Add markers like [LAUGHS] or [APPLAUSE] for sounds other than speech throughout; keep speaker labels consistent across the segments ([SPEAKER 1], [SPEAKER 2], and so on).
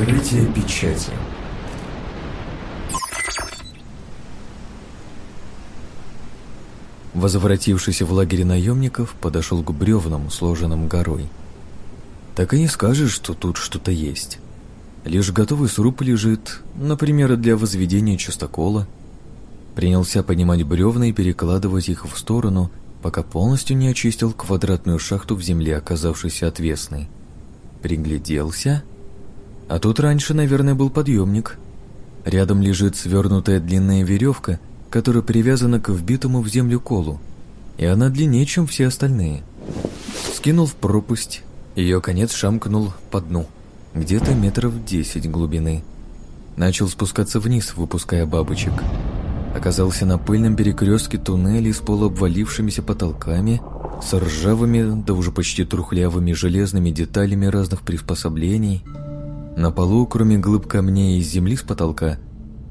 [SPEAKER 1] Вскрытие печати.
[SPEAKER 2] Возвратившийся в лагерь наемников, подошел к бревнам, сложенным горой. Так и не скажешь, что тут что-то есть. Лишь готовый сруб лежит, например, для возведения частокола. Принялся поднимать бревна и перекладывать их в сторону, пока полностью не очистил квадратную шахту в земле, оказавшейся отвесной. Пригляделся. А тут раньше, наверное, был подъемник. Рядом лежит свернутая длинная веревка, которая привязана к вбитому в землю колу, и она длиннее, чем все остальные. Скинул в пропасть, ее конец шамкнул по дну, где-то метров десять глубины. Начал спускаться вниз, выпуская бабочек. Оказался на пыльном перекрестке туннелей с полуобвалившимися потолками, с ржавыми, да уже почти трухлявыми железными деталями разных приспособлений. На полу, кроме глыб камней из земли с потолка,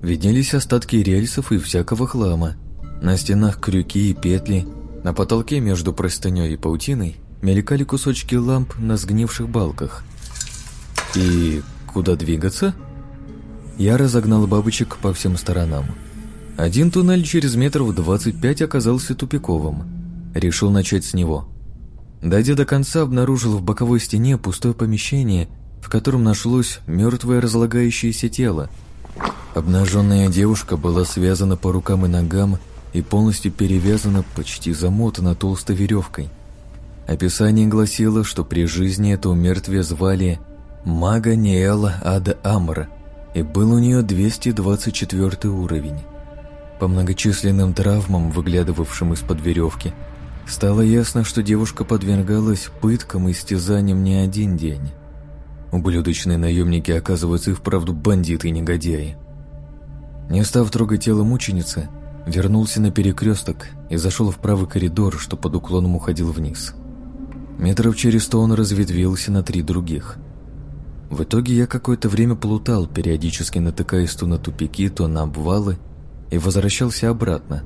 [SPEAKER 2] виднелись остатки рельсов и всякого хлама. На стенах крюки и петли, на потолке между простыней и паутиной мелькали кусочки ламп на сгнивших балках. И куда двигаться? Я разогнал бабочек по всем сторонам. Один туннель через метров 25 оказался тупиковым. Решил начать с него. Дойдя до конца, обнаружил в боковой стене пустое помещение, в котором нашлось мертвое разлагающееся тело. Обнаженная девушка была связана по рукам и ногам и полностью перевязана, почти замотана толстой веревкой. Описание гласило, что при жизни эту мертве звали Мага Ниэла Ада Амра, и был у нее 224 уровень. По многочисленным травмам, выглядывавшим из-под веревки, стало ясно, что девушка подвергалась пыткам и истязаниям не один день. Ублюдочные наемники, оказываются, и вправду бандиты и негодяи. Не став трогать тело мученицы, вернулся на перекресток и зашел в правый коридор, что под уклоном уходил вниз. Метров через сто он разветвился на три других. В итоге я какое-то время плутал, периодически натыкаясь то на тупики, то на обвалы, и возвращался обратно.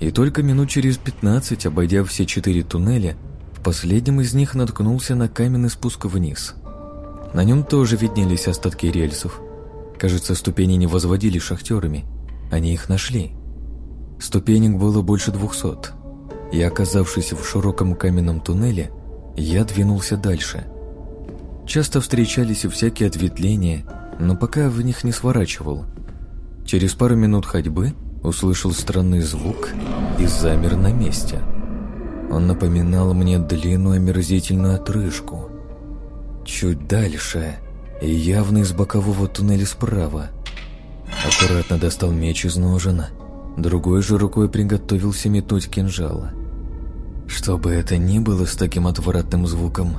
[SPEAKER 2] И только минут через пятнадцать, обойдя все четыре туннеля, в последнем из них наткнулся на каменный спуск вниз. На нем тоже виднелись остатки рельсов. Кажется, ступени не возводили шахтерами, они их нашли. Ступенек было больше двухсот. И, оказавшись в широком каменном туннеле, я двинулся дальше. Часто встречались всякие ответвления, но пока в них не сворачивал – Через пару минут ходьбы услышал странный звук и замер на месте. Он напоминал мне длинную омерзительную отрыжку. Чуть дальше и явно из бокового туннеля справа. Аккуратно достал меч из ножена, другой же рукой приготовился метнуть кинжал. Что бы это ни было с таким отвратным звуком,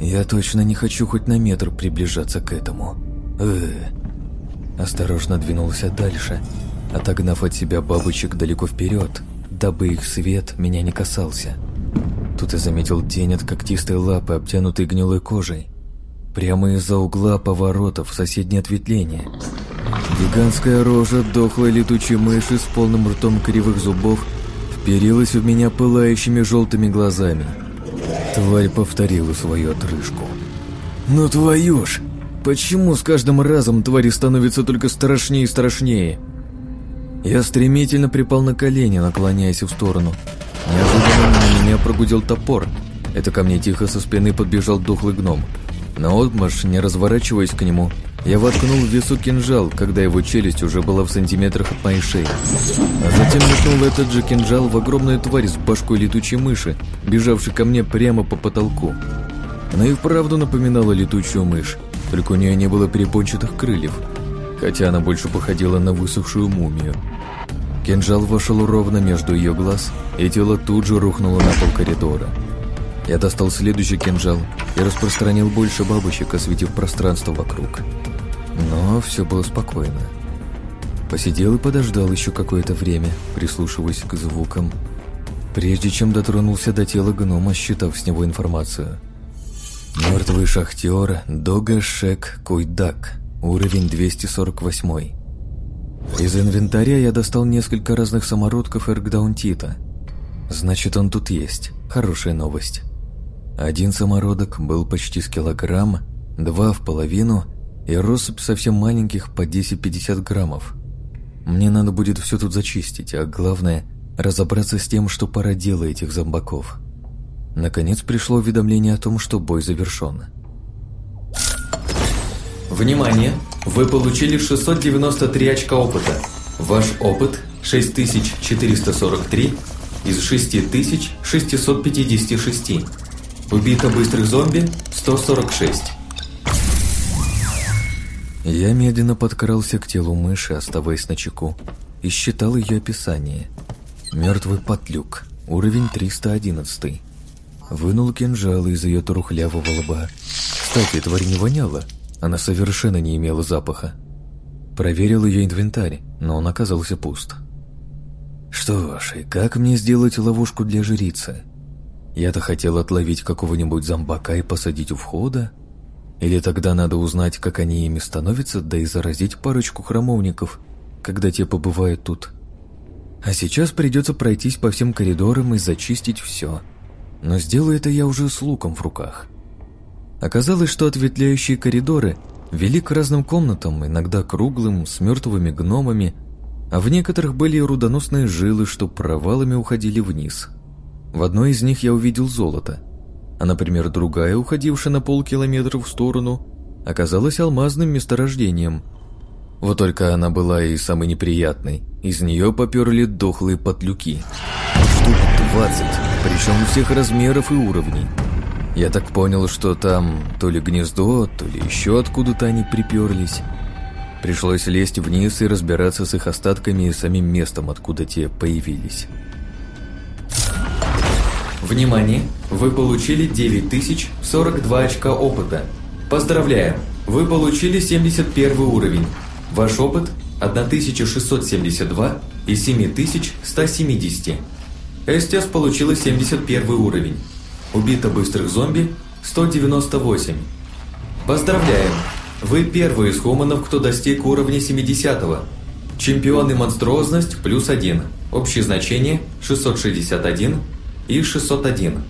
[SPEAKER 2] я точно не хочу хоть на метр приближаться к этому. Э, Осторожно двинулся дальше, отогнав от себя бабочек далеко вперед, дабы их свет меня не касался. Тут я заметил тень от когтистой лапы, обтянутой гнилой кожей. Прямо из-за угла поворота в соседнее ответвление. Гигантская рожа дохлой летучей мыши с полным ртом кривых зубов вперилась в меня пылающими желтыми глазами. Тварь повторила свою отрыжку. «Ну твою ж!» Почему с каждым разом твари становятся только страшнее и страшнее? Я стремительно припал на колени, наклоняясь в сторону. Неожиданно на меня прогудел топор. Это ко мне тихо со спины подбежал духлый гном. На отмашь, не разворачиваясь к нему, я воткнул в весу кинжал, когда его челюсть уже была в сантиметрах от моей шеи. А затем метнул этот же кинжал в огромную тварь с башкой летучей мыши, бежавшей ко мне прямо по потолку. Она и вправду напоминала летучую мышь, только у нее не было перепончатых крыльев, хотя она больше походила на высохшую мумию. Кинжал вошел ровно между ее глаз, и тело тут же рухнуло на пол коридора. Я достал следующий кинжал и распространил больше бабочек, осветив пространство вокруг. Но все было спокойно. Посидел и подождал еще какое-то время, прислушиваясь к звукам, прежде чем дотронулся до тела гнома, считав с него информацию. Мертвый шахтер Догашек Куйдак, уровень 248. Из инвентаря я достал несколько разных самородков эргдаунтита. Значит, он тут есть. Хорошая новость. Один самородок был почти с килограмм, два в половину,
[SPEAKER 3] и россыпь совсем маленьких по 10-50 граммов. Мне надо будет все тут зачистить, а главное – разобраться с тем, что пора дела этих зомбаков. Наконец пришло уведомление о том, что бой завершен.
[SPEAKER 2] Внимание! Вы получили 693 очка опыта. Ваш опыт 6443 из 6656. Убито быстрых зомби 146.
[SPEAKER 3] Я медленно подкрался к телу мыши, оставаясь на чеку, и считал ее описание. Мертвый потлюк, уровень 311. Вынул кинжал из ее трухлявого лба. Кстати, тварь не воняла, она совершенно не имела запаха. Проверил ее инвентарь, но он оказался пуст. Что ж, и как мне сделать ловушку для жрицы? Я-то хотел отловить какого-нибудь зомбака и посадить у входа, или тогда надо узнать, как они ими становятся, да и заразить парочку храмовников, когда те побывают тут. А сейчас придется пройтись по всем коридорам и зачистить все. Но сделаю это я уже с луком в руках. Оказалось, что ответвляющие коридоры вели к разным комнатам, иногда круглым, с мертвыми гномами, а в некоторых были рудоносные жилы, что провалами уходили вниз. В одной из них я увидел золото – а, например, другая, уходившая на полкилометра в сторону, оказалась алмазным месторождением. Вот только она была и самой неприятной. Из нее поперли дохлые потлюки. Штук 20, причем всех размеров и уровней. Я так понял, что там то ли гнездо, то ли еще откуда-то они приперлись. Пришлось лезть вниз и разбираться с их остатками и самим местом, откуда те появились.
[SPEAKER 2] Внимание! Вы получили 9042 очка опыта. Поздравляем! Вы получили 71 уровень. Ваш опыт 1672 и 7170. Эстиас получила 71 уровень. Убито быстрых зомби 198. Поздравляем! Вы первый из хуманов, кто достиг уровня 70 -го. Чемпион монструозность плюс 1. Общее значение 661 и 601.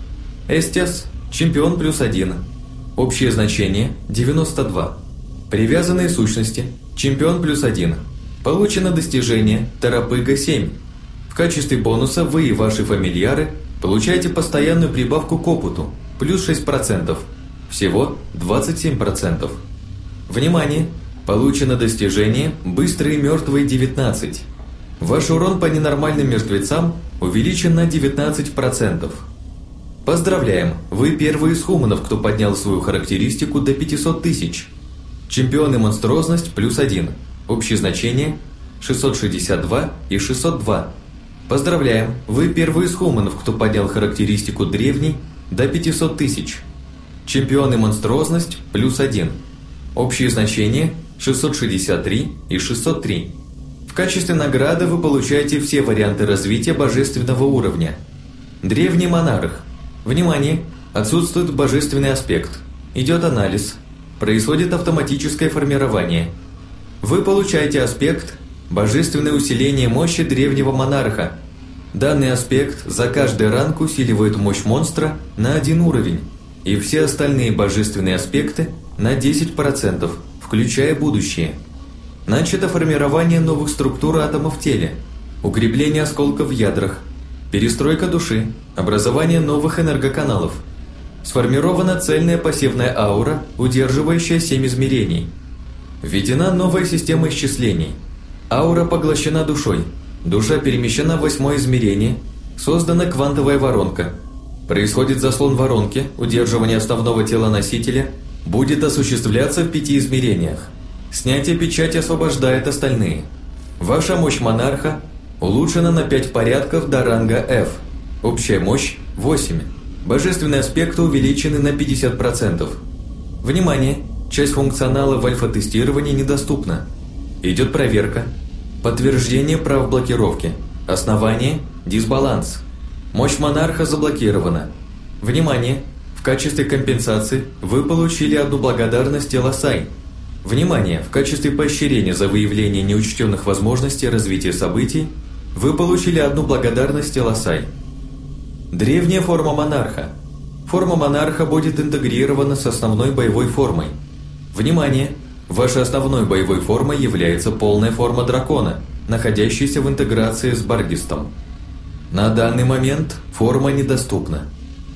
[SPEAKER 2] Эстес – чемпион плюс 1. Общее значение – 92. Привязанные сущности – чемпион плюс 1. Получено достижение Тарапыга-7. В качестве бонуса вы и ваши фамильяры получаете постоянную прибавку к опыту – плюс 6%. Всего 27%. Внимание! Получено достижение «Быстрые мертвые 19». Ваш урон по ненормальным мертвецам увеличен на 19%. Поздравляем, вы первый из хуманов, кто поднял свою характеристику до 500 тысяч. Чемпион и монструозность плюс 1. Общее значение 662 и 602. Поздравляем, вы первый из хуманов, кто поднял характеристику древний до 500 тысяч. Чемпион и монструозность плюс 1. Общее значение 663 и 603 качестве награды вы получаете все варианты развития божественного уровня. Древний монарх. Внимание! Отсутствует божественный аспект. Идет анализ. Происходит автоматическое формирование. Вы получаете аспект «Божественное усиление мощи древнего монарха». Данный аспект за каждый ранг усиливает мощь монстра на один уровень, и все остальные божественные аспекты на 10%, включая будущее – Начато формирование новых структур атомов в теле, укрепление осколков в ядрах, перестройка души, образование новых энергоканалов. Сформирована цельная пассивная аура, удерживающая семь измерений. Введена новая система исчислений. Аура поглощена душой. Душа перемещена в восьмое измерение. Создана квантовая воронка. Происходит заслон воронки, удерживание основного тела носителя будет осуществляться в пяти измерениях. Снятие печати освобождает остальные. Ваша мощь монарха улучшена на 5 порядков до ранга F. Общая мощь – 8. Божественные аспекты увеличены на 50%. Внимание! Часть функционала в альфа-тестировании недоступна. Идет проверка. Подтверждение прав блокировки. Основание – дисбаланс. Мощь монарха заблокирована. Внимание! В качестве компенсации вы получили одну благодарность Телосай – Внимание! В качестве поощрения за выявление неучтенных возможностей развития событий вы получили одну благодарность Лосай. Древняя форма монарха. Форма монарха будет интегрирована с основной боевой формой. Внимание!
[SPEAKER 1] Вашей основной боевой формой является полная форма дракона, находящаяся в интеграции с Баргистом. На данный момент форма недоступна.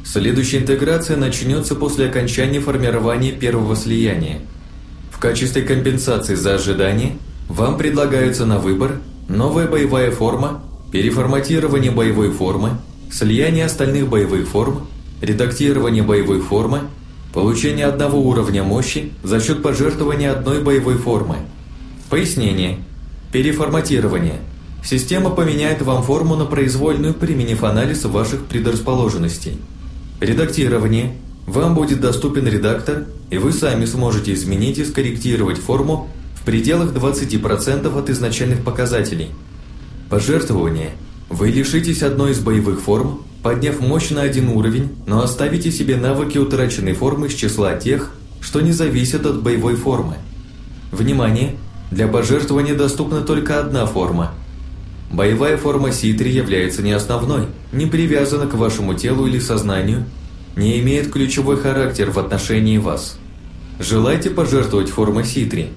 [SPEAKER 1] Следующая интеграция начнется после окончания формирования первого слияния. Качестве компенсации за ожидание вам предлагаются на выбор новая боевая форма, переформатирование боевой формы, слияние остальных боевых форм, редактирование боевой формы, получение одного уровня мощи за счет пожертвования одной боевой формы. Пояснение. Переформатирование. Система поменяет вам форму на произвольную, применив анализ ваших предрасположенностей. Редактирование. Вам будет доступен редактор, и вы сами сможете изменить и скорректировать форму в пределах 20% от изначальных показателей. Пожертвование. Вы лишитесь одной из боевых форм, подняв мощь на один уровень, но оставите себе навыки утраченной формы из числа тех, что не зависят от боевой формы. Внимание! Для пожертвования доступна только одна форма. Боевая форма Ситри является не основной, не привязана к вашему телу или сознанию, не имеет ключевой характер в отношении вас. Желаете пожертвовать формой Ситри?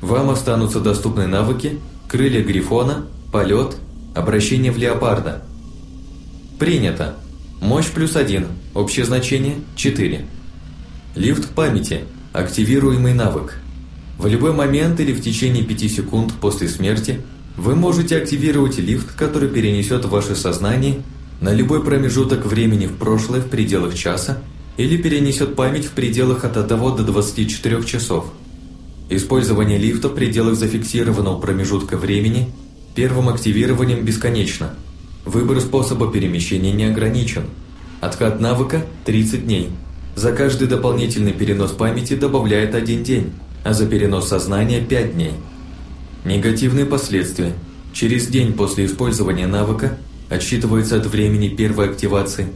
[SPEAKER 1] Вам останутся доступны навыки «Крылья Грифона», «Полет», «Обращение в Леопарда». Принято. Мощь плюс один, общее значение 4. Лифт памяти, активируемый навык. В любой момент или в течение 5 секунд после смерти вы можете активировать лифт, который перенесет ваше сознание на любой промежуток времени в прошлое в пределах часа или перенесет память в пределах от 1 до 24 часов. Использование лифта в пределах зафиксированного промежутка времени первым активированием бесконечно. Выбор способа перемещения не ограничен. Откат навыка – 30 дней. За каждый дополнительный перенос памяти добавляет один день, а за перенос сознания – 5 дней. Негативные последствия. Через день после использования навыка отсчитывается от времени первой активации.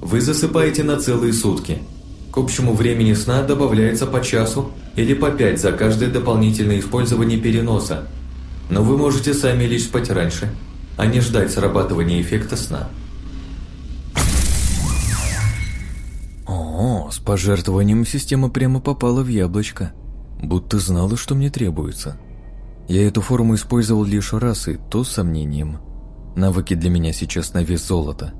[SPEAKER 1] Вы засыпаете на целые сутки – к общему времени сна добавляется по часу или по пять за каждое дополнительное использование переноса. Но вы можете сами лечь спать раньше, а не ждать срабатывания эффекта сна.
[SPEAKER 2] О, с пожертвованием система прямо попала в яблочко. Будто знала, что мне требуется. Я эту форму использовал лишь раз, и то с сомнением. Навыки для меня сейчас на вес золота.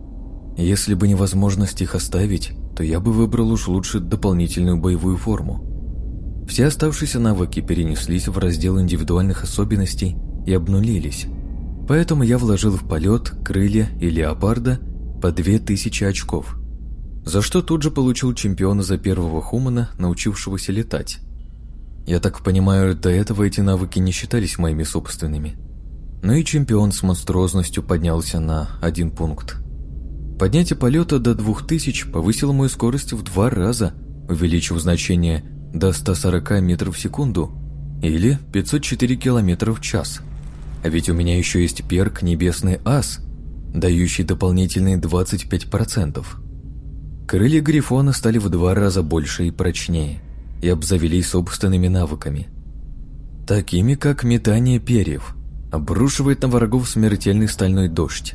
[SPEAKER 2] Если бы невозможность их оставить, то я бы выбрал уж лучше дополнительную боевую форму. Все оставшиеся навыки перенеслись в раздел индивидуальных особенностей и обнулились. Поэтому я вложил в полет, крылья и леопарда по 2000 очков, за что тут же получил чемпиона за первого хумана, научившегося летать. Я так понимаю, до этого эти навыки не считались моими собственными. Ну и чемпион с монструозностью поднялся на один пункт. Поднятие полета до 2000 повысило мою скорость в два раза, увеличив значение до 140 метров в секунду или 504 километра в час. А ведь у меня еще есть перк «Небесный ас», дающий дополнительные 25%. Крылья Грифона стали в два раза больше и прочнее и обзавелись собственными навыками. Такими, как метание перьев, обрушивает на врагов смертельный стальной дождь,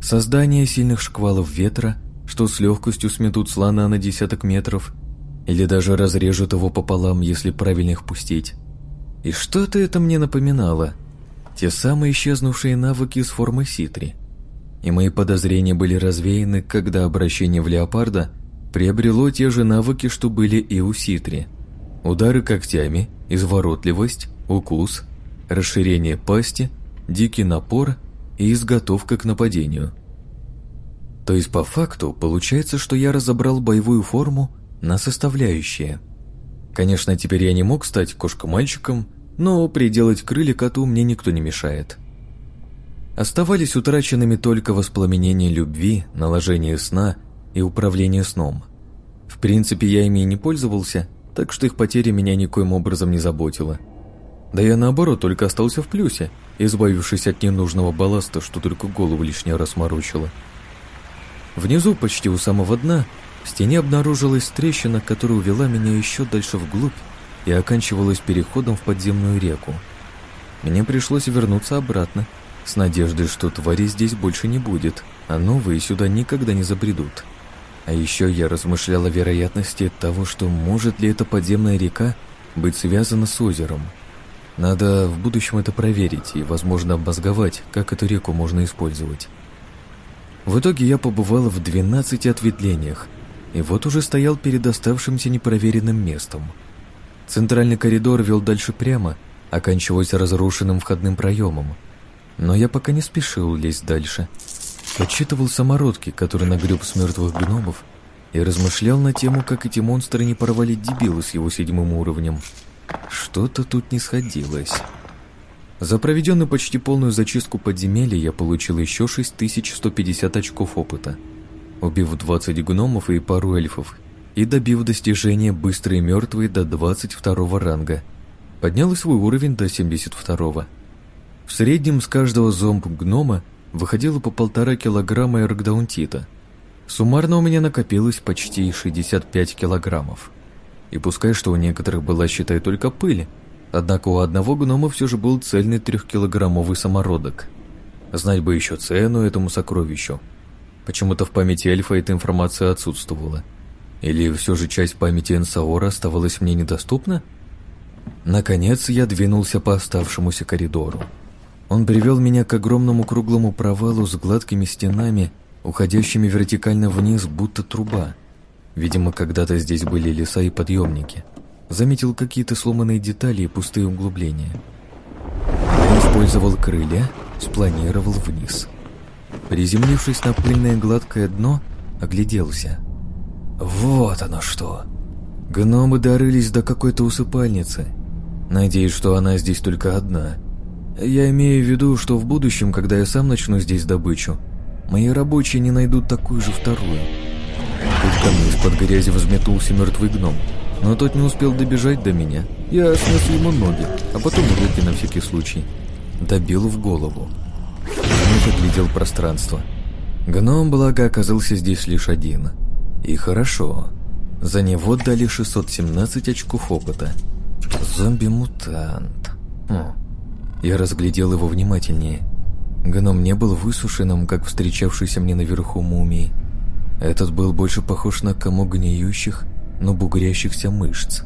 [SPEAKER 2] Создание сильных шквалов ветра, что с легкостью сметут слона на десяток метров, или даже разрежут его пополам, если правильно их пустить. И что-то это мне напоминало. Те самые исчезнувшие навыки с формы Ситри. И мои подозрения были развеяны, когда обращение в леопарда приобрело те же навыки, что были и у Ситри. Удары когтями, изворотливость, укус, расширение пасти, дикий напор — и изготовка к нападению. То есть по факту получается, что я разобрал боевую форму на составляющие. Конечно, теперь я не мог стать кошка-мальчиком, но приделать крылья коту мне никто не мешает. Оставались утраченными только воспламенение любви, наложение сна и управление сном. В принципе, я ими и не пользовался, так что их потеря меня никоим образом не заботила. Да я наоборот только остался в плюсе, избавившись от ненужного балласта, что только голову лишний раз морочило. Внизу, почти у самого дна, в стене обнаружилась трещина, которая увела меня еще дальше вглубь и оканчивалась переходом в подземную реку. Мне пришлось вернуться обратно, с надеждой, что твари здесь больше не будет, а новые сюда никогда не забредут. А еще я размышлял о вероятности того, что может ли эта подземная река быть связана с озером. Надо в будущем это проверить и, возможно, обмозговать, как эту реку можно использовать. В итоге я побывал в 12 ответвлениях, и вот уже стоял перед оставшимся непроверенным местом. Центральный коридор вел дальше прямо, оканчиваясь разрушенным входным проемом. Но я пока не спешил лезть дальше. Подсчитывал самородки, которые нагреб с мертвых гномов, и размышлял на тему, как эти монстры не порвали дебилы с его седьмым уровнем. Что-то тут не сходилось. За проведенную почти полную зачистку подземелья я получил еще 6150 очков опыта, убив 20 гномов и пару эльфов, и добив достижения «Быстрые мертвые» до 22 ранга. Поднял свой уровень до 72 -го. В среднем с каждого зомб-гнома выходило по полтора килограмма эргдаунтита. Суммарно у меня накопилось почти 65 килограммов. И пускай что у некоторых была, считай, только пыль, однако у одного гнома все же был цельный трехкилограммовый самородок. Знать бы еще цену этому сокровищу. Почему-то в памяти эльфа эта информация отсутствовала. Или все же часть памяти Энсаора оставалась мне недоступна? Наконец я двинулся по оставшемуся коридору. Он привел меня к огромному круглому провалу с гладкими стенами, уходящими вертикально вниз, будто труба. Видимо, когда-то здесь были леса и подъемники. Заметил какие-то сломанные детали и пустые углубления. Я использовал крылья, спланировал вниз. Приземлившись на пыльное гладкое дно, огляделся. Вот оно что! Гномы дорылись до какой-то усыпальницы. Надеюсь, что она здесь только одна — я имею в виду, что в будущем, когда я сам начну здесь добычу, мои рабочие не найдут такую же вторую. Мне из-под грязи взметнулся мертвый гном, но тот не успел добежать до меня. Я снес ему ноги, а потом руки на всякий случай. Добил в голову. Вновь оглядел пространство. Гном, благо, оказался здесь лишь один. И хорошо. За него дали 617 очков опыта. Зомби-мутант. Я разглядел его внимательнее. Гном не был высушенным, как встречавшийся мне наверху мумии. Этот был больше похож на комок гниющих, но бугрящихся мышц.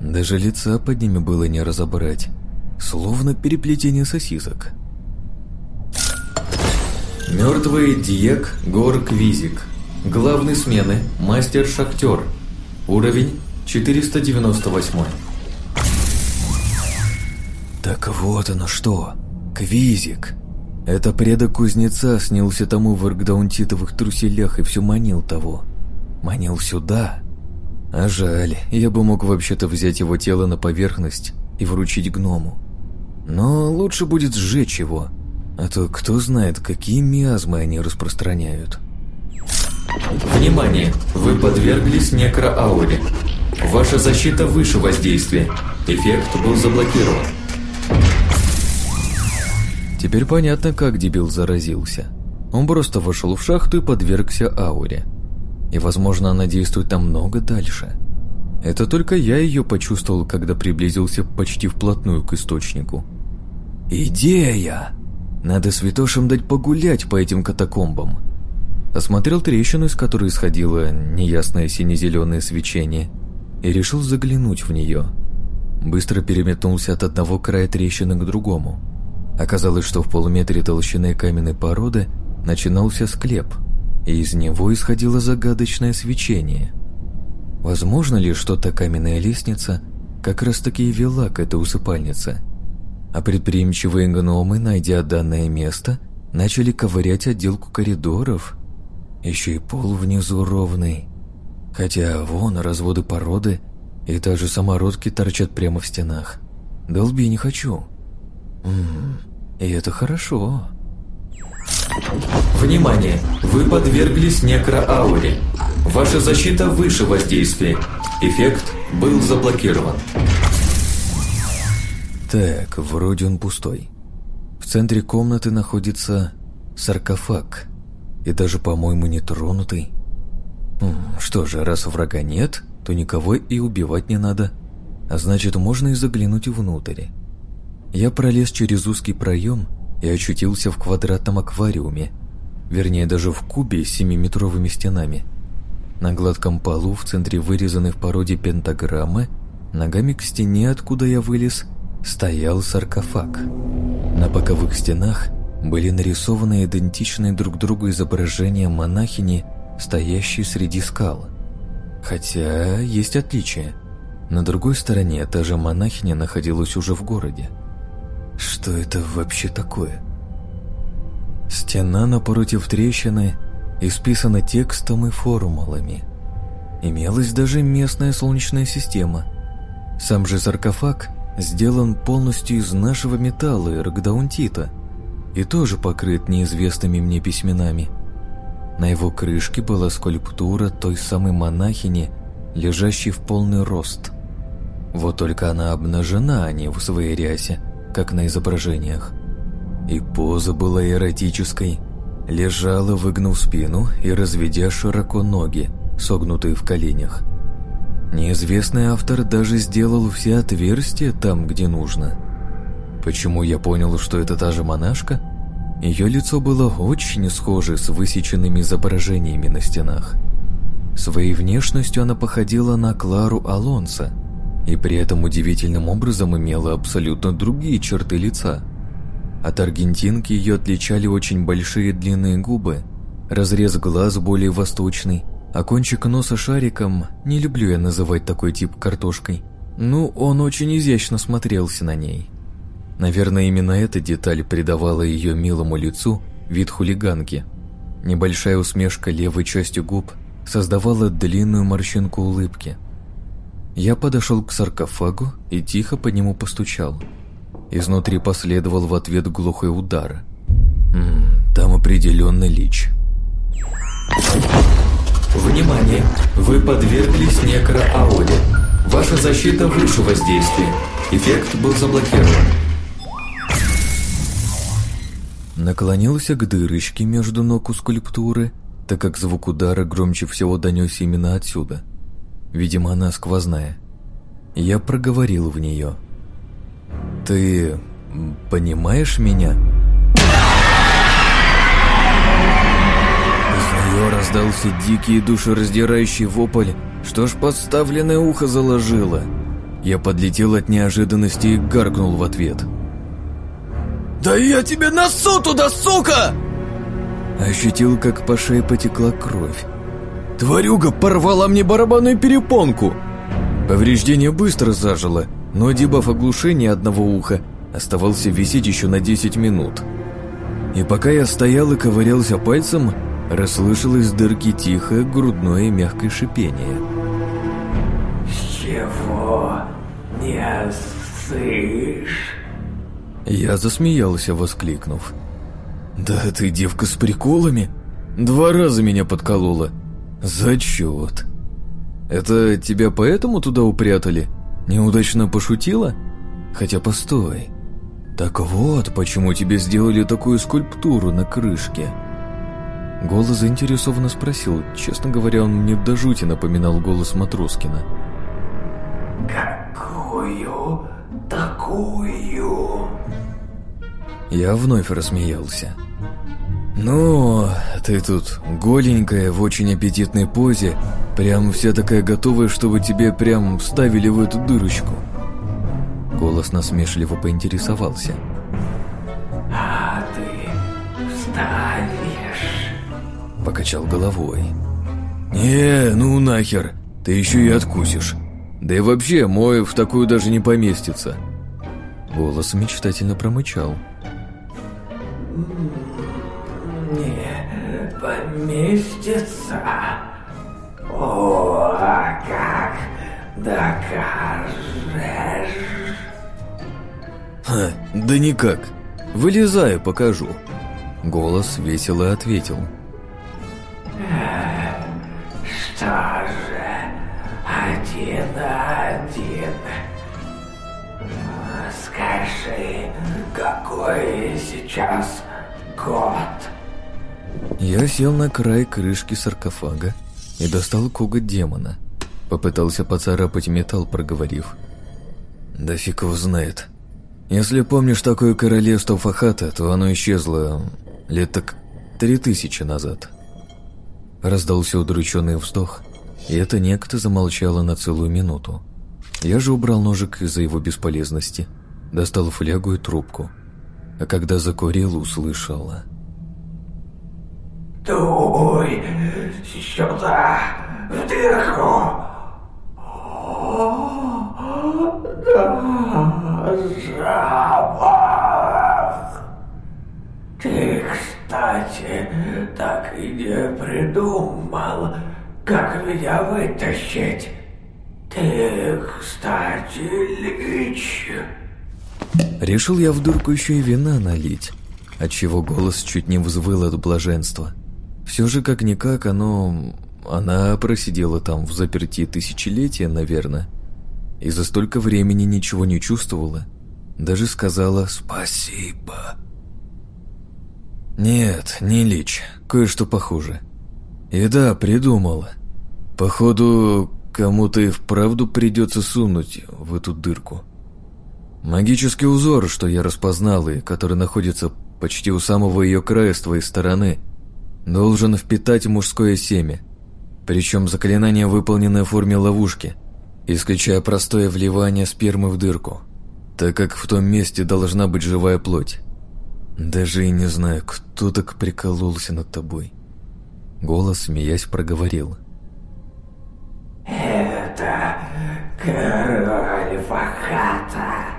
[SPEAKER 2] Даже лица под ними было не разобрать, словно переплетение сосисок.
[SPEAKER 1] Мертвый Диек Гор Квизик. Главный смены Мастер-шахтер. Уровень 498.
[SPEAKER 2] Так вот оно что, Квизик. Это предок кузнеца снился тому в эргдаунтитовых труселях и все манил того. Манил сюда. А жаль, я бы мог вообще-то взять его тело на поверхность и вручить гному. Но лучше будет сжечь его, а то кто знает, какие миазмы они распространяют.
[SPEAKER 1] Внимание! Вы подверглись некроауре. Ваша защита выше воздействия. Эффект был заблокирован.
[SPEAKER 2] Теперь понятно, как дебил заразился. Он просто вошел в шахту и подвергся ауре. И, возможно, она действует намного дальше. Это только я ее почувствовал, когда приблизился почти вплотную к источнику. «Идея! Надо святошам дать погулять по этим катакомбам!» Осмотрел трещину, из которой исходило неясное сине-зеленое свечение, и решил заглянуть в нее – Быстро переметнулся от одного края трещины к другому. Оказалось, что в полуметре толщины каменной породы начинался склеп, и из него исходило загадочное свечение. Возможно ли, что та каменная лестница как раз-таки и вела к этой усыпальнице? А предприимчивые гномы, найдя данное место, начали ковырять отделку коридоров. Еще и пол внизу ровный. Хотя вон разводы породы и даже самородки торчат прямо в стенах. Долби не хочу. Ммм, и это хорошо.
[SPEAKER 1] Внимание! Вы подверглись некроауре. Ваша защита выше воздействия. Эффект был заблокирован.
[SPEAKER 2] Так, вроде он пустой. В центре комнаты находится саркофаг. И даже, по-моему, не тронутый. Что же, раз врага нет, то никого и убивать не надо, а значит, можно и заглянуть внутрь. Я пролез через узкий проем и очутился в квадратном аквариуме, вернее, даже в кубе с семиметровыми стенами. На гладком полу в центре вырезанной в породе пентаграммы Ногами к стене, откуда я вылез, стоял саркофаг. На боковых стенах были нарисованы идентичные друг другу изображения монахини, стоящей среди скал. Хотя есть отличия. На другой стороне та же монахиня находилась уже в городе. Что это вообще такое? Стена напротив трещины исписана текстом и формулами. Имелась даже местная солнечная система. Сам же саркофаг сделан полностью из нашего металла и рогдаунтита и тоже покрыт неизвестными мне письменами. На его крышке была скульптура той самой монахини, лежащей в полный рост. Вот только она обнажена, а не в своей рясе, как на изображениях. И поза была эротической. Лежала, выгнув спину и разведя широко ноги, согнутые в коленях. Неизвестный автор даже сделал все отверстия там, где нужно. Почему я понял, что это та же монашка? Ее лицо было очень схоже с высеченными изображениями на стенах. Своей внешностью она походила на Клару Алонсо, и при этом удивительным образом имела абсолютно другие черты лица. От аргентинки ее отличали очень большие длинные губы, разрез глаз более восточный, а кончик носа шариком, не люблю я называть такой тип картошкой, ну, он очень изящно смотрелся на ней. Наверное, именно эта деталь придавала ее милому лицу вид хулиганки. Небольшая усмешка левой частью губ создавала длинную морщинку улыбки. Я подошел к саркофагу и тихо по нему постучал. Изнутри последовал в ответ глухой удар. М -м, там определенно лич.
[SPEAKER 1] Внимание! Вы подверглись некроаоде. Ваша защита выше воздействия. Эффект был заблокирован.
[SPEAKER 2] Наклонился к дырочке между ног у скульптуры, так как звук удара громче всего донесся именно отсюда. Видимо, она сквозная. Я проговорил в нее. «Ты понимаешь меня?» Из нее раздался дикий душераздирающий вопль, что ж подставленное ухо заложило. Я подлетел от неожиданности и гаркнул в ответ.
[SPEAKER 4] «Да я тебе носу туда, сука!»
[SPEAKER 2] Ощутил, как по шее потекла кровь.
[SPEAKER 4] «Тварюга порвала мне барабанную перепонку!»
[SPEAKER 2] Повреждение быстро зажило, но дебаф оглушения одного уха оставался висеть еще на 10 минут. И пока я стоял и ковырялся пальцем, расслышалось из дырки тихое, грудное мягкое шипение.
[SPEAKER 5] «С чего не сышь?»
[SPEAKER 2] Я засмеялся, воскликнув. «Да ты девка с приколами? Два раза меня подколола. Зачет. Это тебя поэтому туда упрятали? Неудачно пошутила? Хотя постой. Так вот, почему тебе сделали такую скульптуру на крышке?» Голос заинтересованно спросил. Честно говоря, он мне до жути напоминал голос Матроскина.
[SPEAKER 5] «Какую такую?»
[SPEAKER 2] Я вновь рассмеялся. «Ну, ты тут голенькая, в очень аппетитной позе, прям вся такая готовая, чтобы тебе прям вставили в эту дырочку». Голос насмешливо поинтересовался.
[SPEAKER 5] «А ты вставишь?»
[SPEAKER 2] Покачал головой. «Не, ну нахер, ты еще и откусишь. Да и вообще, мой в такую даже не поместится». Голос мечтательно промычал.
[SPEAKER 5] «Не поместится? О, а как докажешь?»
[SPEAKER 2] «Ха, да никак. Вылезаю, покажу». Голос весело ответил.
[SPEAKER 5] Что же, один один? Скажи, какой сейчас?
[SPEAKER 2] Я сел на край крышки саркофага и достал коготь демона. Попытался поцарапать металл, проговорив. Да фиг его знает. Если помнишь такое королевство Фахата, то оно исчезло лет так три тысячи назад. Раздался удрученный вздох, и это некто замолчало на целую минуту. Я же убрал ножик из-за его бесполезности, достал флягу и трубку. А когда закурил, услышала.
[SPEAKER 5] Дуй сюда, в дырку. Да, запах. Ты, кстати, так и не придумал, как меня вытащить. Ты, кстати, Лич.
[SPEAKER 2] Решил я в дурку еще и вина налить, отчего голос чуть не взвыл от блаженства. Все же, как-никак, оно... Она просидела там в заперти тысячелетия, наверное, и за столько времени ничего не чувствовала. Даже сказала «спасибо». Нет, не лич, кое-что похуже. И да, придумала. Походу, кому-то и вправду придется сунуть в эту дырку. Магический узор, что я распознал и который находится почти у самого ее края с твоей стороны, должен впитать мужское семя. Причем заклинание выполнено в форме ловушки, исключая простое вливание спермы в дырку, так как в том месте должна быть живая плоть. Даже и не знаю, кто так прикололся над тобой. Голос, смеясь, проговорил.
[SPEAKER 5] Это король Фахата.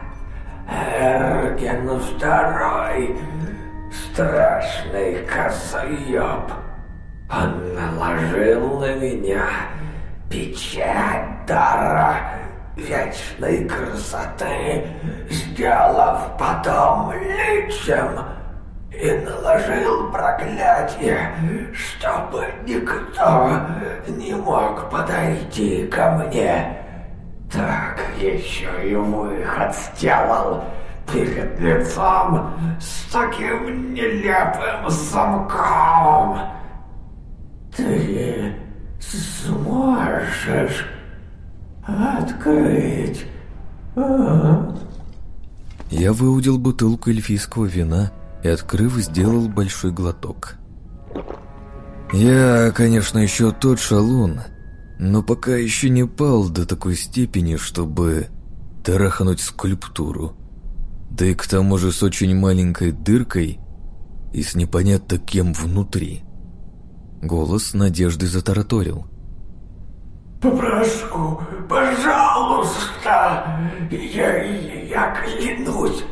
[SPEAKER 5] Эрген Второй. Страшный косоеб. Он наложил на меня печать дара вечной красоты, сделав потом личем и наложил проклятие, чтобы никто не мог подойти ко мне. Так еще и выход сделал перед лицом с таким нелепым замком. Ты сможешь открыть?
[SPEAKER 2] Я выудил бутылку эльфийского вина и, открыв, сделал большой глоток. Я, конечно, еще тот шалун, но пока еще не пал до такой степени, чтобы трахнуть скульптуру. Да и к тому же с очень маленькой дыркой и с непонятно кем внутри. Голос надежды затараторил.
[SPEAKER 5] Попрошу, пожалуйста, я, я клянусь,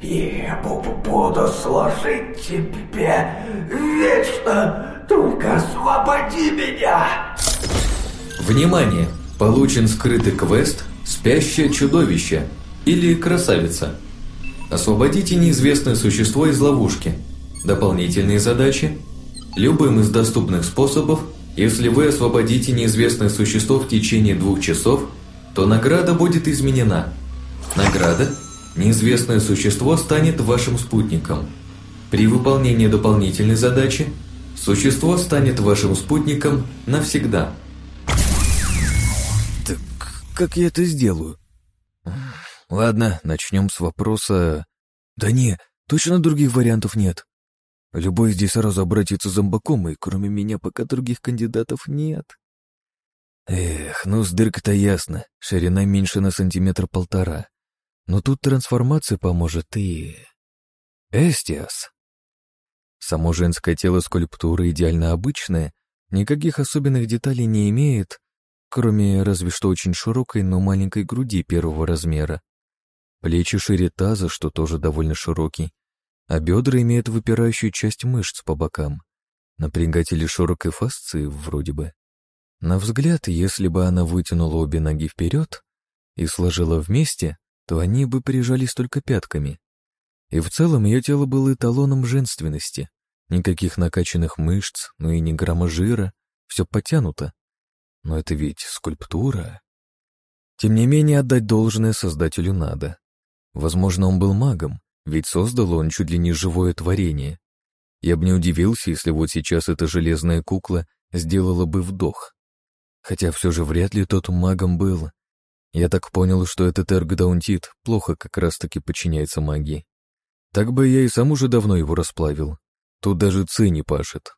[SPEAKER 5] я буду служить тебе вечно, только освободи меня.
[SPEAKER 1] Внимание! Получен скрытый квест «Спящее чудовище» или «Красавица». Освободите неизвестное существо из ловушки. Дополнительные задачи. Любым из доступных способов, если вы освободите неизвестное существо в течение двух часов, то награда будет изменена. Награда – неизвестное существо станет вашим спутником. При выполнении дополнительной задачи существо станет вашим спутником навсегда –
[SPEAKER 2] как я это сделаю? Ладно, начнем с вопроса... Да не, точно других вариантов нет. Любой здесь сразу обратится зомбаком, и кроме меня пока других кандидатов нет. Эх, ну с дыркой-то ясно, ширина меньше на сантиметр полтора. Но тут трансформация поможет и... Эстиас. Само женское тело скульптуры идеально обычное, никаких особенных деталей не имеет, кроме разве что очень широкой, но маленькой груди первого размера. Плечи шире таза, что тоже довольно широкий, а бедра имеют выпирающую часть мышц по бокам, напрягатели широкой фасции вроде бы. На взгляд, если бы она вытянула обе ноги вперед и сложила вместе, то они бы прижались только пятками. И в целом ее тело было эталоном женственности. Никаких накачанных мышц, ну и ни грамма жира, все потянуто, но это ведь скульптура. Тем не менее, отдать должное создателю надо. Возможно, он был магом, ведь создал он чуть ли не живое творение. Я бы не удивился, если вот сейчас эта железная кукла сделала бы вдох. Хотя все же вряд ли тот магом был. Я так понял, что этот эргдаунтит плохо как раз-таки подчиняется магии. Так бы я и сам уже давно его расплавил. Тут даже ци не пашет.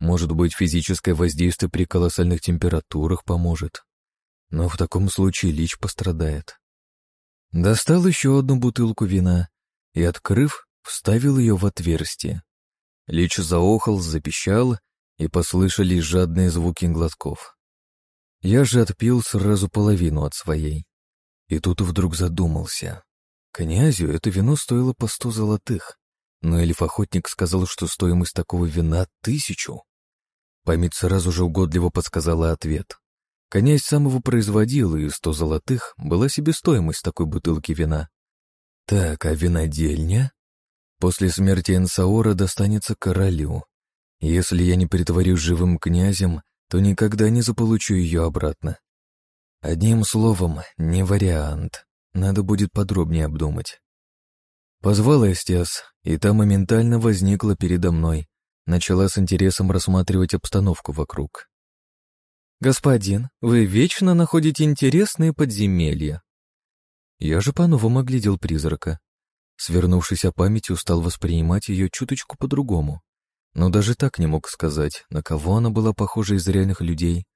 [SPEAKER 2] Может быть, физическое воздействие при колоссальных температурах поможет. но в таком случае Лич пострадает. Достал еще одну бутылку вина и, открыв, вставил ее в отверстие. Лич заохал, запищал, и послышались жадные звуки глотков. Я же отпил сразу половину от своей. И тут вдруг задумался. Князю это вино стоило по сто золотых, но эльф-охотник сказал, что стоимость такого вина — тысячу. Память сразу же угодливо подсказала ответ. Князь сам его производил, и сто золотых была себестоимость такой бутылки вина. Так, а винодельня? После смерти Энсаора достанется королю. Если я не притворюсь живым князем, то никогда не заполучу ее обратно. Одним словом, не вариант. Надо будет подробнее обдумать. Позвал Эстиас, и та моментально возникла передо мной. Начала с интересом рассматривать обстановку вокруг. «Господин, вы вечно находите интересные подземелья». Я же по-новому оглядел призрака. Свернувшись о памяти, стал воспринимать ее чуточку по-другому но даже так не мог сказать, на кого она была похожа из реальных людей.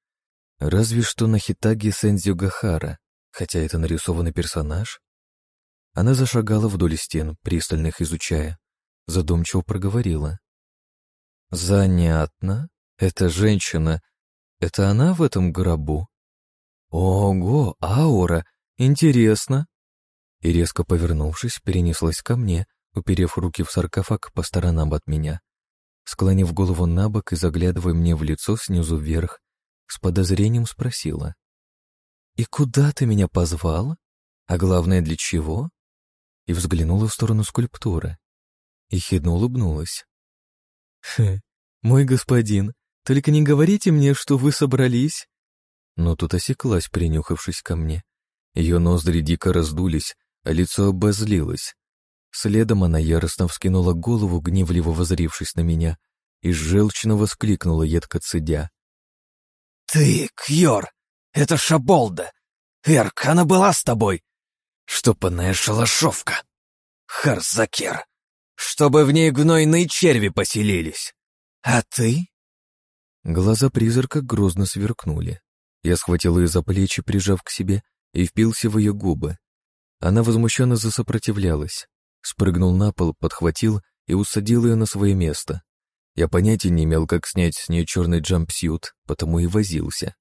[SPEAKER 2] Разве что на Хитаги Сензю Гахара, хотя это нарисованный персонаж. Она зашагала вдоль стен, пристально их изучая, задумчиво проговорила. «Занятно. Эта женщина... Это она в этом гробу?» «Ого, аура! Интересно!» И резко повернувшись, перенеслась ко мне, уперев руки в саркофаг по сторонам от меня склонив голову на бок и заглядывая мне в лицо снизу вверх, с подозрением спросила. «И куда ты меня позвал? А главное, для чего?» И взглянула в сторону скульптуры. И хидно улыбнулась. «Хе, мой господин, только не говорите мне, что вы собрались...» Но тут осеклась, принюхавшись ко мне. Ее ноздри дико раздулись, а лицо обозлилось, Следом она яростно вскинула голову, гневливо возрившись на меня, и желчно воскликнула, едко цедя.
[SPEAKER 4] «Ты, Кьор, это Шаболда! Эрк, она была с тобой! Штопанная шалашовка! Харзакер! Чтобы в ней гнойные черви поселились! А ты?»
[SPEAKER 2] Глаза призрака грозно сверкнули. Я схватил ее за плечи, прижав к себе, и впился в ее губы. Она возмущенно засопротивлялась, спрыгнул на пол, подхватил и усадил ее на свое место. Я понятия не имел, как снять с нее черный джампсьют, потому и возился.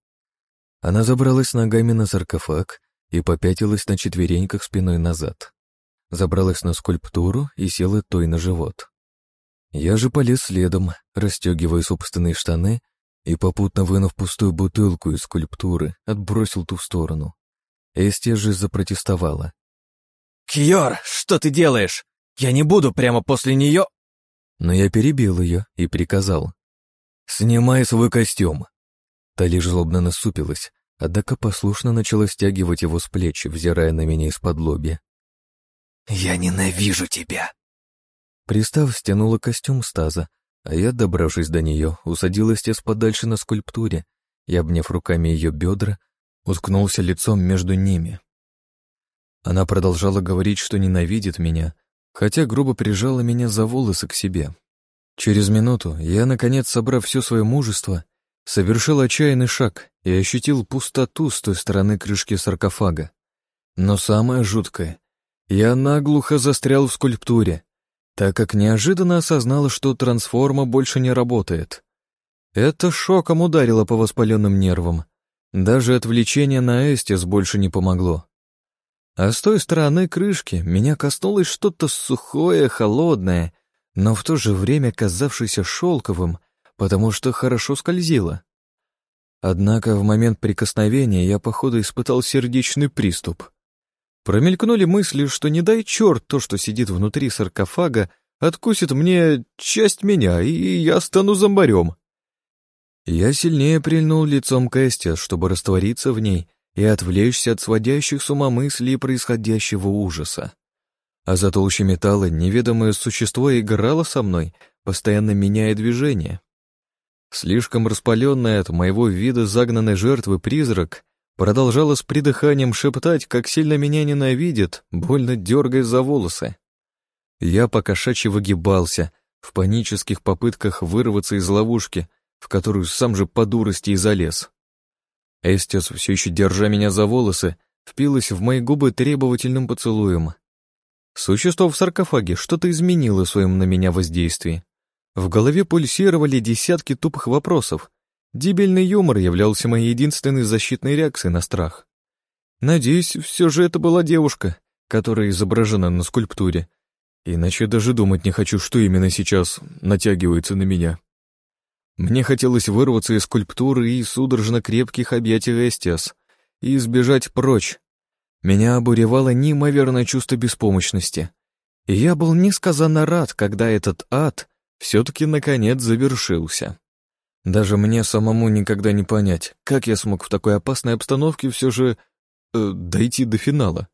[SPEAKER 2] Она забралась ногами на саркофаг и попятилась на четвереньках спиной назад. Забралась на скульптуру и села той на живот. Я же полез следом, расстегивая собственные штаны и, попутно вынув пустую бутылку из скульптуры, отбросил ту в сторону. Эстия же запротестовала.
[SPEAKER 4] «Кьор, что ты делаешь? Я не буду прямо после нее...»
[SPEAKER 2] Но я перебил ее и приказал. «Снимай свой костюм». Та лишь злобно насупилась, однако послушно начала стягивать его с плеч, взирая на меня из-под лоби.
[SPEAKER 4] «Я ненавижу тебя!»
[SPEAKER 2] Пристав стянула костюм Стаза, а я, добравшись до нее, усадила стес подальше на скульптуре и, обняв руками ее бедра, уткнулся лицом между ними. Она продолжала говорить, что ненавидит меня, хотя грубо прижала меня за волосы к себе. Через минуту я, наконец, собрав все свое мужество, совершил отчаянный шаг и ощутил пустоту с той стороны крышки саркофага. Но самое жуткое, я наглухо застрял в скульптуре, так как неожиданно осознал, что трансформа больше не работает. Это шоком ударило по воспаленным нервам. Даже отвлечение на Эстис больше не помогло. А с той стороны крышки меня коснулось что-то сухое, холодное, но в то же время казавшееся шелковым, потому что хорошо скользило. Однако в момент прикосновения я, походу, испытал сердечный приступ. Промелькнули мысли, что не дай черт то, что сидит внутри саркофага, откусит мне часть меня, и я стану зомбарем. Я сильнее прильнул лицом к Эсте, чтобы раствориться в ней и отвлечься от сводящих с ума мыслей происходящего ужаса. А за толщей металла неведомое существо играло со мной, постоянно меняя движение. Слишком распаленная от моего вида загнанной жертвы призрак продолжала с придыханием шептать, как сильно меня ненавидит, больно дергая за волосы. Я покошачьи выгибался, в панических попытках вырваться из ловушки, в которую сам же по дурости и залез. Эстес, все еще держа меня за волосы, впилась в мои губы требовательным поцелуем. Существо в саркофаге что-то изменило в на меня воздействии. В голове пульсировали десятки тупых вопросов. Дебильный юмор являлся моей единственной защитной реакцией на страх. Надеюсь, все же это была девушка, которая изображена на скульптуре. Иначе даже думать не хочу, что именно сейчас натягивается на меня. Мне хотелось вырваться из скульптуры и судорожно крепких объятий Эстиас и избежать прочь. Меня обуревало неимоверное чувство беспомощности. И я был несказанно рад, когда этот ад все-таки наконец завершился. Даже мне самому никогда не понять, как я смог в такой опасной обстановке все же э, дойти до финала.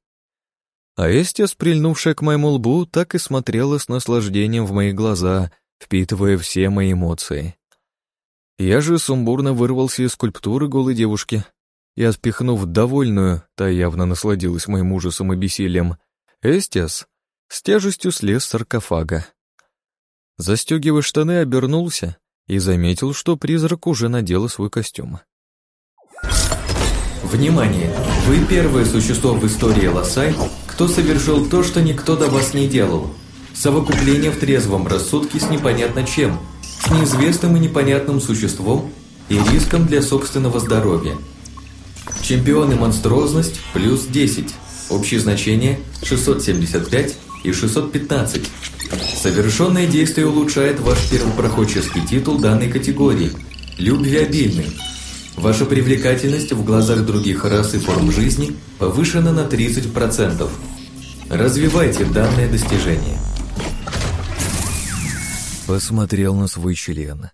[SPEAKER 2] А Эстиас, прильнувшая к моему лбу, так и смотрела с наслаждением в мои глаза, впитывая все мои эмоции. Я же сумбурно вырвался из скульптуры голой девушки и, отпихнув довольную, та явно насладилась моим ужасом и бессилием, Эстиас с тяжестью слез с саркофага. Застегивая штаны, обернулся и заметил, что призрак уже надел свой костюм.
[SPEAKER 1] Внимание! Вы первое существо в истории Лосай, кто совершил то, что никто до вас не делал. Совокупление в трезвом рассудке с непонятно чем – с неизвестным и непонятным существом и риском для собственного здоровья. Чемпион и монструозность плюс 10. Общее значение 675 и 615. Совершенное действие улучшает ваш первопроходческий титул данной категории – любвеобильный. Ваша привлекательность в глазах других рас и форм жизни повышена на 30%. Развивайте данное достижение.
[SPEAKER 2] Посмотрел на свой член.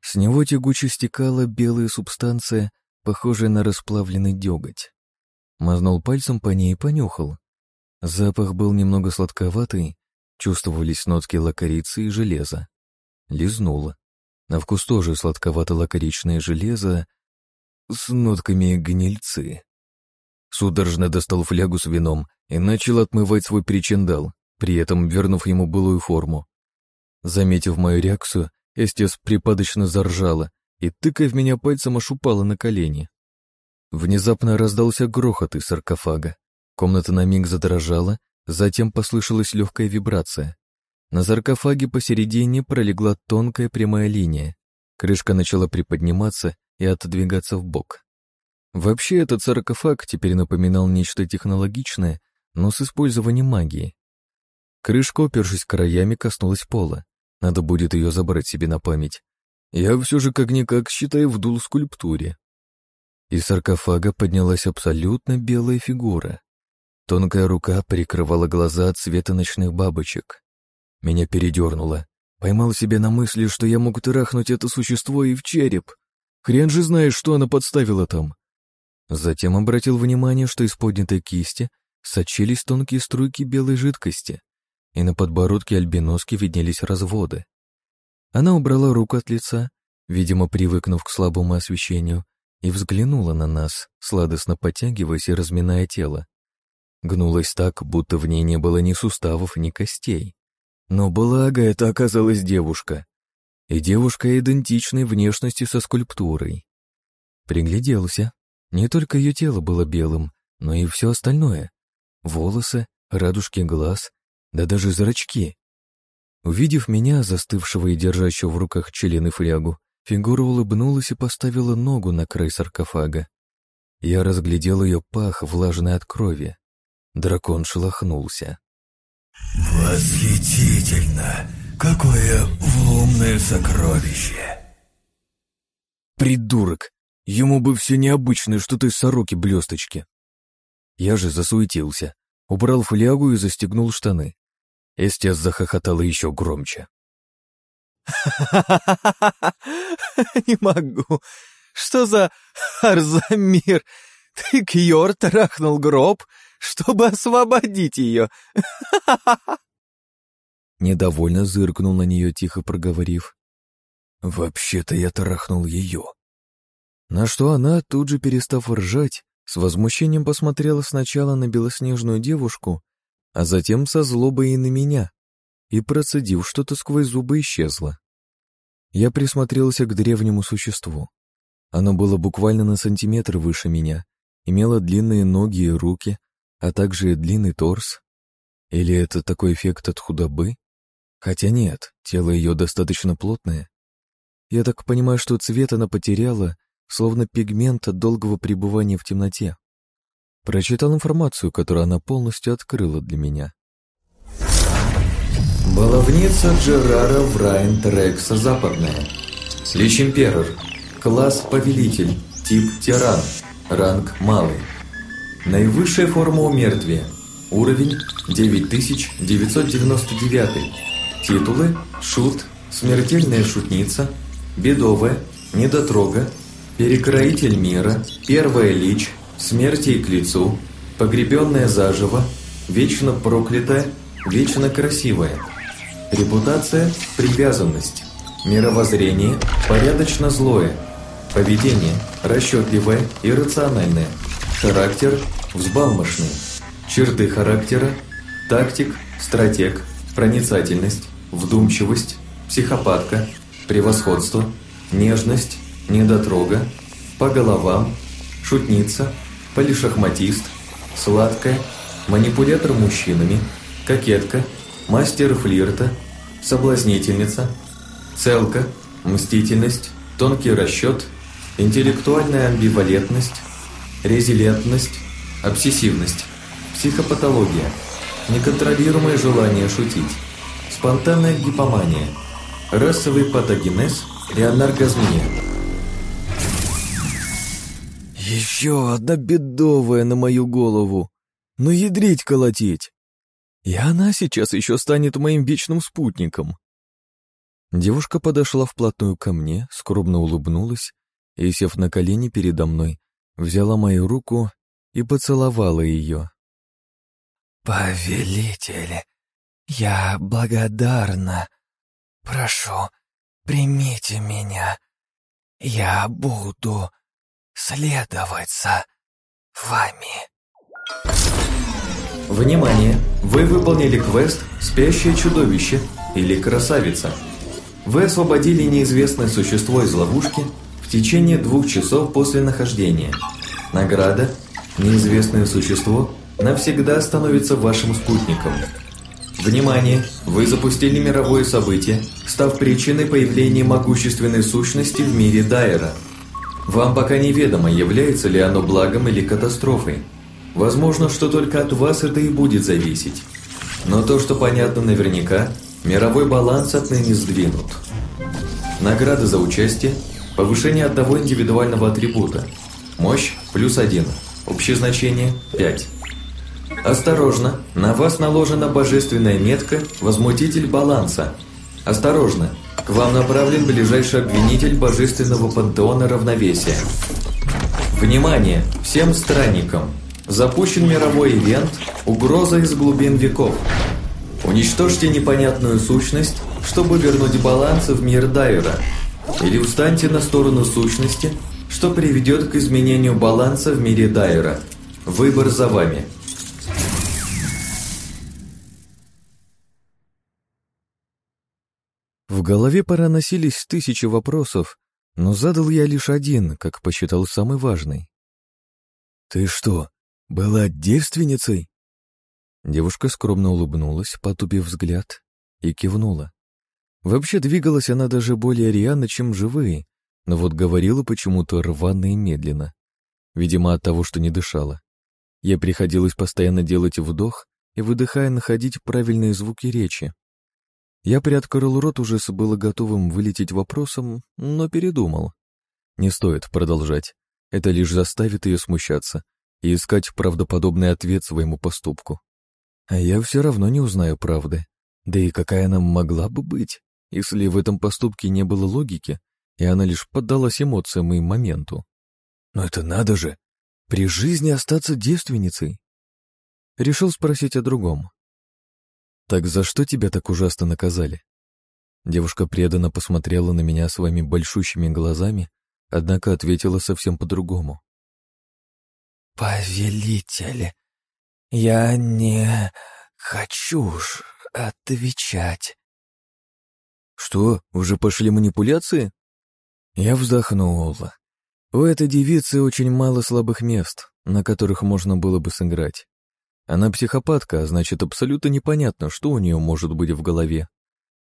[SPEAKER 2] С него тягуче стекала белая субстанция, похожая на расплавленный деготь. Мазнул пальцем по ней и понюхал. Запах был немного сладковатый, чувствовались нотки лакорицы и железа. Лизнуло. На вкус тоже сладковато-лакоричное железо с нотками гнильцы. Судорожно достал флягу с вином и начал отмывать свой причиндал, при этом вернув ему былую форму. Заметив мою реакцию, Эстес припадочно заржала и, тыкая в меня пальцем, ошупала на колени. Внезапно раздался грохот из саркофага. Комната на миг задрожала, затем послышалась легкая вибрация. На саркофаге посередине пролегла тонкая прямая линия. Крышка начала приподниматься и отодвигаться в бок. Вообще этот саркофаг теперь напоминал нечто технологичное, но с использованием магии. Крышка, опершись краями, коснулась пола. Надо будет ее забрать себе на память. Я все же как-никак считаю вдул скульптуре. Из саркофага поднялась абсолютно белая фигура. Тонкая рука прикрывала глаза от цвета ночных бабочек. Меня передернуло. Поймал себя на мысли, что я мог трахнуть это существо и в череп. Хрен же знаешь, что она подставила там. Затем обратил внимание, что из поднятой кисти сочились тонкие струйки белой жидкости и на подбородке альбиноски виднелись разводы. Она убрала руку от лица, видимо, привыкнув к слабому освещению, и взглянула на нас, сладостно подтягиваясь и разминая тело. Гнулась так, будто в ней не было ни суставов, ни костей. Но благо это оказалась девушка. И девушка идентичной внешности со скульптурой. Пригляделся. Не только ее тело было белым, но и все остальное. Волосы, радужки глаз, да даже зрачки. Увидев меня, застывшего и держащего в руках член и флягу, фигура улыбнулась и поставила ногу на край саркофага. Я разглядел ее пах, влажный от крови. Дракон шелохнулся.
[SPEAKER 5] «Восхитительно! Какое умное сокровище!»
[SPEAKER 2] «Придурок! Ему бы все необычное что-то из сороки блесточки!» Я же засуетился, убрал флягу и застегнул штаны. Эстес захохотала еще громче. [LAUGHS]
[SPEAKER 4] Не могу. Что за [LAUGHS] Арзамир? Ты Кьор трахнул гроб, чтобы освободить ее. [LAUGHS]
[SPEAKER 2] Недовольно зыркнул на нее, тихо проговорив. «Вообще-то я трахнул ее». На что она, тут же перестав ржать, с возмущением посмотрела сначала на белоснежную девушку, а затем со злобой и на меня, и, процедив что-то сквозь зубы, исчезла. Я присмотрелся к древнему существу.
[SPEAKER 6] Оно было буквально на сантиметр выше меня, имело длинные ноги и руки, а также длинный торс. Или это такой эффект от худобы? Хотя нет, тело ее достаточно плотное. Я так понимаю, что цвет она потеряла, словно пигмент от долгого пребывания в темноте. Прочитал информацию, которую она полностью открыла для меня.
[SPEAKER 2] Баловница Джерара Врайн Трекса Западная. Лич Имперор. Класс Повелитель. Тип Тиран. Ранг Малый. Наивысшая форма умертвия. Уровень 9999. Титулы Шут, Смертельная Шутница, Бедовая, Недотрога, Перекроитель Мира, Первая Лич, Смерти к лицу, Погребенная заживо, Вечно проклятая, Вечно красивая. Репутация – привязанность. Мировоззрение – порядочно злое. Поведение – расчетливое и рациональное. Характер – взбалмошный. Черты характера – тактик, стратег, проницательность, вдумчивость, психопатка, превосходство, нежность, недотрога, по головам, шутница, полишахматист, сладкая, манипулятор мужчинами, кокетка, мастер флирта, соблазнительница, целка, мстительность, тонкий расчет, интеллектуальная амбивалентность, резилентность, обсессивность, психопатология, неконтролируемое желание шутить, спонтанная гипомания, расовый патогенез и анаргазмия.
[SPEAKER 6] Еще одна бедовая на мою голову. Ну ядрить колотить. И она сейчас еще станет моим вечным спутником. Девушка подошла вплотную ко мне, скромно улыбнулась и, сев на колени передо мной, взяла мою руку и поцеловала ее.
[SPEAKER 7] «Повелитель, я благодарна. Прошу, примите меня. Я буду следовать за вами».
[SPEAKER 2] Внимание! Вы выполнили квест «Спящее чудовище» или «Красавица». Вы освободили неизвестное существо из ловушки течение двух часов после нахождения. Награда «Неизвестное существо» навсегда становится вашим спутником. Внимание! Вы запустили мировое событие, став причиной появления могущественной сущности в мире Дайера. Вам пока неведомо, является ли оно благом или катастрофой. Возможно, что только от вас это и будет зависеть. Но то, что понятно наверняка, мировой баланс отныне сдвинут. Награда за участие – повышение одного индивидуального атрибута. Мощь – плюс один. Общее значение – 5. Осторожно, на вас наложена божественная метка «Возмутитель баланса». Осторожно, к вам направлен ближайший обвинитель божественного пантеона равновесия. Внимание всем странникам! Запущен мировой ивент «Угроза из глубин веков». Уничтожьте непонятную сущность, чтобы вернуть баланс в мир Дайера. Или встаньте на сторону сущности, что приведет к изменению баланса в мире Дайера. Выбор за вами.
[SPEAKER 6] В голове проносились тысячи вопросов, но задал я лишь один, как посчитал самый важный. «Ты что, была девственницей?» Девушка скромно улыбнулась, потупив взгляд, и кивнула. Вообще двигалась она даже более рьяно, чем живые, но вот говорила почему-то рвано и медленно. Видимо, от того, что не дышала. Ей приходилось постоянно делать вдох и, выдыхая, находить правильные звуки речи. Я приоткрыл рот уже с было готовым вылететь вопросом, но передумал. Не стоит продолжать. Это лишь заставит ее смущаться и искать правдоподобный ответ своему поступку. А я все равно не узнаю правды. Да и какая она могла бы быть, если в этом поступке не было логики, и она лишь поддалась эмоциям и моменту. Но это надо же! При жизни остаться девственницей? Решил спросить о другом. «Так за что тебя так ужасно наказали?» Девушка преданно посмотрела на меня своими большущими глазами, однако ответила совсем по-другому.
[SPEAKER 7] «Повелитель, я не хочу ж отвечать».
[SPEAKER 6] «Что, уже пошли манипуляции?» Я вздохнула.
[SPEAKER 2] У этой девицы очень мало слабых мест, на которых можно было бы сыграть. Она психопатка, а значит, абсолютно непонятно, что у нее может быть в голове.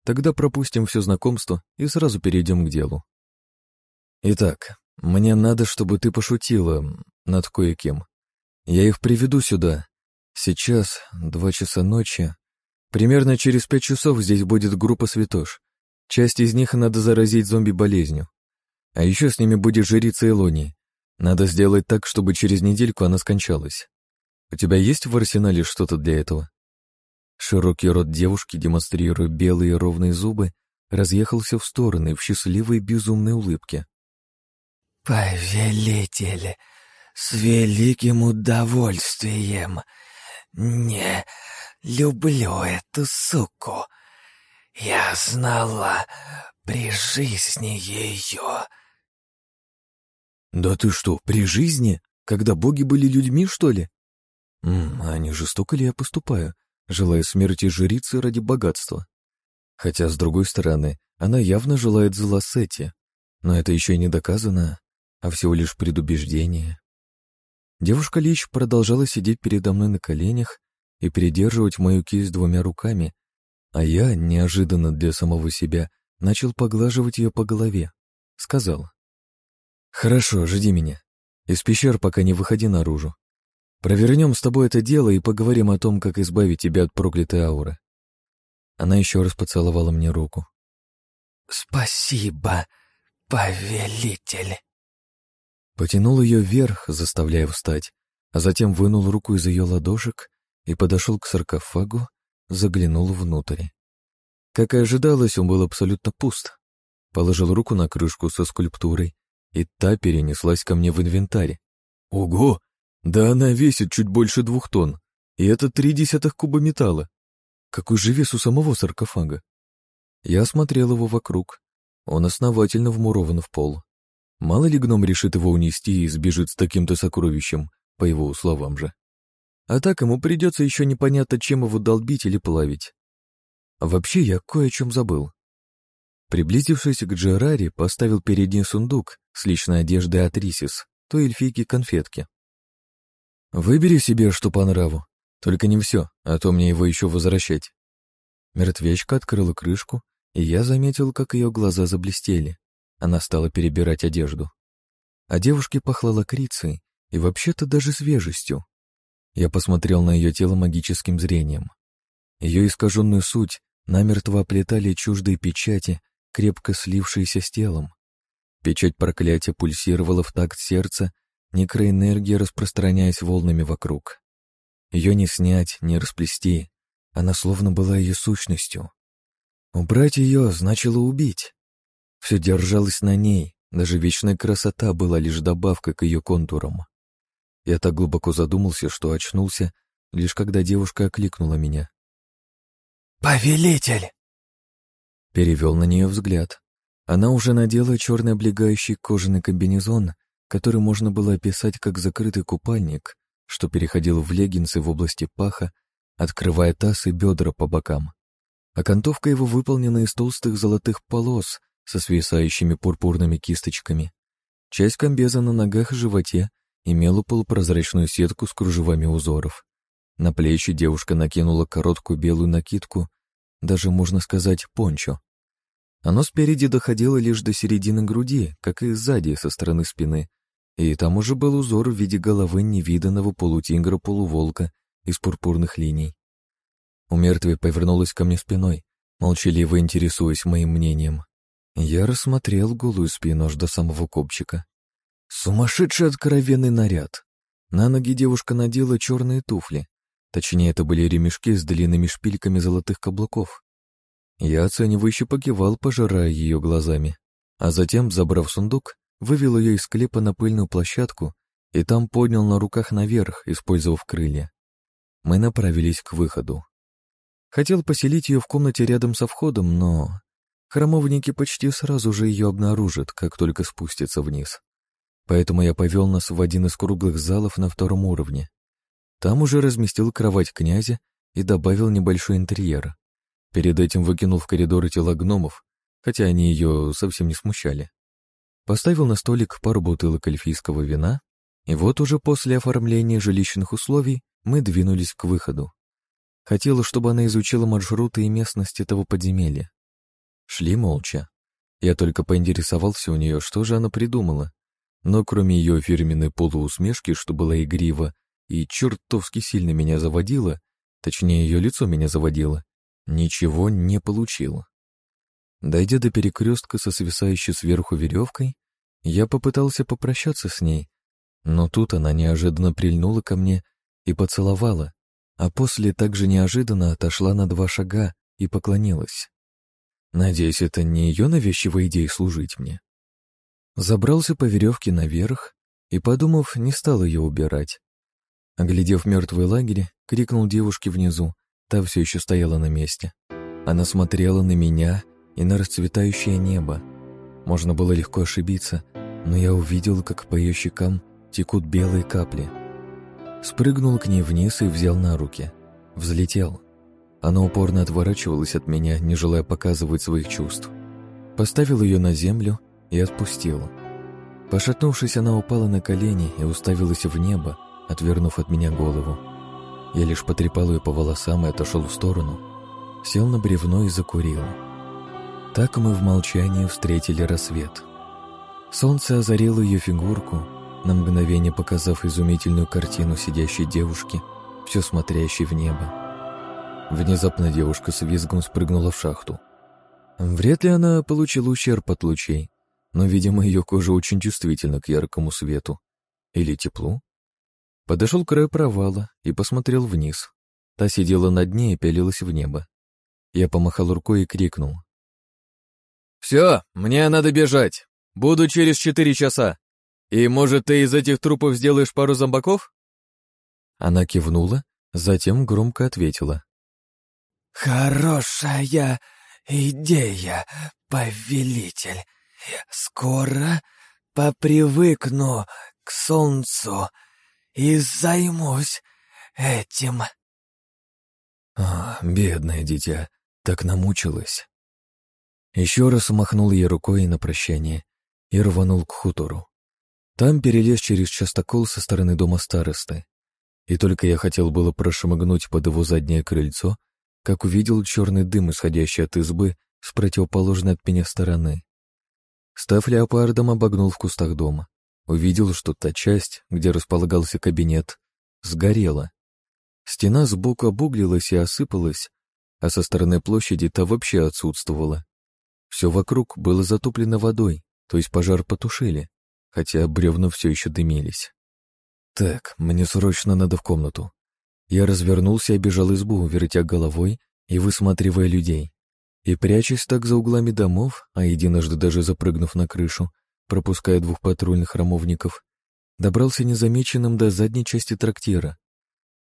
[SPEAKER 2] Тогда пропустим все знакомство и сразу перейдем к делу. Итак, мне надо, чтобы ты пошутила над кое-кем. Я их приведу сюда. Сейчас, два часа ночи. Примерно через пять часов здесь будет группа святош. Часть из них надо заразить зомби-болезнью. А еще с ними будет жрица Элони. Надо сделать так, чтобы через недельку она скончалась. У тебя есть в арсенале что-то для этого? Широкий рот девушки, демонстрируя белые ровные зубы, разъехался в стороны в счастливой безумной улыбке.
[SPEAKER 8] «Повелитель, с великим удовольствием. Не люблю эту суку. Я знала при жизни ее».
[SPEAKER 2] «Да ты что, при жизни? Когда боги были людьми, что ли?» «М, а не жестоко ли я поступаю, желая смерти жрицы ради богатства? Хотя, с другой стороны, она явно желает зла Сети, но это еще и не доказано, а всего лишь предубеждение». Девушка Лич продолжала сидеть передо мной на коленях и придерживать мою кисть двумя руками, а я, неожиданно для самого себя, начал поглаживать ее по голове. Сказал. «Хорошо, жди меня. Из пещер пока не выходи наружу. Провернем с тобой это дело и поговорим о том, как избавить тебя от проклятой ауры». Она еще раз поцеловала мне руку.
[SPEAKER 8] «Спасибо, повелитель».
[SPEAKER 2] Потянул ее вверх, заставляя встать, а затем вынул руку из ее ладошек и подошел к саркофагу, заглянул внутрь. Как и ожидалось, он был абсолютно пуст. Положил руку на крышку со скульптурой и та перенеслась ко мне в инвентарь. Ого! Да она весит чуть больше двух тонн, и это три десятых куба металла. Какой же вес у самого саркофага? Я осмотрел его вокруг. Он основательно вмурован в пол. Мало ли гном решит его унести и сбежит с таким-то сокровищем, по его словам же. А так ему придется еще непонятно, чем его долбить или плавить. А вообще я кое о чем забыл. Приблизившись к Джерари, поставил перед ней сундук с личной одеждой от Рисис, той эльфийки-конфетки. «Выбери себе, что по нраву. Только не все, а то мне его еще возвращать». Мертвечка открыла крышку, и я заметил, как ее глаза заблестели. Она стала перебирать одежду. А девушке пахло лакрицей и вообще-то даже свежестью. Я посмотрел на ее тело магическим зрением. Ее искаженную суть намертво оплетали чуждые печати крепко слившиеся с телом. Печать проклятия пульсировала в такт сердца, некроэнергия распространяясь волнами вокруг. Ее не снять, не расплести, она словно была ее сущностью. Убрать ее значило убить. Все держалось на ней, даже вечная красота была лишь добавкой к ее контурам. Я так глубоко задумался, что очнулся, лишь когда девушка окликнула меня.
[SPEAKER 8] «Повелитель!»
[SPEAKER 2] Перевел на нее взгляд. Она уже надела черный облегающий кожаный комбинезон, который можно было описать как закрытый купальник, что переходил в леггинсы в области паха, открывая таз и бедра по бокам. Окантовка его выполнена из толстых золотых полос со свисающими пурпурными кисточками. Часть комбеза на ногах и животе имела полупрозрачную сетку с кружевами узоров. На плечи девушка накинула короткую белую накидку даже, можно сказать, пончо. Оно спереди доходило лишь до середины груди, как и сзади, со стороны спины, и там уже был узор в виде головы невиданного полутигра-полуволка из пурпурных линий. У мертвой повернулась ко мне спиной, молчаливо интересуясь моим мнением. Я рассмотрел голую спину аж до самого копчика. Сумасшедший откровенный наряд. На ноги девушка надела черные туфли, Точнее, это были ремешки с длинными шпильками золотых каблуков. Я оценивающе покивал, пожирая ее глазами, а затем, забрав сундук, вывел ее из склепа на пыльную площадку и там поднял на руках наверх, использовав крылья. Мы направились к выходу. Хотел поселить ее в комнате рядом со входом, но... Храмовники почти сразу же ее обнаружат, как только спустятся вниз. Поэтому я повел нас в один из круглых залов на втором уровне, там уже разместил кровать князя и добавил небольшой интерьер. Перед этим выкинул в коридоры тела гномов, хотя они ее совсем не смущали. Поставил на столик пару бутылок эльфийского вина, и вот уже после оформления жилищных условий мы двинулись к выходу. Хотела, чтобы она изучила маршруты и местность этого подземелья. Шли молча. Я только поинтересовался у нее, что же она придумала. Но кроме ее фирменной полуусмешки, что была игрива и чертовски сильно меня заводила, точнее, ее лицо меня заводило, ничего не получила. Дойдя до перекрестка со свисающей сверху веревкой, я попытался попрощаться с ней, но тут она неожиданно прильнула ко мне и поцеловала, а после также неожиданно отошла на два шага и поклонилась. Надеюсь, это не ее навязчивая идея служить мне. Забрался по веревке наверх и, подумав, не стал ее убирать. Оглядев мертвый лагерь, крикнул девушке внизу, та все еще стояла на месте. Она смотрела на меня и на расцветающее небо. Можно было легко ошибиться, но я увидел, как по ее щекам текут белые капли. Спрыгнул к ней вниз и взял на руки. Взлетел. Она упорно отворачивалась от меня, не желая показывать своих чувств. Поставил ее на землю и отпустил. Пошатнувшись, она упала на колени и уставилась в небо, отвернув от меня голову. Я лишь потрепал ее по волосам и отошел в сторону. Сел на бревно и закурил. Так мы в молчании встретили рассвет. Солнце озарило ее фигурку, на мгновение показав изумительную картину сидящей девушки, все смотрящей в небо. Внезапно девушка с визгом спрыгнула в шахту. Вряд ли она получила ущерб от лучей, но, видимо, ее кожа очень чувствительна к яркому свету. Или теплу? Подошел к краю провала и посмотрел вниз. Та сидела на дне и пялилась в небо. Я помахал рукой и крикнул.
[SPEAKER 4] «Все, мне надо бежать. Буду через четыре часа. И, может, ты из этих трупов сделаешь пару зомбаков?»
[SPEAKER 2] Она кивнула, затем громко ответила.
[SPEAKER 8] «Хорошая идея, повелитель. Скоро попривыкну к солнцу и займусь этим».
[SPEAKER 2] А, бедное дитя, так намучилась. Еще раз махнул ей рукой на прощание и рванул к хутору. Там перелез через частокол со стороны дома старосты. И только я хотел было прошмыгнуть под его заднее крыльцо, как увидел черный дым, исходящий от избы с противоположной от меня стороны. Став леопардом, обогнул в кустах дома. Увидел, что та часть, где располагался кабинет, сгорела. Стена сбоку обуглилась и осыпалась, а со стороны площади та вообще отсутствовала. Все вокруг было затоплено водой, то есть пожар потушили, хотя бревна все еще дымились. Так, мне срочно надо в комнату. Я развернулся и бежал избу, вертя головой и высматривая людей. И прячась так за углами домов, а единожды даже запрыгнув на крышу, пропуская двух патрульных храмовников, добрался незамеченным до задней части трактира.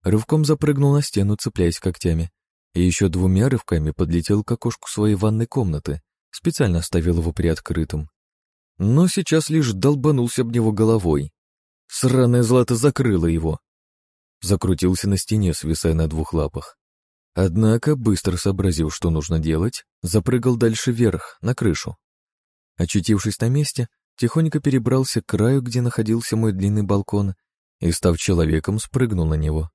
[SPEAKER 2] Рывком запрыгнул на стену, цепляясь когтями, и еще двумя рывками подлетел к окошку своей ванной комнаты, специально оставил его приоткрытым. Но сейчас лишь долбанулся об него головой. Сраное злато закрыло его. Закрутился на стене, свисая на двух лапах. Однако, быстро сообразив, что нужно делать, запрыгал дальше вверх, на крышу. Очутившись на месте, тихонько перебрался к краю, где находился мой длинный балкон, и, став человеком, спрыгнул на него.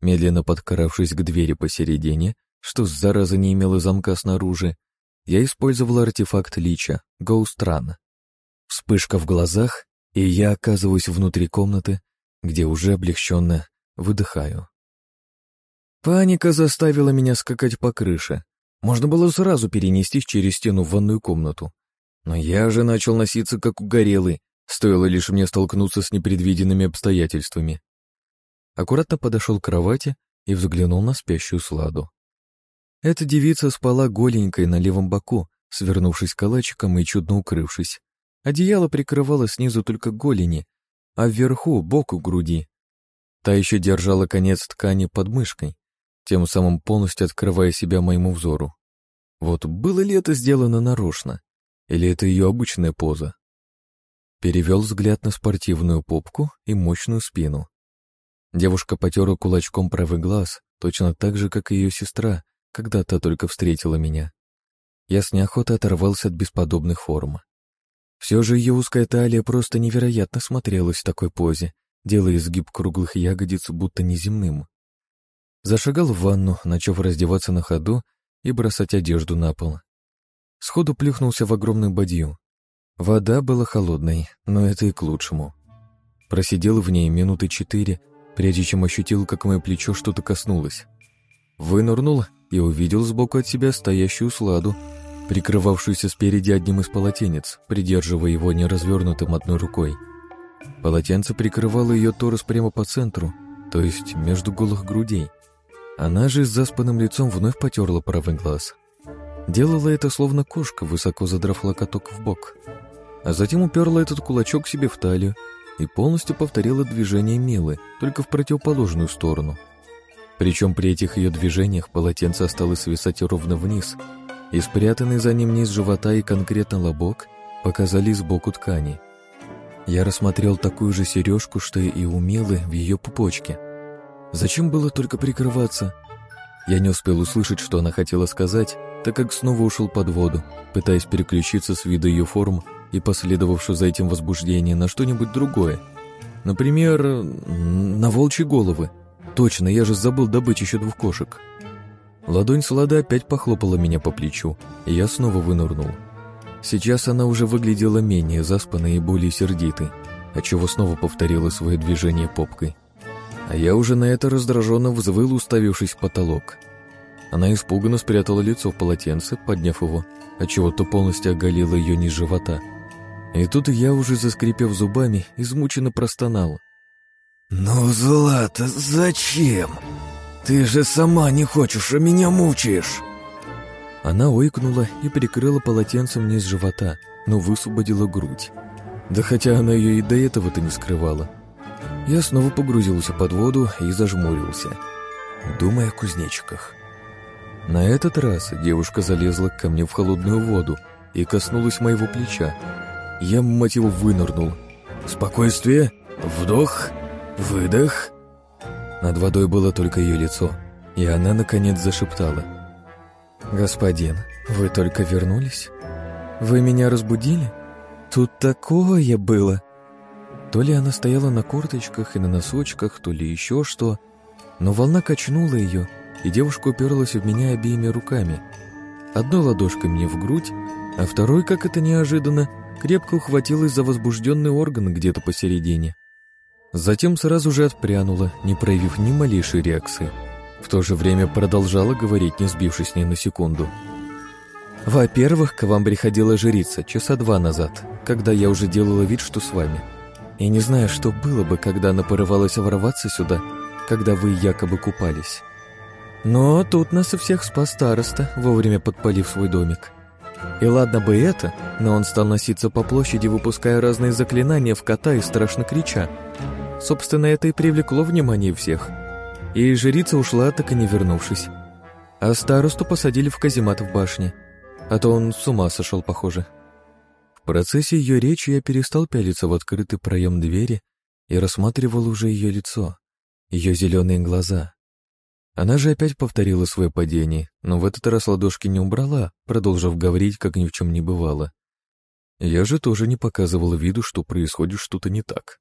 [SPEAKER 2] Медленно подкаравшись к двери посередине, что зараза не имела замка снаружи, я использовал артефакт Лича, Гоустран. Вспышка в глазах, и я оказываюсь внутри комнаты, где уже облегченно выдыхаю. Паника заставила меня скакать по крыше. Можно было сразу перенестись через стену в ванную комнату. Но я же начал носиться как угорелый, стоило лишь мне столкнуться с непредвиденными обстоятельствами. Аккуратно подошел к кровати и взглянул на спящую сладу. Эта девица спала голенькой на левом боку, свернувшись калачиком и чудно укрывшись. Одеяло прикрывало снизу только голени, а вверху — бок у груди. Та еще держала конец ткани под мышкой, тем самым полностью открывая себя моему взору. Вот было ли это сделано нарочно, или это ее обычная поза? Перевел взгляд на спортивную попку и мощную спину. Девушка потерла кулачком правый глаз, точно так же, как и ее сестра, когда та только встретила меня. Я с неохотой оторвался от бесподобных форм. Все же ее узкая талия просто невероятно смотрелась в такой позе, делая изгиб круглых ягодиц будто неземным. Зашагал в ванну, начав раздеваться на ходу и бросать одежду на пол. Сходу плюхнулся в огромную бадью. Вода была холодной, но это и к лучшему. Просидел в ней минуты четыре, прежде чем ощутил, как мое плечо что-то коснулось. Вынырнул и увидел сбоку от себя стоящую сладу, прикрывавшуюся спереди одним из полотенец, придерживая его неразвернутым одной рукой. Полотенце прикрывало ее торс прямо по центру, то есть между голых грудей. Она же с заспанным лицом вновь потерла правый глаз. Делала это словно кошка, высоко задрав локоток в бок. А затем уперла этот кулачок себе в талию и полностью повторила движение Милы, только в противоположную сторону. Причем при этих ее движениях полотенце осталось свисать ровно вниз, и спрятанный за ним низ живота и конкретно лобок показались сбоку ткани. Я рассмотрел такую же сережку, что и у Милы в ее пупочке — Зачем было только прикрываться? Я не успел услышать, что она хотела сказать, так как снова ушел под воду, пытаясь переключиться с вида ее форм и последовавшего за этим возбуждение на что-нибудь другое. Например, на волчьи головы. Точно, я же забыл добыть еще двух кошек. Ладонь Слада опять похлопала меня по плечу, и я снова вынырнул. Сейчас она уже выглядела менее заспанной и более сердитой, отчего снова повторила свое движение попкой. А я уже на это раздраженно взвыл, уставившись в потолок. Она испуганно спрятала лицо в полотенце, подняв его, отчего-то полностью оголила ее низ живота. И тут я, уже заскрипев зубами, измученно простонал.
[SPEAKER 8] «Ну, Злата, зачем? Ты же сама не хочешь, а меня мучаешь!»
[SPEAKER 2] Она ойкнула и прикрыла полотенцем низ живота, но высвободила грудь. Да хотя она ее и до этого-то не скрывала. Я снова погрузился под воду и зажмурился, думая о кузнечиках. На этот раз девушка залезла ко мне в холодную воду и коснулась моего плеча. Я, мать его, вынырнул. Спокойствие, вдох, выдох. Над водой было только ее лицо, и она, наконец, зашептала. «Господин, вы только вернулись? Вы меня разбудили? Тут такое было!» То ли она стояла на корточках и на носочках, то ли еще что, но волна качнула ее, и девушка уперлась в меня обеими руками. Одной ладошкой мне в грудь, а второй, как это неожиданно, крепко ухватилась за возбужденный орган где-то посередине. Затем сразу же отпрянула, не проявив ни малейшей реакции. В то же время продолжала говорить, не сбившись ней на секунду. «Во-первых, к вам приходила жрица часа два назад, когда я уже делала вид, что с вами. И не знаю, что было бы, когда она порывалась ворваться сюда, когда вы якобы купались. Но тут нас и всех спас староста, вовремя подпалив свой домик. И ладно бы это, но он стал носиться по площади, выпуская разные заклинания в кота и страшно крича. Собственно, это и привлекло внимание всех. И жрица ушла, так и не вернувшись. А старосту посадили в каземат в башне. А то он с ума сошел, похоже. Процессе ее речи я перестал пялиться в открытый проем двери и рассматривал уже ее лицо, ее зеленые глаза. Она же опять повторила свое падение, но в этот раз ладошки не убрала, продолжив говорить, как ни в чем не бывало. Я же тоже не показывал виду, что происходит что-то не так.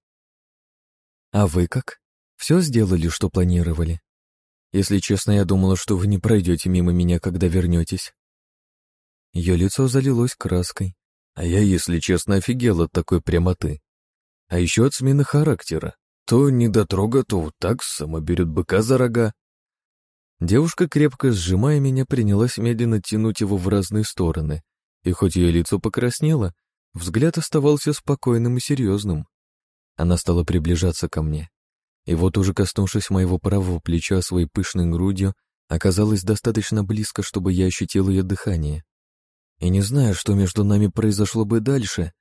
[SPEAKER 2] «А вы как? Все сделали, что планировали? Если честно, я думала, что вы не пройдете мимо меня, когда вернетесь». Ее лицо залилось краской, а я, если честно, офигел от такой прямоты. А еще от смены характера. То недотрога, то вот так само берет быка за рога. Девушка, крепко сжимая меня, принялась медленно тянуть его в разные стороны, и хоть ее лицо покраснело, взгляд оставался спокойным и серьезным. Она стала приближаться ко мне, и вот уже коснувшись моего правого плеча своей пышной грудью, оказалась достаточно близко, чтобы я ощутил ее дыхание. И не знаю, что между нами произошло бы дальше,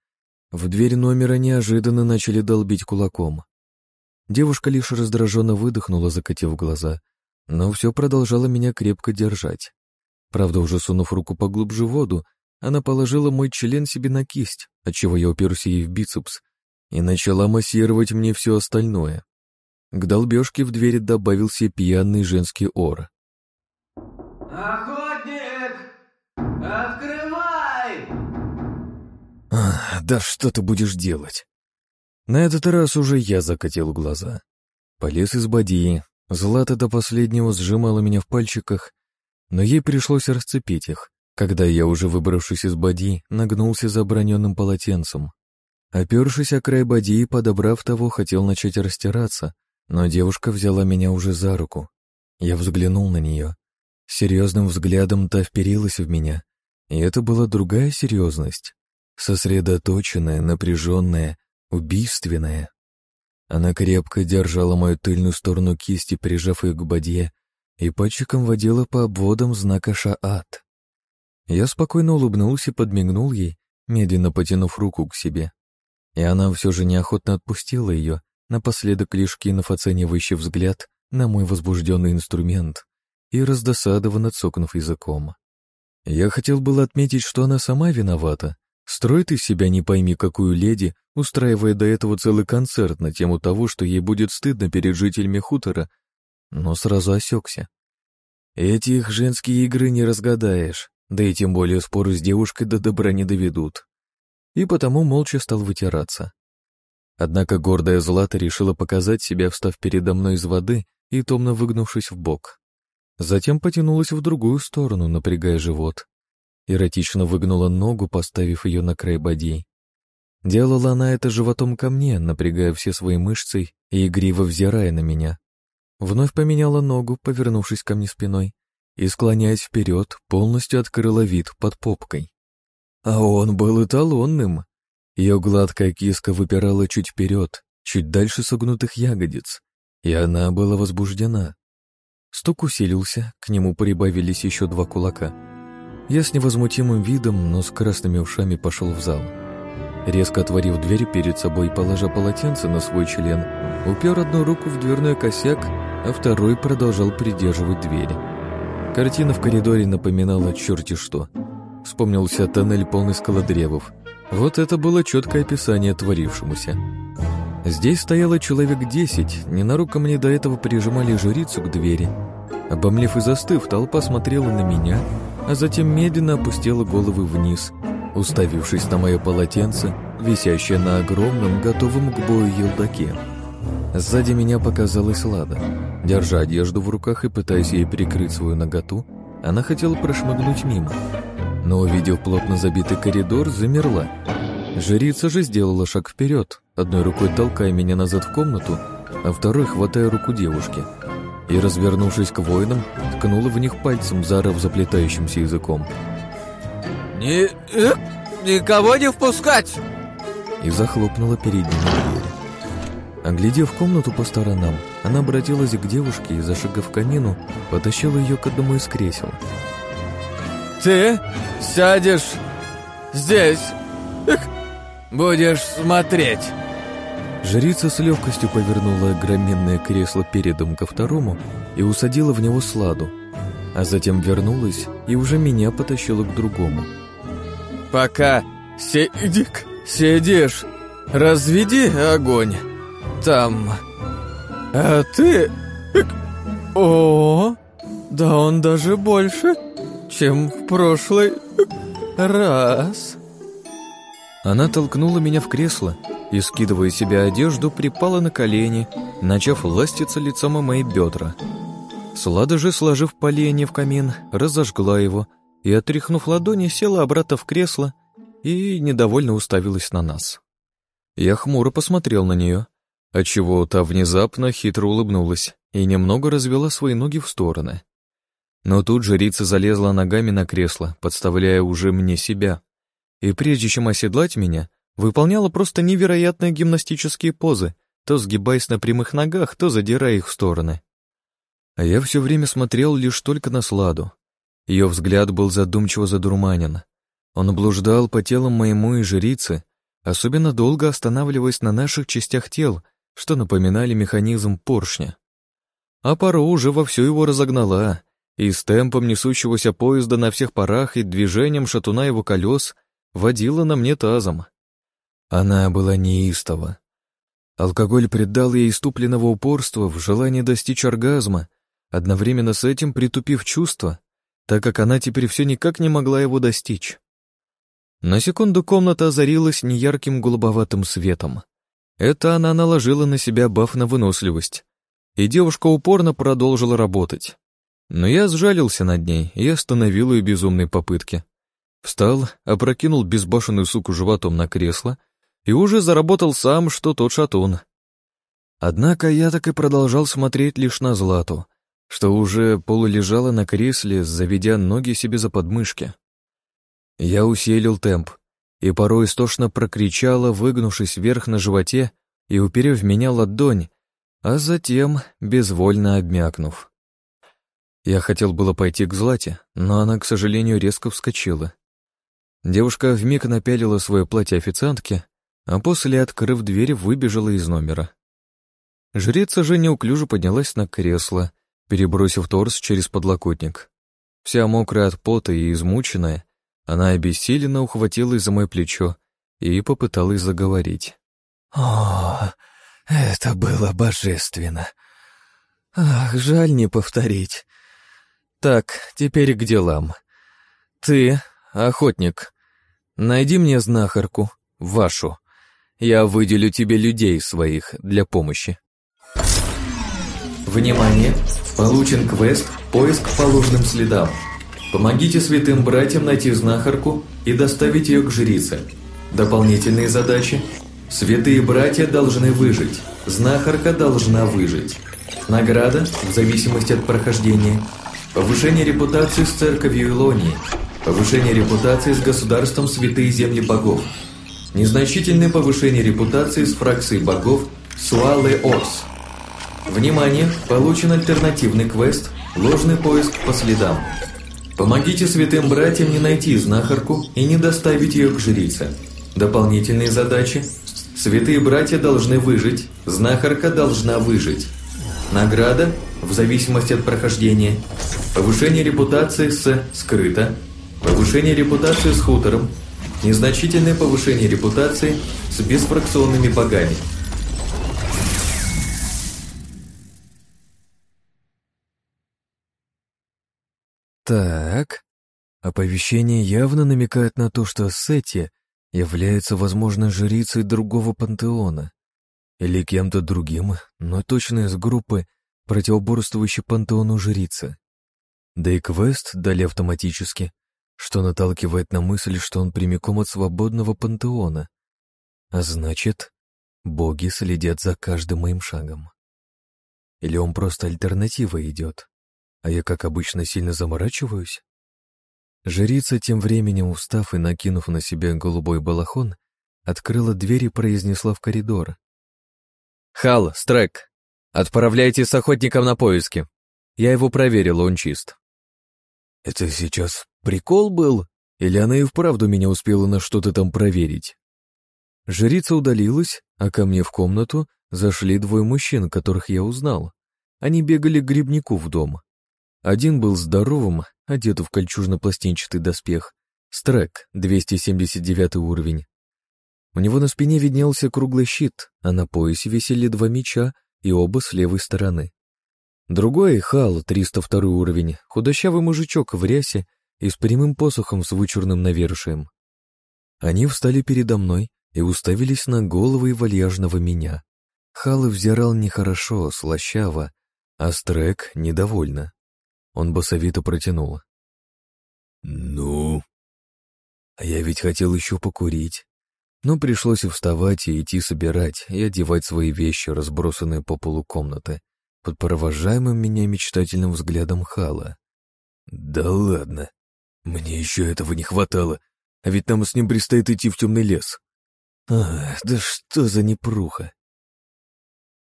[SPEAKER 2] в дверь номера неожиданно начали долбить кулаком. Девушка лишь раздраженно выдохнула, закатив глаза, но все продолжала меня крепко держать. Правда, уже сунув руку поглубже в воду, она положила мой член себе на кисть, отчего я уперся ей в бицепс, и начала массировать мне все остальное. К долбежке в двери добавился пьяный женский ор.
[SPEAKER 8] «Охотник!
[SPEAKER 2] Да что ты будешь делать?» На этот раз уже я закатил глаза. Полез из бадьи, Злата до последнего сжимала меня в пальчиках, но ей пришлось расцепить их, когда я, уже выбравшись из боди, нагнулся за оброненным полотенцем. Опершись о край боди и подобрав того, хотел начать растираться, но девушка взяла меня уже за руку. Я взглянул на нее. Серьезным взглядом та вперилась в меня, и это была другая серьезность. Сосредоточенная, напряженная, убийственная. Она крепко держала мою тыльную сторону кисти, прижав ее к бадье, и пальчиком водила по обводам знака Шаат. Я спокойно улыбнулся и подмигнул ей, медленно потянув руку к себе. И она все же неохотно отпустила ее, напоследок лишь кинув оценивающий взгляд на мой возбужденный инструмент и раздосадованно цокнув языком. Я хотел было отметить, что она сама виновата, строит из себя не пойми какую леди, устраивая до этого целый концерт на тему того, что ей будет стыдно перед жителями хутора но сразу осекся. Эти их женские игры не разгадаешь, да и тем более споры с девушкой до добра не доведут. И потому молча стал вытираться. Однако гордая Злата решила показать себя, встав передо мной из воды и томно выгнувшись в бок. Затем потянулась в другую сторону, напрягая живот. Эротично выгнула ногу, поставив ее на край бодей. Делала она это животом ко мне, напрягая все свои мышцы и игриво взирая на меня. Вновь поменяла ногу, повернувшись ко мне спиной, и, склоняясь вперед, полностью открыла вид под попкой. А он был эталонным. Ее гладкая киска выпирала чуть вперед, чуть дальше согнутых ягодиц, и она была возбуждена. Стук усилился, к нему прибавились еще два кулака. Я с невозмутимым видом, но с красными ушами пошел в зал. Резко отворив дверь перед собой, положа полотенце на свой член, упер одну руку в дверной косяк а второй продолжал придерживать двери. Картина в коридоре напоминала черти что. Вспомнился тоннель полный скалодревов. Вот это было четкое описание творившемуся. Здесь стояло человек десять, ненароком мне до этого прижимали жрицу к двери. Обомлев и застыв, толпа смотрела на меня, а затем медленно опустила головы вниз, уставившись на мое полотенце, висящее на огромном, готовом к бою елдаке. Сзади меня показалась Лада. Держа одежду в руках и пытаясь ей прикрыть свою ноготу, она хотела прошмыгнуть мимо. Но, увидев плотно забитый коридор, замерла. Жрица же сделала шаг вперед, одной рукой толкая меня назад в комнату, а второй хватая руку девушки. И, развернувшись к воинам, ткнула в них пальцем, заорав заплетающимся языком.
[SPEAKER 4] «Ни... Э, никого не впускать!»
[SPEAKER 2] И захлопнула перед ними дверь. Оглядев комнату по сторонам, она обратилась к девушке и, зашагав к камину, потащила ее к одному из кресел.
[SPEAKER 4] «Ты сядешь здесь, будешь смотреть!»
[SPEAKER 2] Жрица с легкостью повернула громадное кресло передом ко второму и усадила в него сладу, а затем вернулась и уже меня потащила к другому.
[SPEAKER 4] «Пока сидик, сидишь, разведи огонь!» там. А ты... О, да он даже больше, чем в прошлый раз.
[SPEAKER 2] Она толкнула меня в кресло и, скидывая себе одежду, припала на колени, начав ластиться лицом о мои бедра. Слада же, сложив поленье в камин, разожгла его и, отряхнув ладони, села обратно в кресло и недовольно уставилась на нас. Я хмуро посмотрел на нее, отчего та внезапно хитро улыбнулась и немного развела свои ноги в стороны. Но тут жрица залезла ногами на кресло, подставляя уже мне себя, и прежде чем оседлать меня, выполняла просто невероятные гимнастические позы, то сгибаясь на прямых ногах, то задирая их в стороны. А я все время смотрел лишь только на Сладу. Ее взгляд был задумчиво задурманен. Он блуждал по телам моему и жрицы, особенно долго останавливаясь на наших частях тел, что напоминали механизм поршня. А пару уже вовсю его разогнала, и с темпом несущегося поезда на всех парах и движением шатуна его колес водила на мне тазом. Она была неистова. Алкоголь придал ей иступленного упорства в желании достичь оргазма, одновременно с этим притупив чувства, так как она теперь все никак не могла его достичь. На секунду комната озарилась неярким голубоватым светом. Это она наложила на себя баф на выносливость, и девушка упорно продолжила работать. Но я сжалился над ней и остановил ее безумные попытки. Встал, опрокинул безбашенную суку животом на кресло и уже заработал сам, что тот шатун. Однако я так и продолжал смотреть лишь на Злату, что уже полулежала на кресле, заведя ноги себе за подмышки. Я усилил темп и порой истошно прокричала, выгнувшись вверх на животе и уперев меня ладонь, а затем безвольно обмякнув. Я хотел было пойти к Злате, но она, к сожалению, резко вскочила. Девушка вмиг напялила свое платье официантки, а после, открыв дверь, выбежала из номера. Жрица же неуклюже поднялась на кресло, перебросив торс через подлокотник. Вся мокрая от пота и измученная, она обессиленно ухватилась за мое плечо и попыталась заговорить.
[SPEAKER 8] «О, это было божественно! Ах, жаль не повторить.
[SPEAKER 2] Так, теперь к делам. Ты, охотник, найди мне знахарку, вашу. Я выделю тебе людей своих для помощи.
[SPEAKER 1] Внимание! Получен квест «Поиск по ложным следам». Помогите святым братьям найти знахарку и доставить ее к жрице. Дополнительные задачи. Святые братья должны выжить. Знахарка должна выжить. Награда, в зависимости от прохождения. Повышение репутации с церковью Илонии. Повышение репутации с государством Святые Земли Богов. Незначительное повышение репутации с фракцией богов Суале Орс. Внимание! Получен альтернативный квест «Ложный поиск по следам». Помогите святым братьям не найти знахарку и не доставить ее к жрице. Дополнительные задачи. Святые братья должны выжить, знахарка должна выжить. Награда, в зависимости от прохождения. Повышение репутации с «скрыто», повышение репутации с хутором, незначительное повышение репутации с бесфракционными богами.
[SPEAKER 2] Так, оповещение явно намекает на то, что Сети является, возможно, жрицей другого пантеона или кем-то другим, но точно из группы, противоборствующей пантеону жрицы. Да и квест дали автоматически, что наталкивает на мысль, что он прямиком от свободного пантеона. А значит, боги следят за каждым моим шагом. Или он просто альтернатива идет? а я, как обычно, сильно заморачиваюсь? Жрица, тем временем устав и накинув на себя голубой балахон, открыла дверь и произнесла в коридор. «Хал, Стрек, отправляйте с охотником на поиски. Я его проверил, он чист». «Это сейчас прикол был? Или она и вправду меня успела на что-то там проверить?» Жрица удалилась, а ко мне в комнату зашли двое мужчин, которых я узнал. Они бегали к грибнику в дом. Один был здоровым, одет в кольчужно-пластинчатый доспех, Стрек, 279 уровень. У него на спине виднелся круглый щит, а на поясе висели два меча и оба с левой стороны. Другой — Хал, 302 уровень, худощавый мужичок в рясе и с прямым посохом с вычурным навершием. Они встали передо мной и уставились на головы вальяжного меня. Хал взирал нехорошо, слащаво, а Стрек — недовольно. Он босовито протянул.
[SPEAKER 5] «Ну?»
[SPEAKER 2] А я ведь хотел еще покурить. Но пришлось и вставать, и идти собирать, и одевать свои вещи, разбросанные по полу комнаты, под провожаемым меня мечтательным взглядом Хала.
[SPEAKER 5] «Да ладно, мне еще этого не хватало, а ведь нам с ним предстоит идти в темный лес».
[SPEAKER 2] Ах, да что за непруха!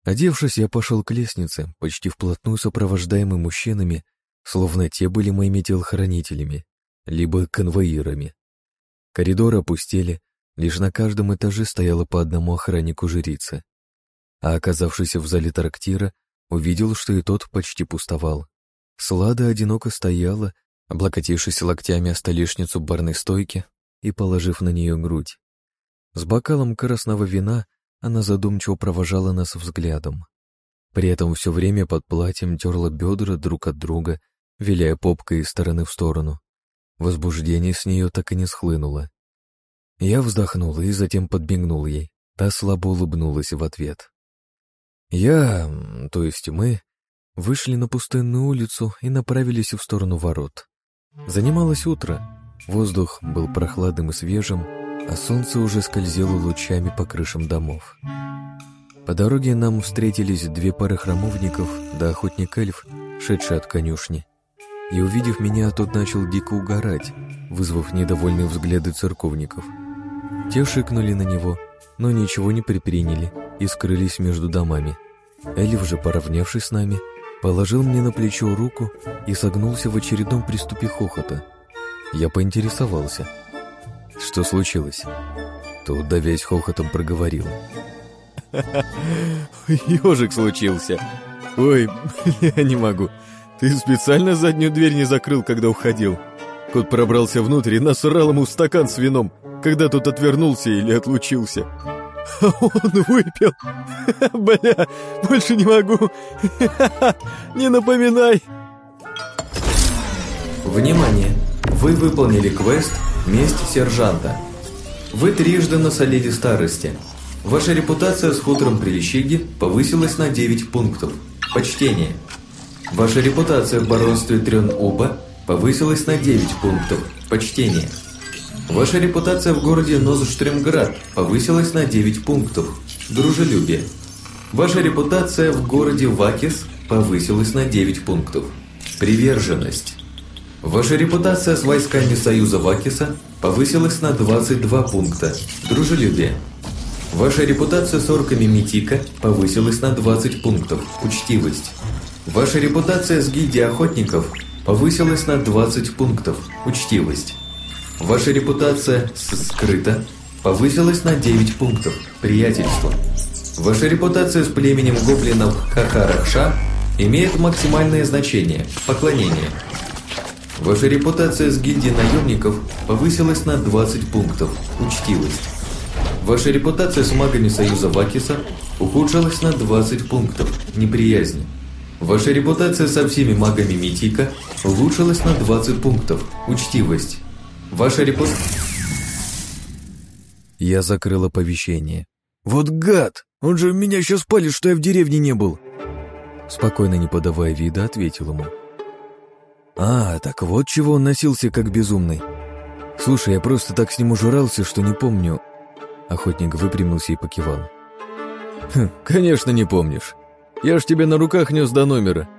[SPEAKER 2] Одевшись, я пошел к лестнице, почти вплотную сопровождаемый мужчинами, словно те были моими телохранителями, либо конвоирами. Коридоры опустели, лишь на каждом этаже стояло по одному охраннику жрицы. А оказавшись в зале трактира, увидел, что и тот почти пустовал. Слада одиноко стояла, облокотившись локтями о столешницу барной стойки и положив на нее грудь. С бокалом красного вина она задумчиво провожала нас взглядом. При этом все время под платьем терла бедра друг от друга виляя попкой из стороны в сторону. Возбуждение с нее так и не схлынуло. Я вздохнул и затем подбегнул ей. Та слабо улыбнулась в ответ. Я, то есть мы, вышли на пустынную улицу и направились в сторону ворот. Занималось утро, воздух был прохладным и свежим, а солнце уже скользило лучами по крышам домов. По дороге нам встретились две пары храмовников да охотник-эльф, шедший от конюшни. И, увидев меня, тот начал дико угорать, вызвав недовольные взгляды церковников. Те шикнули на него, но ничего не предприняли и скрылись между домами. Эльф же, поравнявшись с нами, положил мне на плечо руку и согнулся в очередном приступе хохота. Я поинтересовался. Что случилось? Тут, давясь хохотом, проговорил. [LAUGHS]
[SPEAKER 4] Ежик случился. Ой, [LAUGHS] я не могу. Ты специально заднюю дверь не закрыл, когда уходил. Кот пробрался внутрь и насрал ему стакан с вином, когда тот отвернулся или отлучился. [LAUGHS] Он выпил. [LAUGHS] Бля, больше не могу. [LAUGHS] Не напоминай.
[SPEAKER 1] Внимание! Вы выполнили квест «Месть сержанта». Вы трижды насолили старости. Ваша репутация с хутором при Лещиге повысилась на 9 пунктов. Почтение. Ваша репутация в баронстве Трен-Уба повысилась на 9 пунктов. Почтение. Ваша репутация в городе Нозштремград повысилась на 9 пунктов. Дружелюбие. Ваша репутация в городе Вакис повысилась на 9 пунктов. Приверженность. Ваша репутация с войсками Союза Вакиса повысилась на 22 пункта. Дружелюбие. Ваша репутация с орками Митика повысилась на 20 пунктов. Учтивость. Ваша репутация с гильдией охотников повысилась на 20 пунктов. Учтивость. Ваша репутация скрыта повысилась на 9 пунктов. Приятельство. Ваша репутация с племенем гоблинов Хахаракша имеет максимальное значение – поклонение. Ваша репутация с гильдией наемников повысилась на 20 пунктов. Учтивость. Ваша репутация с магами Союза Вакиса ухудшилась на 20 пунктов. Неприязнь. Ваша репутация со всеми магами Митика улучшилась на 20 пунктов. Учтивость. Ваша репутация...
[SPEAKER 2] Я закрыл оповещение. «Вот гад! Он же меня сейчас палит, что я в деревне не был!» Спокойно не подавая вида, ответил ему. «А, так вот чего он носился как безумный. Слушай, я просто так с ним ужирался, что не помню». Охотник выпрямился и покивал.
[SPEAKER 4] «Хм, «Конечно не помнишь. Я ж тебя на руках нес до номера.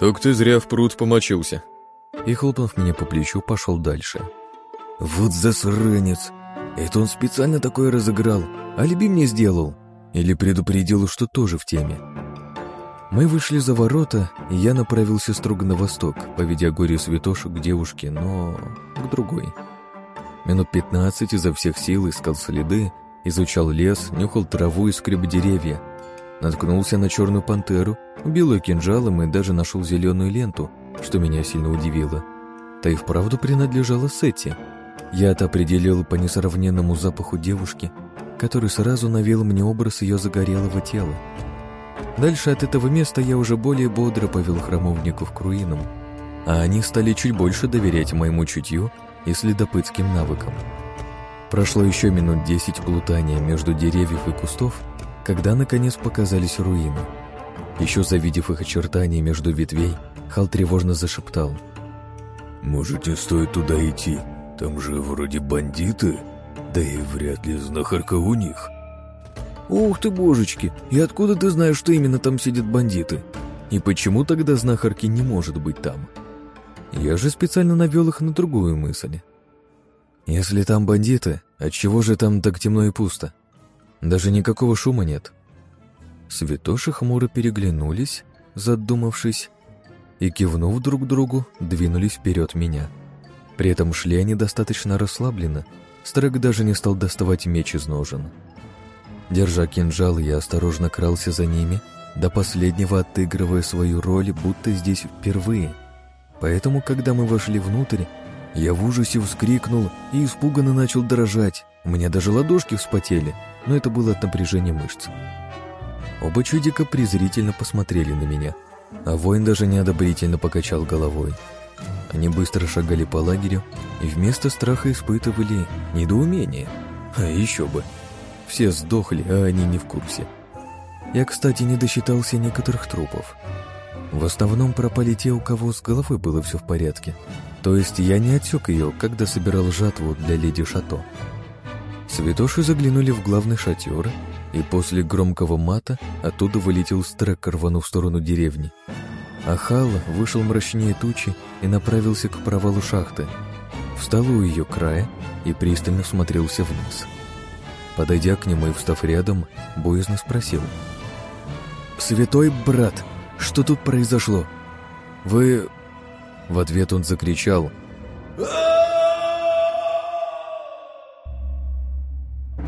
[SPEAKER 4] Так ты зря в пруд помочился».
[SPEAKER 2] И, хлопнув меня по плечу, пошел дальше. «Вот засранец! Это он специально такое разыграл, алиби мне сделал. Или предупредил, что тоже в теме. Мы вышли за ворота, и я направился строго на восток, поведя горе святош к девушке, но к другой. Минут пятнадцать изо всех сил искал следы, изучал лес, нюхал траву и скреб деревья. Наткнулся на черную пантеру, убил ее кинжалом и даже нашел зеленую ленту, что меня сильно удивило. Та и вправду принадлежала Сетти. Я это определил по несравненному запаху девушки, который сразу навел мне образ ее загорелого тела. Дальше от этого места я уже более бодро повел храмовников к руинам, а они стали чуть больше доверять моему чутью и следопытским навыкам. Прошло еще минут десять плутания между деревьев и кустов, когда наконец показались руины. Еще завидев их очертания между ветвей, Хал тревожно зашептал.
[SPEAKER 8] «Может, не стоит туда идти? Там же вроде бандиты, да и вряд ли знахарка у них».
[SPEAKER 2] «Ух ты, божечки! И откуда ты знаешь, что именно там сидят бандиты? И почему тогда знахарки не может быть там?» Я же специально навел их на другую мысль. «Если там бандиты, отчего же там так темно и пусто? Даже никакого шума нет». Святоши хмуро переглянулись, задумавшись, и, кивнув друг другу, двинулись вперед меня. При этом шли они достаточно расслабленно, Стрэг даже не стал доставать меч из ножен. Держа кинжал, я осторожно крался за ними, до последнего отыгрывая свою роль, будто здесь впервые. Поэтому, когда мы вошли внутрь, я в ужасе вскрикнул и испуганно начал дрожать. У меня даже ладошки вспотели, но это было от напряжения мышц. Оба чудика презрительно посмотрели на меня, а воин даже неодобрительно покачал головой. Они быстро шагали по лагерю и вместо страха испытывали недоумение. А еще бы. Все сдохли, а они не в курсе. Я, кстати, не досчитался некоторых трупов. В основном пропали те, у кого с головой было все в порядке. То есть я не отсек ее, когда собирал жатву для леди Шато. Святоши заглянули в главный шатер, и после громкого мата оттуда вылетел стрек, рванув в сторону деревни. Ахал вышел мрачнее тучи и направился к провалу шахты. Встал у ее края и пристально смотрелся вниз. Подойдя к нему и встав рядом, боязно спросил. «Святой брат, что тут произошло? Вы...» В ответ он закричал.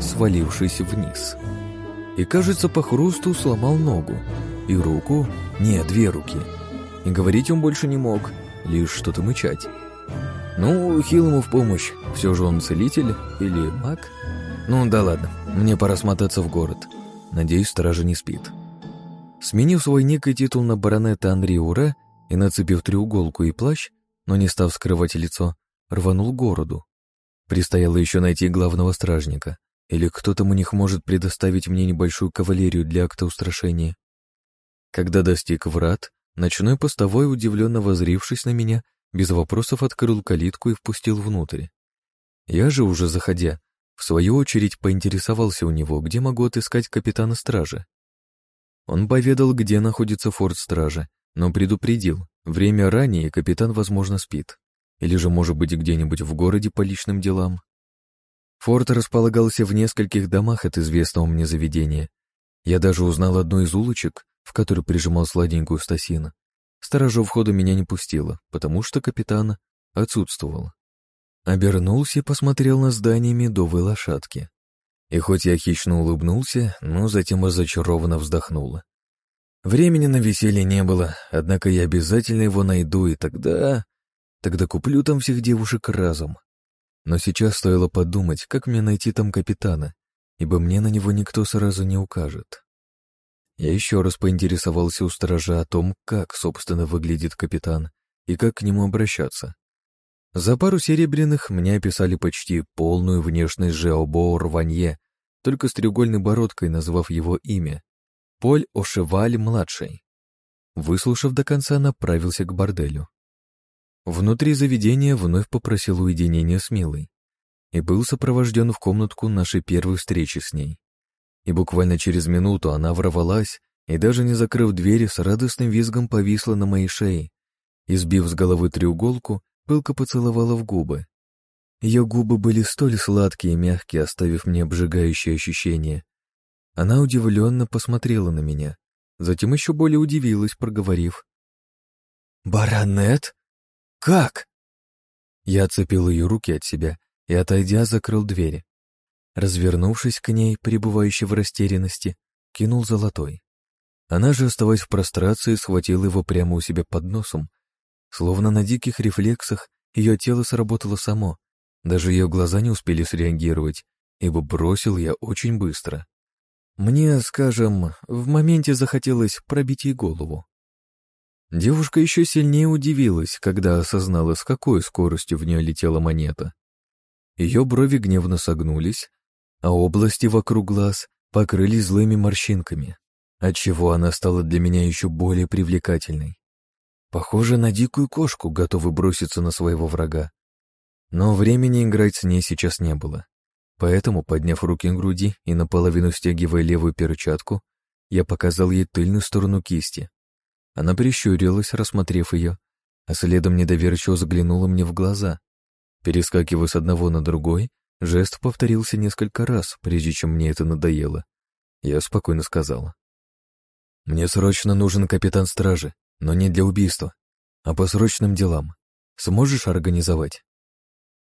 [SPEAKER 2] свалившись вниз. И, кажется, по хрусту сломал ногу. И руку... Не, две руки. И говорить он больше не мог, лишь что-то мычать. Ну, хил ему в помощь. Все же он целитель или маг? Ну да ладно, мне пора смотаться в город. Надеюсь, стража не спит. Сменив свой ник и титул на баронета Анри Ура и нацепив треуголку и плащ, но не став скрывать лицо, рванул к городу. Предстояло еще найти главного стражника, или кто там у них может предоставить мне небольшую кавалерию для акта устрашения. Когда достиг врат, ночной постовой, удивленно возрившись на меня, без вопросов открыл калитку и впустил внутрь. Я же, уже заходя, в свою очередь поинтересовался у него, где могу отыскать капитана стражи. Он поведал, где находится форт стражи, но предупредил, время ранее капитан, возможно, спит. Или же, может быть, где-нибудь в городе по личным делам. Форт располагался в нескольких домах от известного мне заведения. Я даже узнал одну из улочек, в которой прижимал сладенькую Стасина. Сторожа у входа меня не пустила, потому что капитан отсутствовал. Обернулся и посмотрел на здание медовой лошадки. И хоть я хищно улыбнулся, но затем разочарованно вздохнула. Времени на веселье не было, однако я обязательно его найду, и тогда... Тогда куплю там всех девушек разом. Но сейчас стоило подумать, как мне найти там капитана, ибо мне на него никто сразу не укажет. Я еще раз поинтересовался у сторожа о том, как, собственно, выглядит капитан и как к нему обращаться. За пару серебряных мне описали почти полную внешность Жеобо Рванье, только с треугольной бородкой, назвав его имя. Поль Ошеваль-младший. Выслушав до конца, направился к борделю. Внутри заведения вновь попросил уединения с Милой и был сопровожден в комнатку нашей первой встречи с ней и буквально через минуту она ворвалась и, даже не закрыв двери, с радостным визгом повисла на моей шее. Избив с головы треуголку, пылко поцеловала в губы. Ее губы были столь сладкие и мягкие, оставив мне обжигающее ощущение. Она удивленно посмотрела на меня, затем еще более удивилась, проговорив. «Баронет? Как?» Я отцепил ее руки от себя и, отойдя, закрыл двери. Развернувшись к ней, пребывающей в растерянности, кинул золотой. Она же, оставаясь в прострации, схватила его прямо у себя под носом. Словно на диких рефлексах ее тело сработало само. Даже ее глаза не успели среагировать, ибо бросил я очень быстро. Мне, скажем, в моменте захотелось пробить ей голову. Девушка еще сильнее удивилась, когда осознала, с какой скоростью в нее летела монета. Ее брови гневно согнулись, а области вокруг глаз покрылись злыми морщинками, отчего она стала для меня еще более привлекательной. Похоже на дикую кошку, готовую броситься на своего врага. Но времени играть с ней сейчас не было. Поэтому, подняв руки к груди и наполовину стягивая левую перчатку, я показал ей тыльную сторону кисти. Она прищурилась, рассмотрев ее, а следом недоверчиво заглянула мне в глаза. Перескакивая с одного на другой, Жест повторился несколько раз, прежде чем мне это надоело. Я спокойно сказала. «Мне срочно нужен капитан стражи, но не для убийства, а по срочным делам. Сможешь организовать?»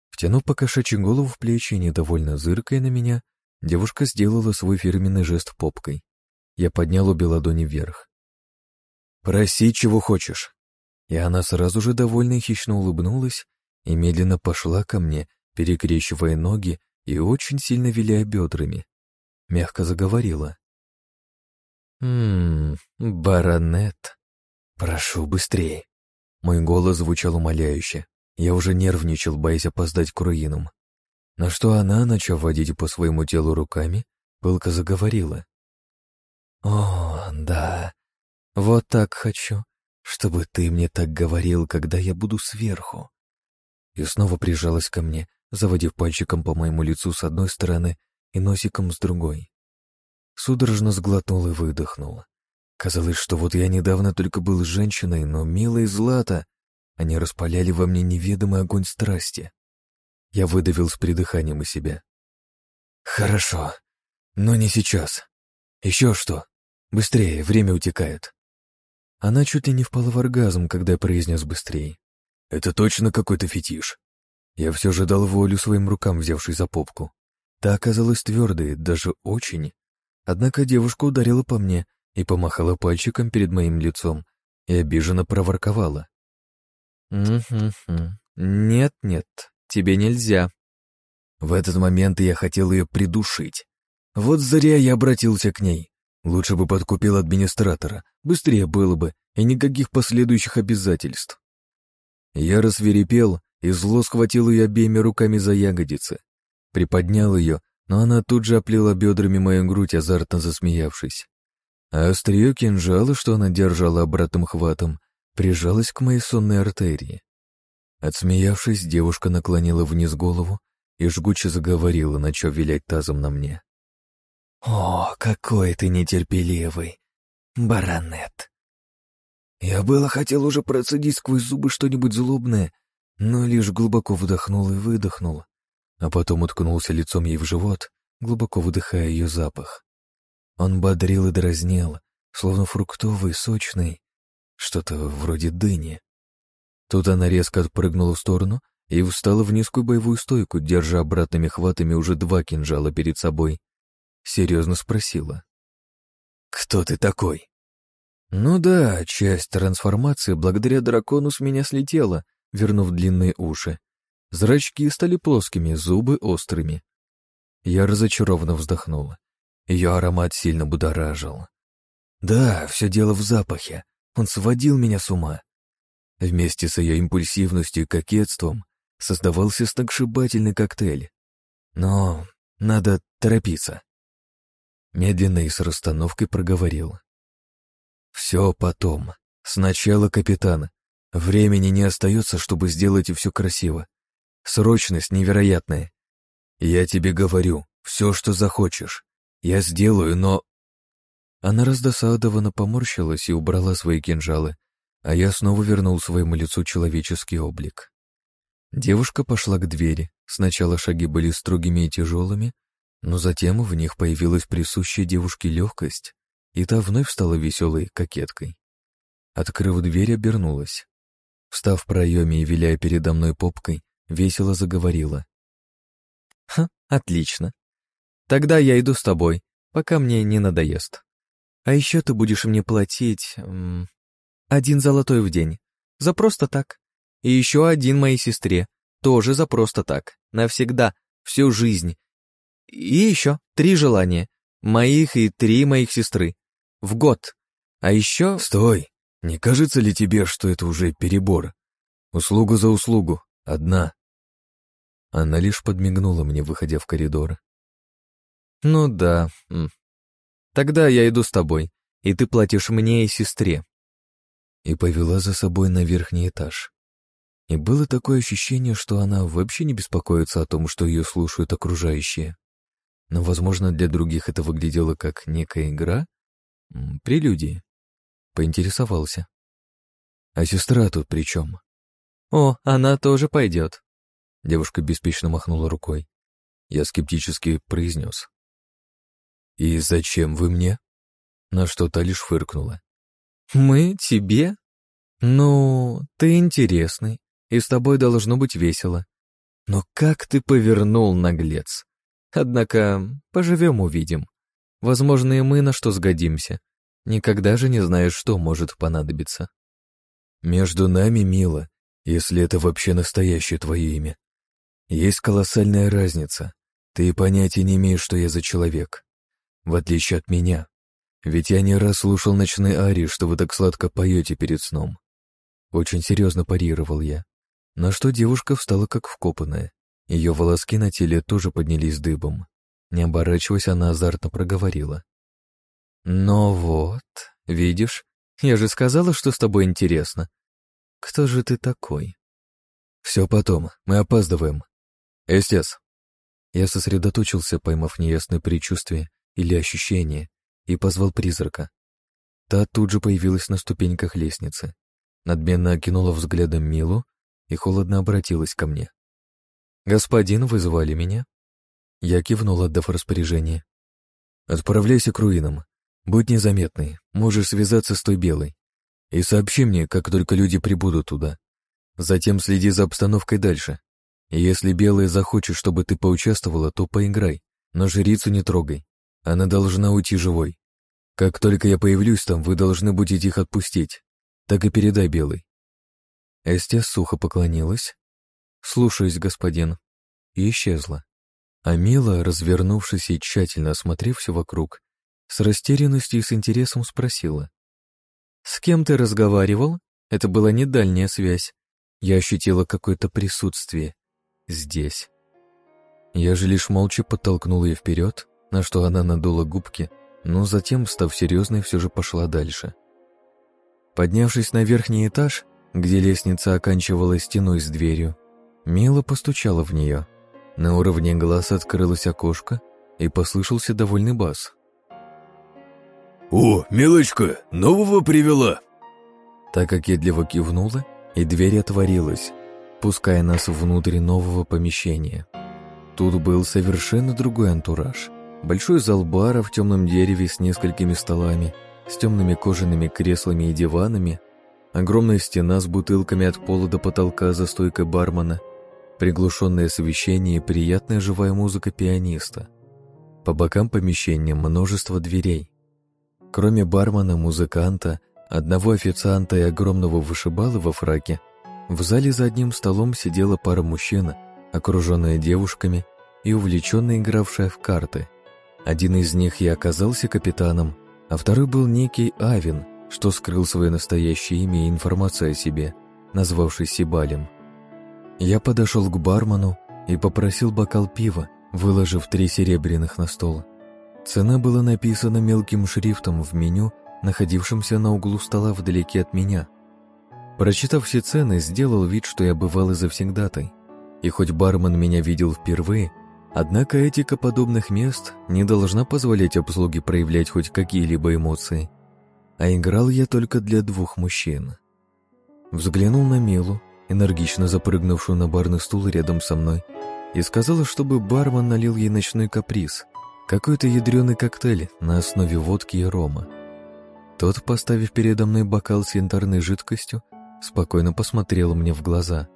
[SPEAKER 2] Втянув покошачью голову в плечи и недовольно зыркая на меня, девушка сделала свой фирменный жест попкой. Я поднял обе ладони вверх. «Проси, чего хочешь». И она сразу же довольно и хищно улыбнулась и медленно пошла ко мне, перекрещивая ноги и очень сильно виляя бедрами. Мягко заговорила. «Ммм, баронет, прошу быстрее». Мой голос звучал умоляюще. Я уже нервничал, боясь опоздать к руинам. На что она, начав водить по своему телу руками, пылко заговорила. «О, да, вот так хочу, чтобы ты мне так говорил, когда я буду сверху». И снова прижалась ко мне, заводив пальчиком по моему лицу с одной стороны и носиком с другой. Судорожно сглотнул и выдохнул. Казалось, что вот я недавно только был женщиной, но милой Злата, они распаляли во мне неведомый огонь страсти. Я выдавил с придыханием из себя. «Хорошо, но не сейчас. Еще что? Быстрее, время утекает». Она чуть ли не впала в оргазм, когда я произнес быстрее. «Это точно какой-то фетиш». Я все же дал волю своим рукам, взявшись за попку. Та оказалась твердой, даже очень. Однако девушка ударила по мне и помахала пальчиком перед моим лицом и обиженно проворковала. «Угу-ху. Нет-нет, тебе нельзя». В этот момент я хотел ее придушить. Вот зря я обратился к ней. Лучше бы подкупил администратора, быстрее было бы, и никаких последующих обязательств. Я рассверепел и зло схватил ее обеими руками за ягодицы. Приподнял ее но она тут же оплела бедрами мою грудь, азартно засмеявшись. А острие кинжала, что она держала обратным хватом, прижалось к моей сонной артерии. Отсмеявшись, девушка наклонила вниз голову и жгуче заговорила, начав вилять тазом на мне. «О, какой ты нетерпеливый, баронет!» Я было хотел уже процедить сквозь зубы что-нибудь злобное, но лишь глубоко вдохнул и выдохнул, а потом уткнулся лицом ей в живот, глубоко выдыхая ее запах. Он бодрил и дразнил, словно фруктовый, сочный, что-то вроде дыни. Тут она резко отпрыгнула в сторону и встала в низкую боевую стойку, держа обратными хватами уже два кинжала перед собой. Серьезно спросила. «Кто ты такой?» «Ну да, часть трансформации благодаря дракону с меня слетела, вернув длинные уши, Зрачки стали плоскими, зубы острыми. Я разочарованно вздохнула. Ее аромат сильно будоражил. Да, все дело в запахе. Он сводил меня с ума. Вместе с ее импульсивностью и кокетством создавался сногсшибательный коктейль. Но надо торопиться. Медленно и с расстановкой проговорил. Все потом. Сначала капитан. Времени не остается, чтобы сделать все красиво. Срочность невероятная. Я тебе говорю, все, что захочешь. Я сделаю, но...» Она раздосадованно поморщилась и убрала свои кинжалы, а я снова вернул своему лицу человеческий облик. Девушка пошла к двери. Сначала шаги были строгими и тяжелыми, но затем в них появилась присущая девушке легкость, и та вновь стала веселой кокеткой. Открыв дверь, обернулась. Встав в проеме и виляя передо мной попкой, весело заговорила. «Ха, отлично. Тогда я иду с тобой, пока мне не надоест. А еще ты будешь мне платить... Один золотой в день. За просто так. И еще один моей сестре. Тоже за просто так. Навсегда. Всю жизнь. И еще три желания. Моих и три моих сестры. В год. А еще... Стой! Не кажется ли тебе, что это уже перебор? Услугу за услугу. Одна. Она лишь подмигнула мне, выходя в коридор.
[SPEAKER 1] Ну да. Тогда я иду с тобой, и ты платишь мне и сестре.
[SPEAKER 2] И повела за собой на верхний этаж. И было такое ощущение, что она вообще не беспокоится о том, что ее слушают окружающие. Но, возможно, для других это выглядело как некая игра? Прелюдия. Поинтересовался. А сестра тут при чем?
[SPEAKER 1] «О, она тоже пойдет».
[SPEAKER 2] Девушка беспечно махнула рукой. Я скептически произнес. «И зачем вы мне?» На что та лишь фыркнула.
[SPEAKER 1] «Мы тебе? Ну, ты интересный, и с тобой должно быть весело. Но как ты повернул, наглец? Однако, поживем увидим. Возможно, и мы на что сгодимся. Никогда же не знаешь, что может понадобиться».
[SPEAKER 2] «Между нами, мило, если это вообще настоящее твое имя. Есть колоссальная разница. Ты понятия не имеешь, что я за человек. В отличие от меня. Ведь я не раз слушал ночные арии, что вы так сладко поете перед сном. Очень серьезно парировал я. На что девушка встала как вкопанная. Ее волоски на теле тоже поднялись дыбом. Не оборачиваясь, она азартно проговорила. «Ну вот, видишь, я же сказала, что с тобой интересно. Кто же ты такой?» «Все потом, мы опаздываем. Эстес!» Я сосредоточился, поймав неясное предчувствие или ощущение, и позвал призрака. Та тут же появилась на ступеньках лестницы, надменно окинула взглядом Милу и холодно обратилась ко мне. «Господин, вызвали меня?» Я кивнул, отдав распоряжение. «Отправляйся к руинам. Будь незаметной, можешь связаться с той белой. И сообщи мне, как только люди прибудут туда. Затем следи за обстановкой дальше. И если белая захочет, чтобы ты поучаствовала, то поиграй, но жрицу не трогай. Она должна уйти живой. Как только я появлюсь там, вы должны будете их отпустить. Так и передай белой. Эстя сухо поклонилась. «Слушаюсь, господин», и исчезла. А Мила, развернувшись и тщательно осмотрев все вокруг, с растерянностью и с интересом спросила. «С кем ты разговаривал? Это была не дальняя связь. Я ощутила какое-то присутствие. Здесь». Я же лишь молча подтолкнул ее вперед, на что она надула губки, но затем, став серьезной, все же пошла дальше. Поднявшись на верхний этаж, где лестница оканчивалась стеной с дверью, Мила постучала в нее. На уровне глаз открылось окошко, и послышался довольный бас.
[SPEAKER 8] «О, милочка, нового привела!»
[SPEAKER 2] Так как кокетливо кивнула, и дверь отворилась, пуская нас внутрь нового помещения. Тут был совершенно другой антураж. Большой зал бара в темном дереве с несколькими столами, с темными кожаными креслами и диванами, огромная стена с бутылками от пола до потолка за стойкой бармена, приглушенное освещение и приятная живая музыка пианиста. По бокам помещения множество дверей. Кроме бармена, музыканта, одного официанта и огромного вышибалы во фраке, в зале за одним столом сидела пара мужчин, окруженная девушками и увлеченно игравшая в карты. Один из них и оказался капитаном, а второй был некий Авин, что скрыл свое настоящее имя и информацию о себе, назвавшись Сибалем. Я подошел к бармену и попросил бокал пива, выложив три серебряных на стол. Цена была написана мелким шрифтом в меню, находившемся на углу стола вдалеке от меня. Прочитав все цены, сделал вид, что я бывал и завсегдатай. И хоть бармен меня видел впервые, однако этика подобных мест не должна позволять обслуге проявлять хоть какие-либо эмоции. А играл я только для двух мужчин. Взглянул на Милу, энергично запрыгнувшую на барный стул рядом со мной, и сказала, чтобы бармен налил ей ночной каприз, какой-то ядреный коктейль на основе водки и рома. Тот, поставив передо мной бокал с янтарной жидкостью, спокойно посмотрел мне в глаза.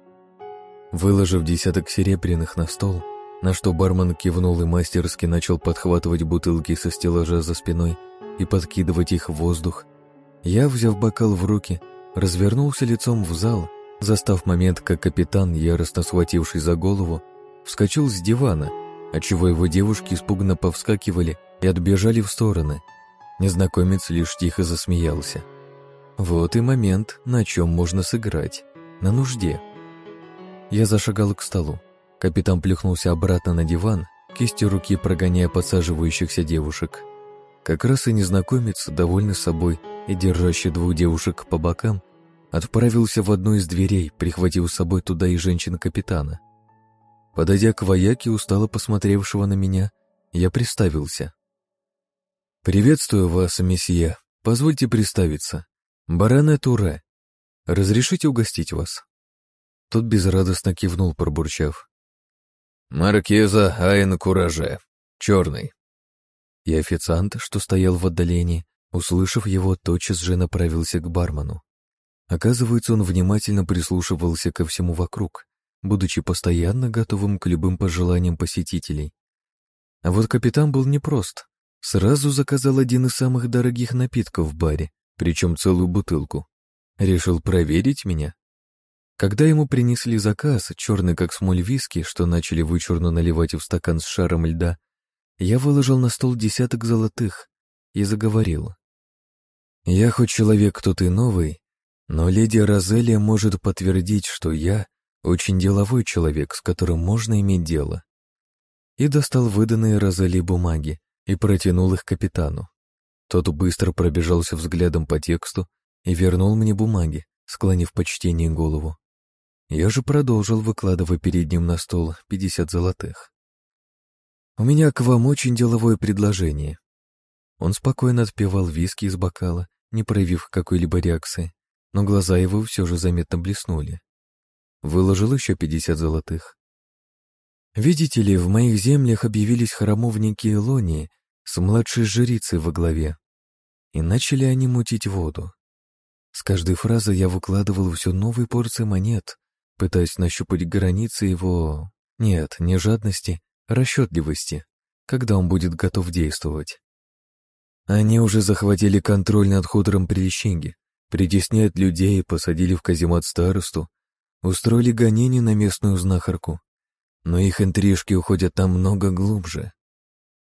[SPEAKER 2] Выложив десяток серебряных на стол, на что бармен кивнул и мастерски начал подхватывать бутылки со стеллажа за спиной и подкидывать их в воздух, я, взяв бокал в руки, развернулся лицом в зал, застав момент, как капитан, яростно схвативший за голову, вскочил с дивана отчего его девушки испуганно повскакивали и отбежали в стороны. Незнакомец лишь тихо засмеялся. Вот и момент, на чем можно сыграть. На нужде. Я зашагал к столу. Капитан плюхнулся обратно на диван, кистью руки прогоняя подсаживающихся девушек. Как раз и незнакомец, довольный собой и держащий двух девушек по бокам, отправился в одну из дверей, прихватив с собой туда и женщин-капитана. Подойдя к вояке, устало посмотревшего на меня, я приставился. «Приветствую вас, месье. Позвольте представиться. Баране Туре. Разрешите угостить вас?» Тот безрадостно кивнул, пробурчав.
[SPEAKER 8] «Маркиза Айн Кураже. Черный».
[SPEAKER 2] И официант, что стоял в отдалении, услышав его, тотчас же направился к бармену. Оказывается, он внимательно прислушивался ко всему вокруг, будучи постоянно готовым к любым пожеланиям посетителей. А вот капитан был непрост. Сразу заказал один из самых дорогих напитков в баре, причем целую бутылку. Решил проверить меня. Когда ему принесли заказ, черный как смоль виски, что начали вычурно наливать в стакан с шаром льда, я выложил на стол десяток золотых и заговорил. «Я хоть человек тут и новый, но леди Розелия может подтвердить, что я Очень деловой человек, с которым можно иметь дело. И достал выданные Розали бумаги и протянул их капитану. Тот быстро пробежался взглядом по тексту и вернул мне бумаги, склонив почтение голову. Я же продолжил, выкладывая перед ним на стол 50 золотых. «У меня к вам очень деловое предложение». Он спокойно отпивал виски из бокала, не проявив какой-либо реакции, но глаза его все же заметно блеснули. Выложил еще 50 золотых. «Видите ли, в моих землях объявились храмовники Илонии с младшей жрицей во главе, и начали они мутить воду. С каждой фразы я выкладывал все новые порции монет, пытаясь нащупать границы его... Нет, не жадности, а расчетливости, когда он будет готов действовать. Они уже захватили контроль над хутором Прилещенги, притесняют людей, посадили в каземат старосту, устроили гонение на местную знахарку. Но их интрижки уходят намного глубже.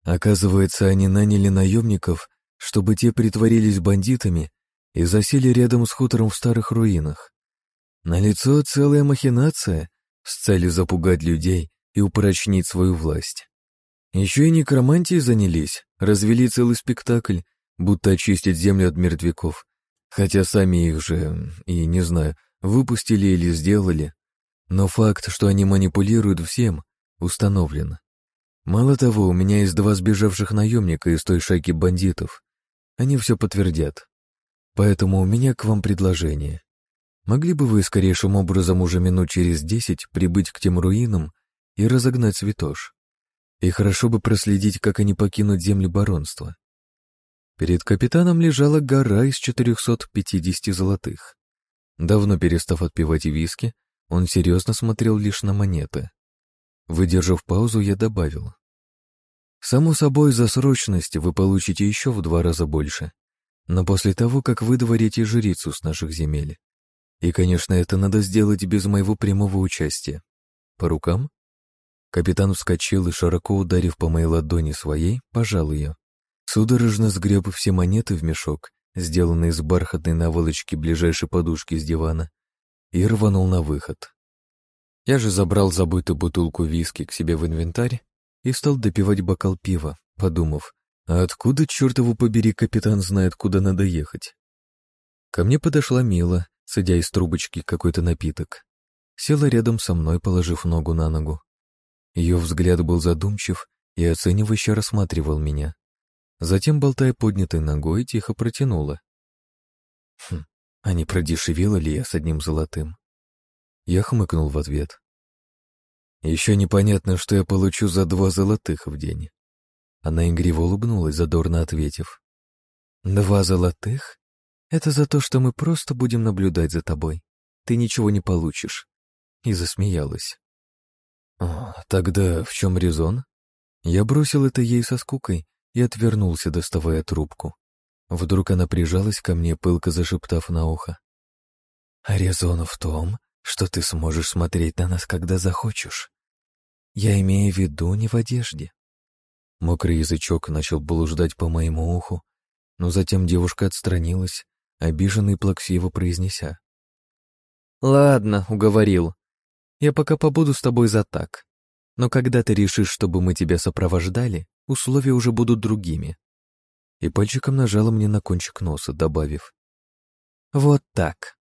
[SPEAKER 2] Оказывается, они наняли наемников, чтобы те притворились бандитами и засели рядом с хутором в старых руинах. Налицо целая махинация с целью запугать людей и упрочнить свою власть. Еще и некромантией занялись, развели целый спектакль, будто очистить землю от мертвяков, хотя сами их же, и не знаю, выпустили или сделали. Но факт, что они манипулируют всем, установлен. Мало того, у меня есть два сбежавших наемника из той шайки бандитов. Они все подтвердят. Поэтому у меня к вам предложение. Могли бы вы скорейшим образом уже минут через десять прибыть к тем руинам и разогнать святош? И хорошо бы проследить, как они покинут земли баронства. Перед капитаном лежала гора из 450 золотых. Давно перестав отпивать виски, он серьезно смотрел лишь на монеты. Выдержав паузу, я добавил. «Само собой, за срочность вы получите еще в два раза больше, но после того, как выдворите жрицу с наших земель. И, конечно, это надо сделать без моего прямого участия. По рукам? Капитан вскочил и, широко ударив по моей ладони своей, пожал ее. Судорожно сгреб все монеты в мешок, сделанный из бархатной наволочки ближайшей подушки с дивана, и рванул на выход. Я же забрал забытую бутылку виски к себе в инвентарь и стал допивать бокал пива, подумав, а откуда, чертову побери, капитан знает, куда надо ехать? Ко мне подошла Мила, садя из трубочки какой-то напиток. Села рядом со мной, положив ногу на ногу. Ее взгляд был задумчив и оценивающе рассматривал меня. Затем, болтая поднятой ногой, тихо протянула. Хм, а не продешевела ли я с одним золотым? Я хмыкнул в ответ. Еще непонятно, что я получу за два золотых в день. Она игриво улыбнулась, задорно ответив. «Два золотых? Это за то, что мы просто будем наблюдать за тобой. Ты ничего не получишь». И засмеялась. О, тогда в чем резон? Я бросил это ей со скукой и отвернулся, доставая трубку. Вдруг она прижалась ко мне, пылко зашептав на ухо. «А резон в том, что ты сможешь смотреть на нас, когда захочешь. Я имею в виду не в одежде». Мокрый язычок начал блуждать по моему уху, но затем девушка отстранилась, обиженно и плаксиво произнеся. «Ладно, уговорил. Я пока побуду с тобой за так. Но когда ты решишь, чтобы мы тебя сопровождали, условия уже будут другими». И пальчиком нажала мне на кончик носа, добавив. «Вот так».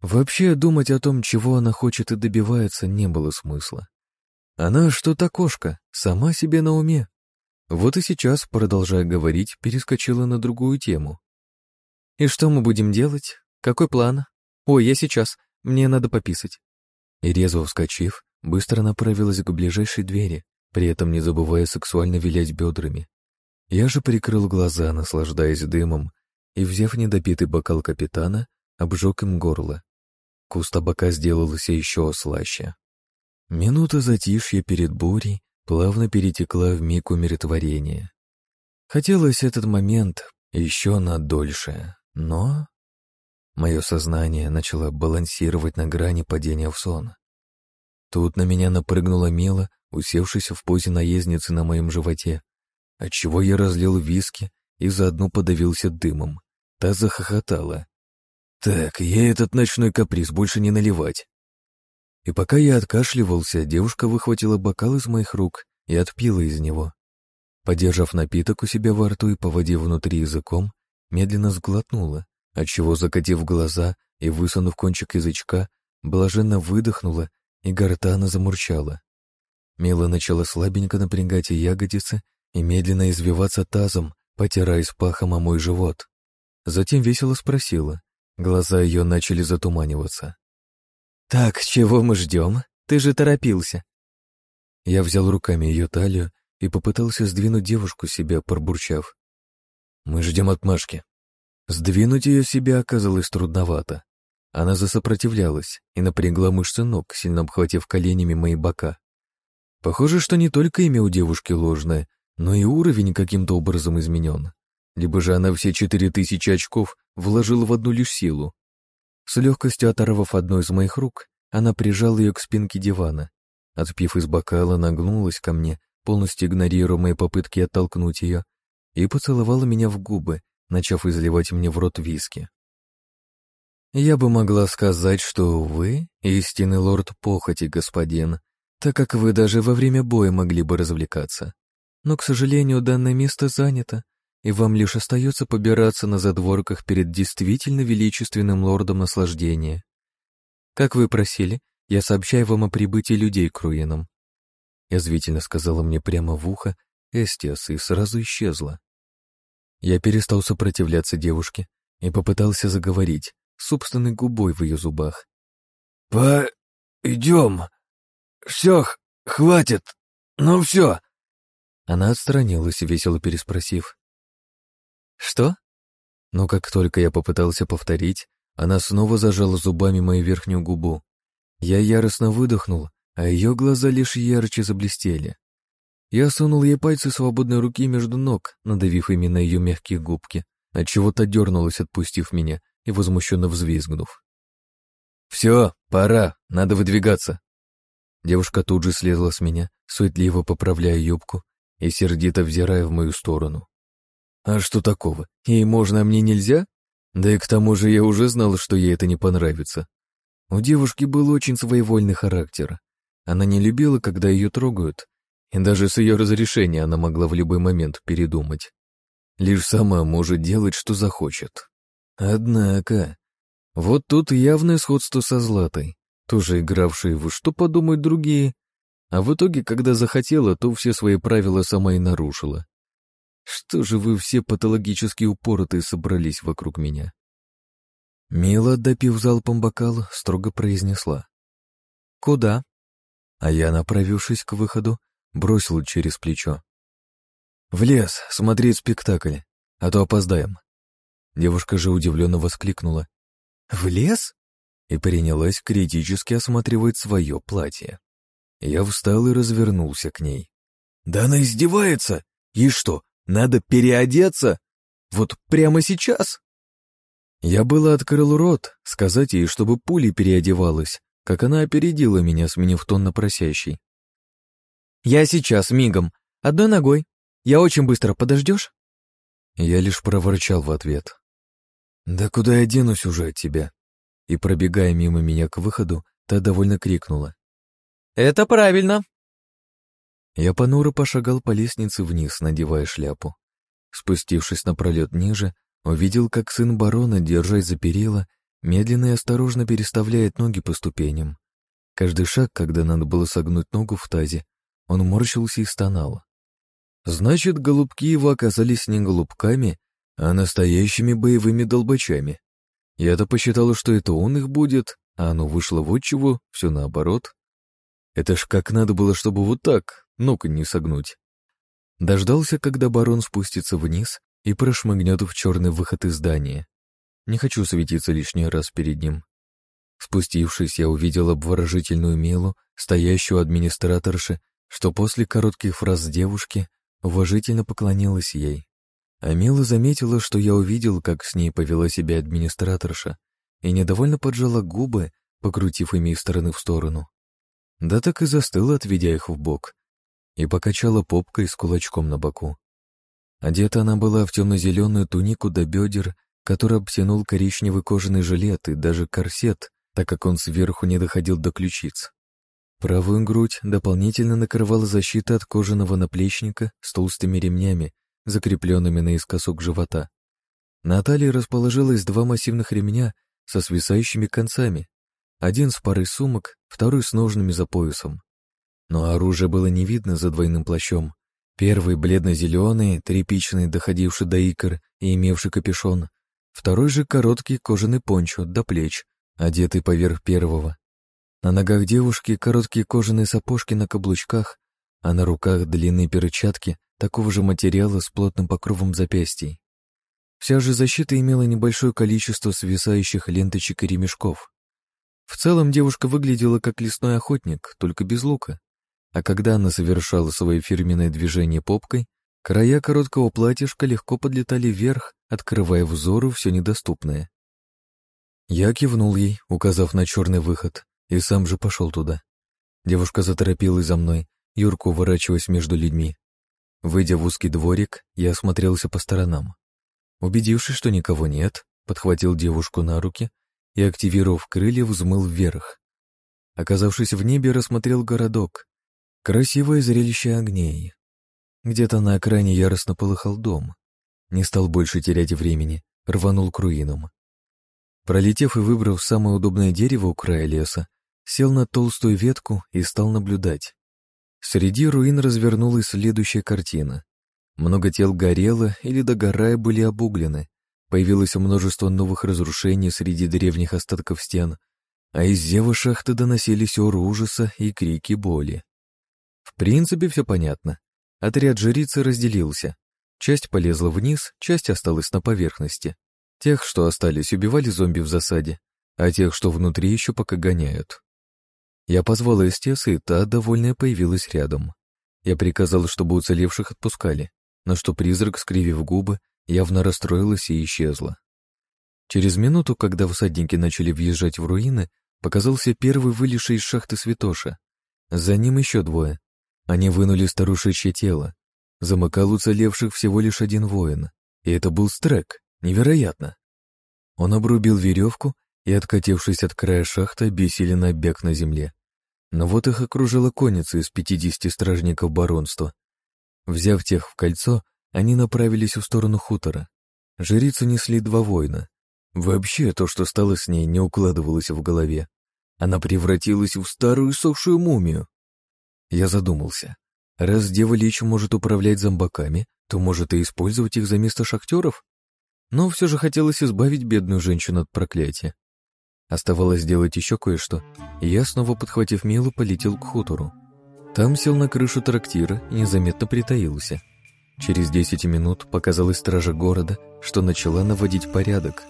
[SPEAKER 2] Вообще думать о том, чего она хочет и добивается, не было смысла. Она что-то кошка, сама себе на уме. Вот и сейчас, продолжая говорить, перескочила на другую тему. «И что мы будем делать? Какой план? Ой, я сейчас, мне надо пописать». И резво вскочив, быстро направилась к ближайшей двери, при этом не забывая сексуально вилять бедрами. Я же прикрыл глаза, наслаждаясь дымом, и, взяв недопитый бокал капитана, обжег им горло. Куст табака сделался еще слаще. Минута затишья перед бурей плавно перетекла в миг умиротворения. Хотелось этот момент еще на дольше, но... Мое сознание начало балансировать на грани падения в сон. Тут на меня напрыгнула Мила, усевшись в позе наездницы на моем животе, отчего я разлил виски и заодно подавился дымом. Та захохотала. «Так, ей этот ночной каприз больше не наливать». И пока я откашливался, девушка выхватила бокал из моих рук и отпила из него. Подержав напиток у себя во рту и поводив внутри языком, медленно сглотнула, отчего, закатив глаза и высунув кончик язычка, блаженно выдохнула и гортано замурчала. Мила начала слабенько напрягать ягодицы и медленно извиваться тазом, потираясь пахом о мой живот. Затем весело спросила. Глаза ее начали затуманиваться. «Так, чего мы ждем? Ты же торопился». Я взял руками ее талию и попытался сдвинуть девушку себя, пробурчав. «Мы ждем отмашки». Сдвинуть ее себя оказалось трудновато. Она засопротивлялась и напрягла мышцы ног, сильно обхватив коленями мои бока. Похоже, что не только имя у девушки ложное, но и уровень каким-то образом изменен. Либо же она все четыре тысячи очков вложила в одну лишь силу. С легкостью оторвав одну из моих рук, она прижала ее к спинке дивана. Отпив из бокала, нагнулась ко мне, полностью игнорируя мои попытки оттолкнуть ее, и поцеловала меня в губы, начав изливать мне в рот виски. Я бы могла сказать, что вы — истинный лорд похоти, господин, так как вы даже во время боя могли бы развлекаться. Но, к сожалению, данное место занято, и вам лишь остается побираться на задворках перед действительно величественным лордом наслаждения. Как вы просили, я сообщаю вам о прибытии людей к руинам. Язвительно сказала мне прямо в ухо Эстиас и сразу исчезла. Я перестал сопротивляться девушке и попытался заговорить, собственной губой в ее зубах.
[SPEAKER 8] «Пойдем. Все, хватит. Ну все».
[SPEAKER 2] Она отстранилась, весело переспросив. «Что?» Но как только я попытался повторить, она снова зажала зубами мою верхнюю губу. Я яростно выдохнул, а ее глаза лишь ярче заблестели. Я сунул ей пальцы свободной руки между ног, надавив ими на ее мягкие губки, отчего-то дернулась, отпустив меня и возмущенно взвизгнув. «Все, пора, надо выдвигаться». Девушка тут же слезла с меня, суетливо поправляя юбку и сердито взирая в мою сторону. «А что такого? Ей можно, а мне нельзя? Да и к тому же я уже знал, что ей это не понравится. У девушки был очень своевольный характер. Она не любила, когда ее трогают, и даже с ее разрешения она могла в любой момент передумать. Лишь сама может делать, что захочет. Однако, вот тут явное сходство со Златой, тоже игравшей в «Что подумают другие?», а в итоге, когда захотела, то все свои правила сама и нарушила. Что же вы все патологически упоротые собрались вокруг меня? Мила, допив залпом бокал, строго произнесла. «Куда?» А я, направившись к выходу, бросил через плечо. «В лес, смотреть спектакль, а то опоздаем». Девушка же удивленно воскликнула. «В лес?» и принялась критически осматривать свое платье. Я встал и развернулся к ней. «Да она издевается! И что, надо переодеться? Вот прямо сейчас?» Я было открыл рот, сказать ей, чтобы пулей переодевалась, как она опередила меня, сменив тон на просящий. «Я сейчас, мигом. Одной ногой. Я очень быстро. Подождешь?» Я лишь проворчал в ответ. «Да куда я денусь уже от тебя?» И, пробегая мимо меня к выходу, та довольно крикнула. «Это правильно!» Я понуро пошагал по лестнице вниз, надевая шляпу. Спустившись на пролет ниже, увидел, как сын барона, держась за перила, медленно и осторожно переставляет ноги по ступеням. Каждый шаг, когда надо было согнуть ногу в тазе, он морщился и стонал. Значит, голубки его оказались не голубками, а настоящими боевыми долбачами. Я-то посчитала, что это он их будет, а оно вышло вот чего, все наоборот. Это ж как надо было, чтобы вот так, ног не согнуть. Дождался, когда барон спустится вниз и прошмыгнет в черный выход из здания. Не хочу светиться лишний раз перед ним. Спустившись, я увидел обворожительную Милу, стоящую администраторши, что после коротких фраз девушки уважительно поклонилась ей. А Мила заметила, что я увидел, как с ней повела себя администраторша, и недовольно поджала губы, покрутив ими из стороны в сторону. Да так и застыла, отведя их в бок, и покачала попкой с кулачком на боку. Одета она была в темно-зеленую тунику до бедер, который обтянул коричневый кожаный жилет и даже корсет, так как он сверху не доходил до ключиц. Правую грудь дополнительно накрывала защита от кожаного наплечника с толстыми ремнями, закрепленными наискосок живота. На талии расположилось два массивных ремня со свисающими концами. Один с парой сумок, второй с ножными за поясом. Но оружие было не видно за двойным плащом. Первый бледно-зеленый, тряпичный, доходивший до икр и имевший капюшон. Второй же короткий кожаный пончо до плеч, одетый поверх первого. На ногах девушки короткие кожаные сапожки на каблучках, а на руках длинные перчатки такого же материала с плотным покровом запястий. Вся же защита имела небольшое количество свисающих ленточек и ремешков. В целом девушка выглядела как лесной охотник, только без лука. А когда она совершала свое фирменное движение попкой, края короткого платьишка легко подлетали вверх, открывая взору все недоступное. Я кивнул ей, указав на черный выход, и сам же пошел туда. Девушка заторопилась за мной, Юрку уворачиваясь между людьми. Выйдя в узкий дворик, я осмотрелся по сторонам. Убедившись, что никого нет, подхватил девушку на руки и, активировав крылья, взмыл вверх. Оказавшись в небе, рассмотрел городок. Красивое зрелище огней. Где-то на окраине яростно полыхал дом. Не стал больше терять времени, рванул к руинам. Пролетев и выбрав самое удобное дерево у края леса, сел на толстую ветку и стал наблюдать. Среди руин развернулась следующая картина. Много тел горело или догорая были обуглены. Появилось множество новых разрушений среди древних остатков стен, а из зева шахты доносились ор ужаса и крики боли. В принципе, все понятно. Отряд жрицы разделился. Часть полезла вниз, часть осталась на поверхности. Тех, что остались, убивали зомби в засаде, а тех, что внутри, еще пока гоняют. Я позвал Эстеса, и та, довольная, появилась рядом. Я приказал, чтобы уцелевших отпускали на что призрак, скривив губы, явно расстроилась и исчезла. Через минуту, когда всадники начали въезжать в руины, показался первый вылезший из шахты святоша. За ним еще двое. Они вынули старушечье тело. Замыкал уцелевших всего лишь один воин. И это был Стрек. Невероятно. Он обрубил веревку и, откатившись от края шахты, бессиленно бег на земле. Но вот их окружила конница из пятидесяти стражников баронства, Взяв тех в кольцо, они направились в сторону хутора. Жрицу несли два воина. Вообще то, что стало с ней, не укладывалось в голове. Она превратилась в старую сохшую мумию. Я задумался. Раз Дева Лич может управлять зомбаками, то может и использовать их за место шахтеров? Но все же хотелось избавить бедную женщину от проклятия. Оставалось сделать еще кое-что, я, снова подхватив Милу, полетел к хутору. Там сел на крышу трактира и незаметно притаился. Через 10 минут показалась стража города, что начала наводить порядок.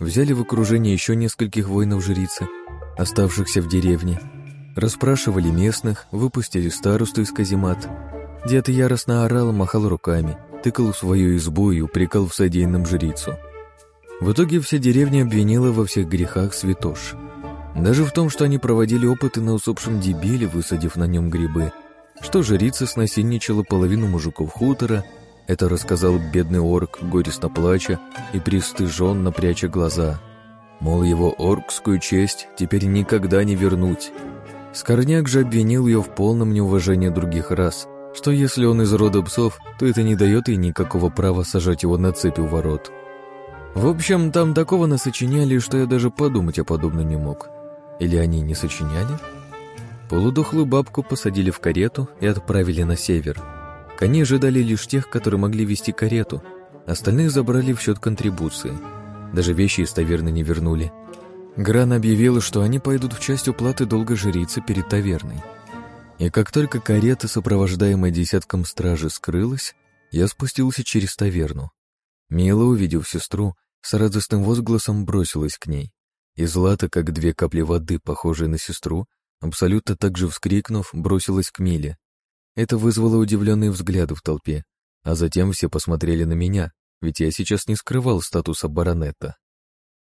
[SPEAKER 2] Взяли в окружение еще нескольких воинов жрицы, оставшихся в деревне. Расспрашивали местных, выпустили старосту из каземат. Дед яростно орал, махал руками, тыкал в свою избу и упрекал в содеянном жрицу. В итоге вся деревня обвинила во всех грехах святош – даже в том, что они проводили опыты на усопшем дебиле, высадив на нем грибы, что жрица снасильничала половину мужиков хутора, это рассказал бедный орк, горестно плача и пристыженно пряча глаза. Мол, его оркскую честь теперь никогда не вернуть. Скорняк же обвинил ее в полном неуважении других рас, что если он из рода псов, то это не дает ей никакого права сажать его на цепи у ворот. В общем, там такого насочиняли, что я даже подумать о подобном не мог. Или они не сочиняли? Полудохлую бабку посадили в карету и отправили на север. Коней ожидали лишь тех, которые могли вести карету. Остальных забрали в счет контрибуции. Даже вещи из таверны не вернули. Гран объявил, что они пойдут в часть уплаты долга жрицы перед таверной. И как только карета, сопровождаемая десятком стражи, скрылась, я спустился через таверну. Мила, увидев сестру, с радостным возгласом бросилась к ней. И Злата, как две капли воды, похожие на сестру, абсолютно так же вскрикнув, бросилась к Миле. Это вызвало удивленные взгляды в толпе, а затем все посмотрели на меня, ведь я сейчас не скрывал статуса баронета.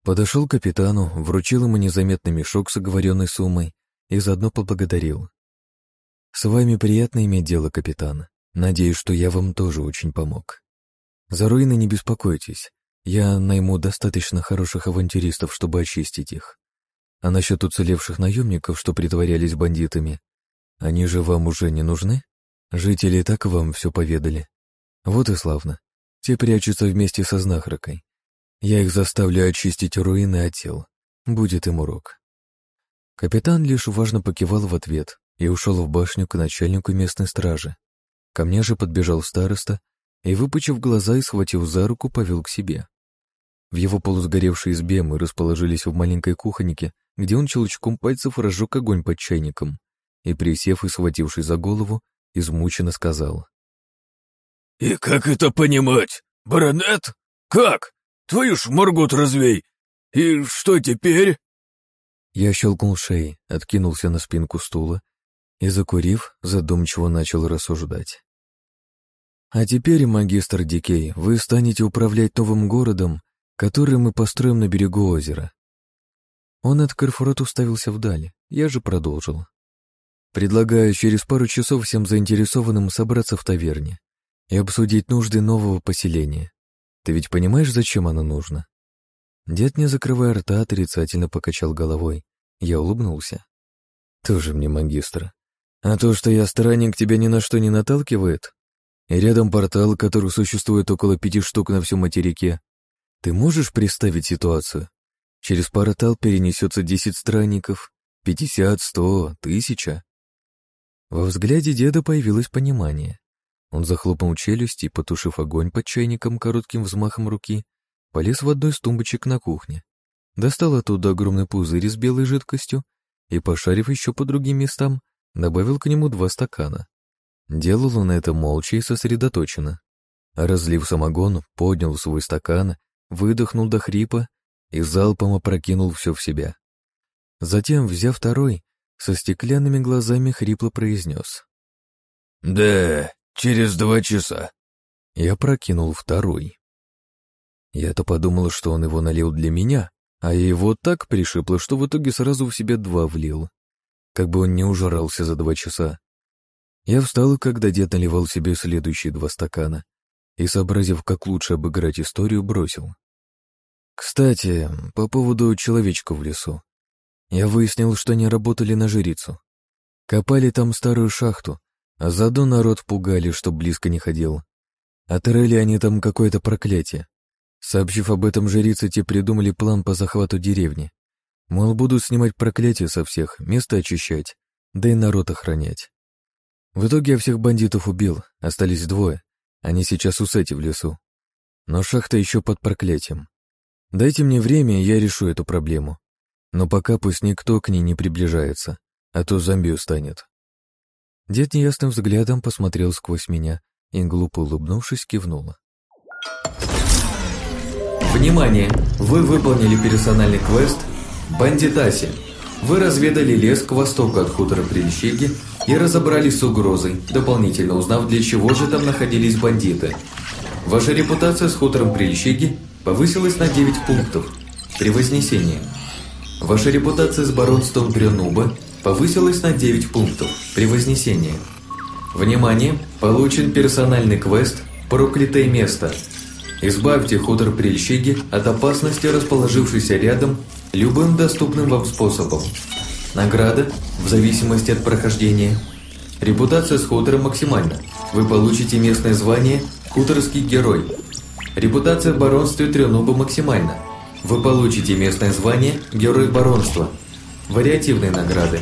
[SPEAKER 2] Подошел к капитану, вручил ему незаметный мешок с оговоренной суммой и заодно поблагодарил. «С вами приятно иметь дело, капитан. Надеюсь, что я вам тоже очень помог. За руины не беспокойтесь, я найму достаточно хороших авантюристов, чтобы очистить их. А насчет уцелевших наемников, что притворялись бандитами, они же вам уже не нужны? Жители так вам все поведали. Вот и славно. Те прячутся вместе со знахаркой. Я их заставлю очистить руины от тел. Будет им урок. Капитан лишь важно покивал в ответ и ушел в башню к начальнику местной стражи. Ко мне же подбежал староста и, выпучив глаза и схватив за руку, повел к себе. В его полусгоревшей избе мы расположились в маленькой кухоннике, где он челочком пальцев разжег огонь под чайником и, присев и схватившись за голову, измученно сказал.
[SPEAKER 8] «И как это понимать? Баронет? Как? Твою ж моргут развей! И что теперь?»
[SPEAKER 2] Я щелкнул шеей, откинулся на спинку стула и, закурив, задумчиво начал рассуждать. «А теперь, магистр Дикей, вы станете управлять новым городом, который мы построим на берегу озера». Он от Карфурат уставился вдали, я же продолжил. «Предлагаю через пару часов всем заинтересованным собраться в таверне и обсудить нужды нового поселения. Ты ведь понимаешь, зачем оно нужно?» Дед, не закрывая рта, отрицательно покачал головой. Я улыбнулся. «Тоже мне магистр. А то, что я странник, тебя ни на что не наталкивает? Рядом портал, который существует около пяти штук на всем материке. Ты можешь представить ситуацию? Через портал перенесется десять странников, пятьдесят, сто, тысяча». Во взгляде деда появилось понимание. Он захлопнул челюсть и, потушив огонь под чайником коротким взмахом руки, полез в одну из тумбочек на кухне, достал оттуда огромный пузырь с белой жидкостью и, пошарив еще по другим местам, добавил к нему два стакана. Делал он это молча и сосредоточенно. разлив самогон, поднял свой стакан, выдохнул до хрипа и залпом опрокинул все в себя. Затем, взяв второй, со стеклянными глазами хрипло произнес.
[SPEAKER 8] «Да, через два часа».
[SPEAKER 2] Я прокинул второй. Я-то подумал, что он его налил для меня, а его так пришипло, что в итоге сразу в себя два влил. Как бы он не ужрался за два часа. Я встал, когда дед наливал себе следующие два стакана, и, сообразив, как лучше обыграть историю, бросил. Кстати, по поводу человечка в лесу. Я выяснил, что они работали на жрицу. Копали там старую шахту, а заодно народ пугали, чтоб близко не ходил. Отрыли они там какое-то проклятие, Сообщив об этом жрице, те придумали план по захвату деревни. Мол, будут снимать проклятие со всех, место очищать, да и народ охранять. В итоге я всех бандитов убил, остались двое. Они сейчас у Сети в лесу. Но шахта еще под проклятием. Дайте мне время, и я решу эту проблему. Но пока пусть никто к ней не приближается, а то зомби станет. Дед неясным взглядом посмотрел сквозь меня и, глупо улыбнувшись, кивнула.
[SPEAKER 1] Внимание! Вы выполнили персональный квест «Бандитаси». Вы разведали лес к востоку от хутора Прельщиги и разобрались с угрозой, дополнительно узнав, для чего же там находились бандиты. Ваша репутация с хутором Прельщиги повысилась на 9 пунктов при вознесении. Ваша репутация с баронством Брюнуба повысилась на 9 пунктов при вознесении. Внимание! Получен персональный квест «Проклятое место» Избавьте хутор Прельщиги от опасности, расположившейся рядом, любым доступным вам способом. Награда в зависимости от прохождения. Репутация с хутором максимальна. Вы получите местное звание «Хуторский герой». Репутация в баронстве Тренуба максимальна. Вы получите местное звание «Герой баронства». Вариативные награды.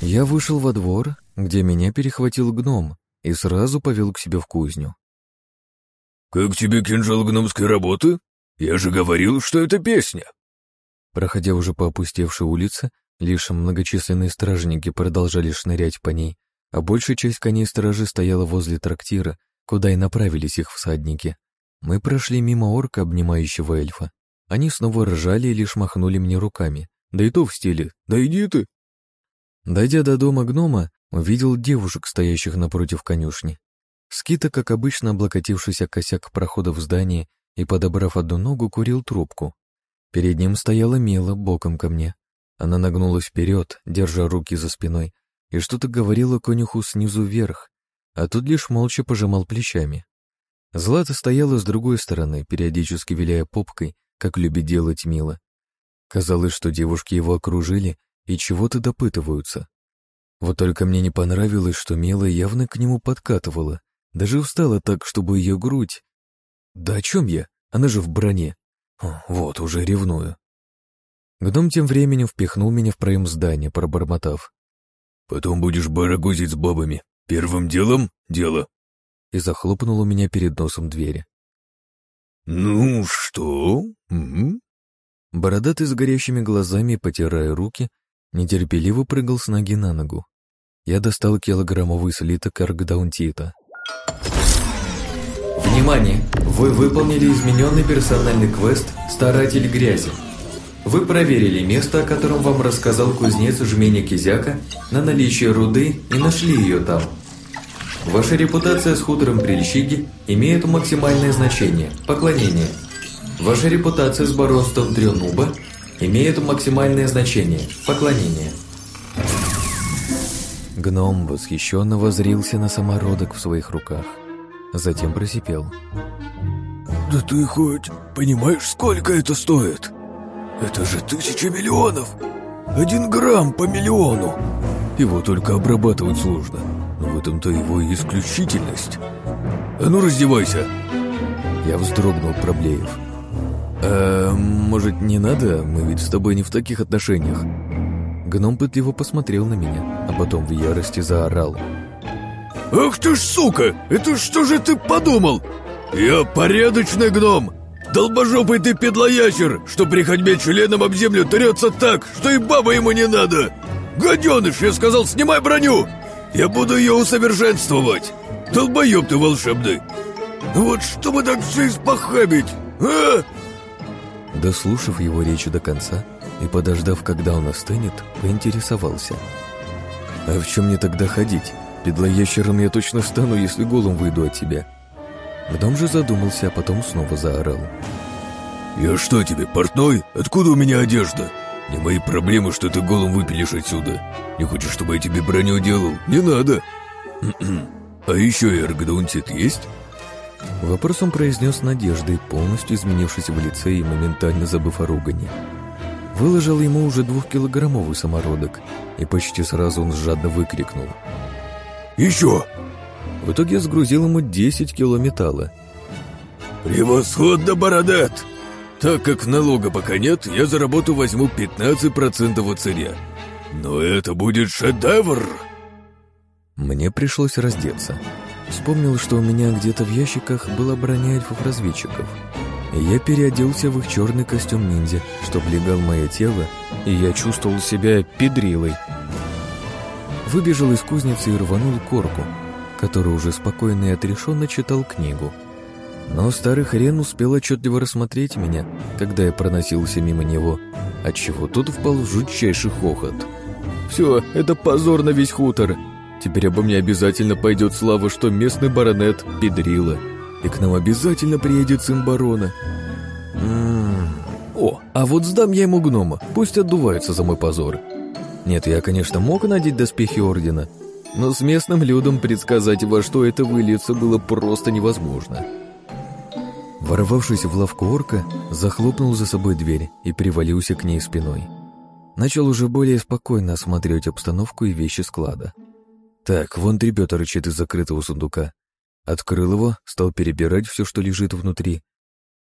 [SPEAKER 2] Я вышел во двор, где меня перехватил гном и сразу повел к себе в кузню.
[SPEAKER 8] «Как тебе кинжал гномской работы? Я же говорил, что это песня!»
[SPEAKER 2] Проходя уже по опустевшей улице, лишь многочисленные стражники продолжали шнырять по ней, а большая часть коней стражи стояла возле трактира, куда и направились их всадники. Мы прошли мимо орка, обнимающего эльфа. Они снова ржали и лишь махнули мне руками, да и то в стиле «Да иди ты!». Дойдя до дома гнома, увидел девушек, стоящих напротив конюшни. Скита, как обычно, облокотившись о косяк прохода в здание и, подобрав одну ногу, курил трубку. Перед ним стояла Мила боком ко мне. Она нагнулась вперед, держа руки за спиной, и что-то говорила конюху снизу вверх, а тут лишь молча пожимал плечами. Злата стояла с другой стороны, периодически виляя попкой, как любит делать Мила. Казалось, что девушки его окружили и чего-то допытываются. Вот только мне не понравилось, что Мела явно к нему подкатывала, даже встала так, чтобы ее грудь... Да о чем я? Она же в броне. Вот, уже ревную. Гном тем временем впихнул меня в проем здания, пробормотав.
[SPEAKER 8] «Потом будешь барагузить с бабами. Первым делом — дело».
[SPEAKER 2] И захлопнул у меня перед носом двери.
[SPEAKER 8] «Ну что?» угу.
[SPEAKER 2] Бородатый с горящими глазами, потирая руки, нетерпеливо прыгал с ноги на ногу. Я достал килограммовый слиток аргдаунтита.
[SPEAKER 1] Внимание! Вы выполнили измененный персональный квест «Старатель грязи». Вы проверили место, о котором вам рассказал кузнец жменя Кизяка, на наличие руды и нашли ее там. Ваша репутация с хутором Прельщиги имеет максимальное значение – поклонение. Ваша репутация с баронством Трёнуба имеет максимальное значение – поклонение.
[SPEAKER 2] Гном восхищенно возрился на самородок в своих руках. Затем просипел.
[SPEAKER 8] «Да ты хоть понимаешь, сколько это стоит?» Это же тысяча миллионов! Один грамм по миллиону! Его только обрабатывать сложно, но в этом-то его и исключительность. А ну раздевайся!»
[SPEAKER 2] Я вздрогнул, проблеев. «А может, не надо? Мы ведь с тобой не в таких отношениях». Гном пытливо посмотрел на меня, а потом в ярости заорал.
[SPEAKER 8] «Ах ты ж сука! Это что же ты подумал? Я порядочный гном! Долбожопый ты педлоящер, что при ходьбе членом об землю трется так, что и баба ему не надо! Гаденыш, я сказал, снимай броню! Я буду ее усовершенствовать! Долбоеб ты волшебный! Вот чтобы так все испохабить, а?»
[SPEAKER 2] Дослушав его речь до конца и подождав, когда он остынет, поинтересовался. «А в чем мне тогда ходить? Педлоящером я точно стану, если голым выйду от тебя». Гном же задумался, а потом снова заорал.
[SPEAKER 8] «Я что тебе, портной? Откуда у меня одежда? Не мои проблемы, что ты голым выпилишь отсюда. Не хочешь, чтобы я тебе броню делал? Не надо!» [CLEARS THROAT] «А еще и эргодаунтит есть?»
[SPEAKER 2] Вопрос он произнес надеждой, полностью изменившись в лице и моментально забыв о ругане. Выложил ему уже двухкилограммовый самородок, и почти сразу он жадно выкрикнул.
[SPEAKER 8] «Еще!»
[SPEAKER 2] В итоге сгрузил ему 10 кило металла.
[SPEAKER 8] «Превосходно, Бородат! Так как налога пока нет, я за работу возьму 15% от сырья. Но это будет шедевр!»
[SPEAKER 2] Мне пришлось раздеться. Вспомнил, что у меня где-то в ящиках была броня эльфов-разведчиков. И я переоделся в их черный костюм ниндзя, что облегал мое тело, и я чувствовал себя педрилой. Выбежал из кузницы и рванул корку, который уже спокойно и отрешенно читал книгу. Но старый хрен успел отчетливо рассмотреть меня, когда я проносился мимо него, отчего тут впал жутчайший хохот. «Все, это позор на весь хутор. Теперь обо мне обязательно пойдет слава, что местный баронет педрила, и к нам обязательно приедет сын барона. О, а вот сдам я ему гнома, пусть отдувается за мой позор. Нет, я, конечно, мог надеть доспехи ордена, но с местным людом предсказать, во что это выльется, было просто невозможно. Ворвавшись в лавку орка, захлопнул за собой дверь и привалился к ней спиной. Начал уже более спокойно осматривать обстановку и вещи склада. Так, вон трепета рычит из закрытого сундука. Открыл его, стал перебирать все, что лежит внутри.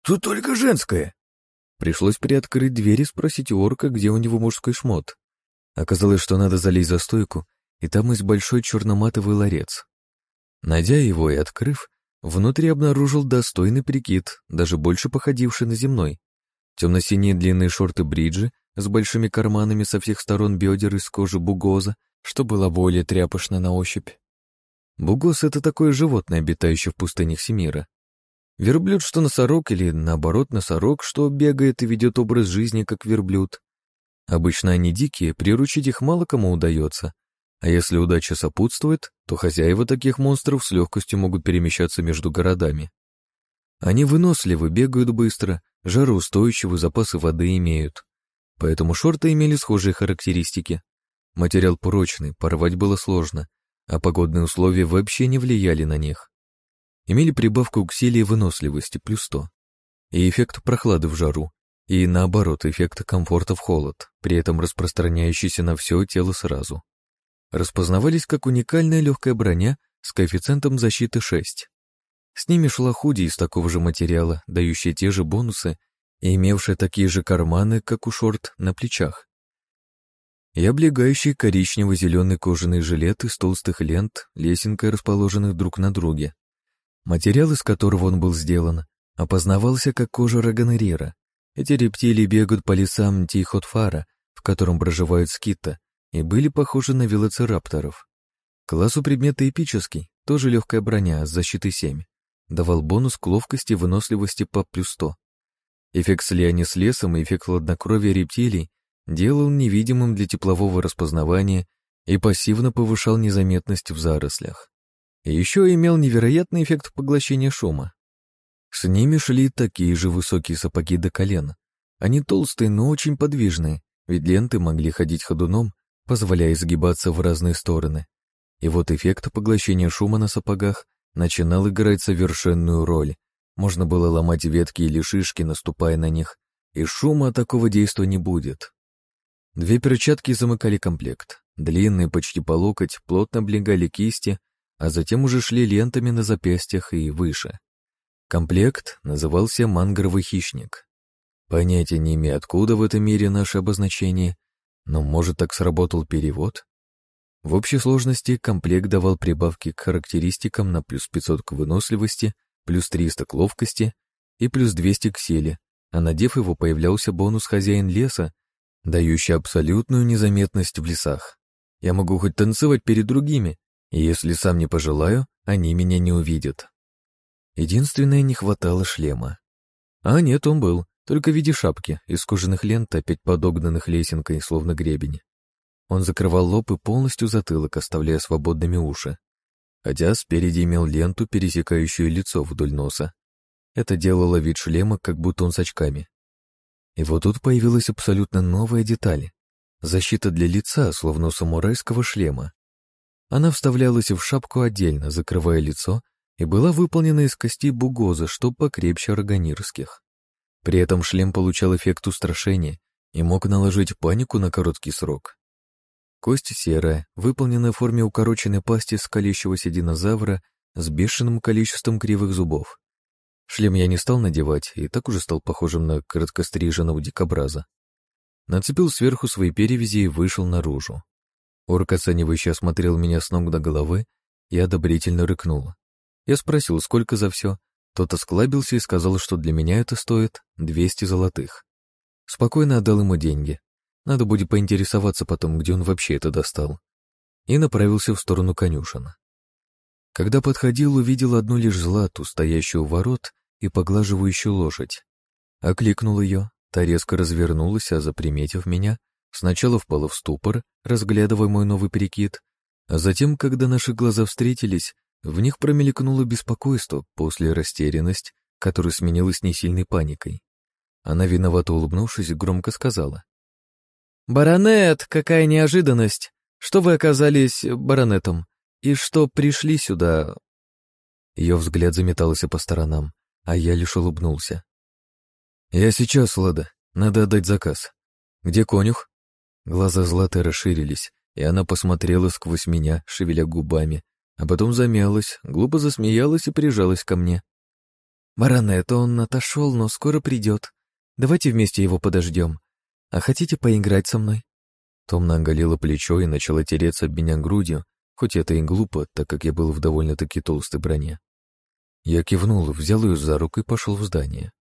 [SPEAKER 2] Тут только женское. Пришлось приоткрыть дверь и спросить у орка, где у него мужской шмот. Оказалось, что надо залезть за стойку и там есть большой черноматовый ларец. Найдя его и открыв, внутри обнаружил достойный прикид, даже больше походивший на земной. Темно-синие длинные шорты-бриджи с большими карманами со всех сторон бедер из кожи бугоза, что было более тряпочно на ощупь. Бугоз — это такое животное, обитающее в пустынях Семира. Верблюд, что носорог, или наоборот носорог, что бегает и ведет образ жизни, как верблюд. Обычно они дикие, приручить их мало кому удается, а если удача сопутствует, то хозяева таких монстров с легкостью могут перемещаться между городами. Они выносливы, бегают быстро, жароустойчивы, запасы воды имеют. Поэтому шорты имели схожие характеристики. Материал прочный, порвать было сложно, а погодные условия вообще не влияли на них. Имели прибавку к силе и выносливости плюс 100. И эффект прохлады в жару. и, наоборот, эффект комфорта в холод, при этом распространяющийся на все тело сразу. Распознавались как уникальная легкая броня с коэффициентом защиты 6. С ними шла худи из такого же материала, дающая те же бонусы и имевшая такие же карманы, как у шорт, на плечах. И облегающий коричнево-зеленый кожаный жилет из толстых лент, лесенкой расположенных друг на друге. Материал, из которого он был сделан, опознавался как кожа рагонерира. Эти рептилии бегают по лесам Тихотфара, в котором проживают скита, и были похожи на велоцирапторов. Классу предмета эпический, тоже легкая броня с защитой 7. Давал бонус к ловкости и выносливости по плюс 100. Эффект слияния с лесом и эффект хладнокровия рептилий делал невидимым для теплового распознавания и пассивно повышал незаметность в зарослях. И еще имел невероятный эффект поглощения шума. С ними шли такие же высокие сапоги до колена. Они толстые, но очень подвижные, ведь ленты могли ходить ходуном, позволяя изгибаться в разные стороны. И вот эффект поглощения шума на сапогах начинал играть совершенную роль. Можно было ломать ветки или шишки, наступая на них, и шума от такого действия не будет. Две перчатки замыкали комплект. Длинные, почти по локоть, плотно облегали кисти, а затем уже шли лентами на запястьях и выше. Комплект назывался «Мангровый хищник». Понятия не имею, откуда в этом мире наше обозначение, но, может, так сработал перевод? В общей сложности комплект давал прибавки к характеристикам на плюс 500 к выносливости, плюс 300 к ловкости и плюс 200 к силе, а надев его появлялся бонус «Хозяин леса», дающий абсолютную незаметность в лесах. Я могу хоть танцевать перед другими, и если сам не пожелаю, они меня не увидят. Единственное, не хватало шлема. А нет, он был, только в виде шапки, из кожаных лент, опять подогнанных лесенкой, словно гребень. Он закрывал лоб и полностью затылок, оставляя свободными уши. Хотя спереди имел ленту, пересекающую лицо вдоль носа. Это делало вид шлема, как будто он с очками. И вот тут появилась абсолютно новая деталь. Защита для лица, словно у самурайского шлема. Она вставлялась в шапку отдельно, закрывая лицо, и была выполнена из костей бугоза, что покрепче органирских. При этом шлем получал эффект устрашения и мог наложить панику на короткий срок. Кость серая, выполненная в форме укороченной пасти скалящегося динозавра с бешеным количеством кривых зубов. Шлем я не стал надевать и так уже стал похожим на короткостриженного дикобраза. Нацепил сверху свои перевязи и вышел наружу. Орк оценивающе осмотрел меня с ног до головы и одобрительно рыкнул. Я спросил, сколько за все. Тот осклабился и сказал, что для меня это стоит 200 золотых. Спокойно отдал ему деньги. Надо будет поинтересоваться потом, где он вообще это достал. И направился в сторону конюшен. Когда подходил, увидел одну лишь злату, стоящую у ворот и поглаживающую лошадь. Окликнул ее, та резко развернулась, а заприметив меня, Сначала впала в ступор, разглядывая мой новый перекид, а затем, когда наши глаза встретились, в них промелькнуло беспокойство, после растерянность, которая сменилась несильной паникой. Она, виновато улыбнувшись, громко сказала. «Баронет, какая неожиданность! Что вы оказались баронетом? И что пришли сюда?» Ее взгляд заметался по сторонам, а я лишь улыбнулся. «Я сейчас, Лада. Надо отдать заказ. Где конюх?» Глаза Златы расширились, и она посмотрела сквозь меня, шевеля губами, а потом замялась, глупо засмеялась и прижалась ко мне. «Баронет, он отошел, но скоро придет. Давайте вместе его подождем. А хотите поиграть со мной?» Томна оголила плечо и начала тереться об меня грудью, хоть это и глупо, так как я был в довольно-таки толстой броне. Я кивнул, взял ее за руку и пошел в здание.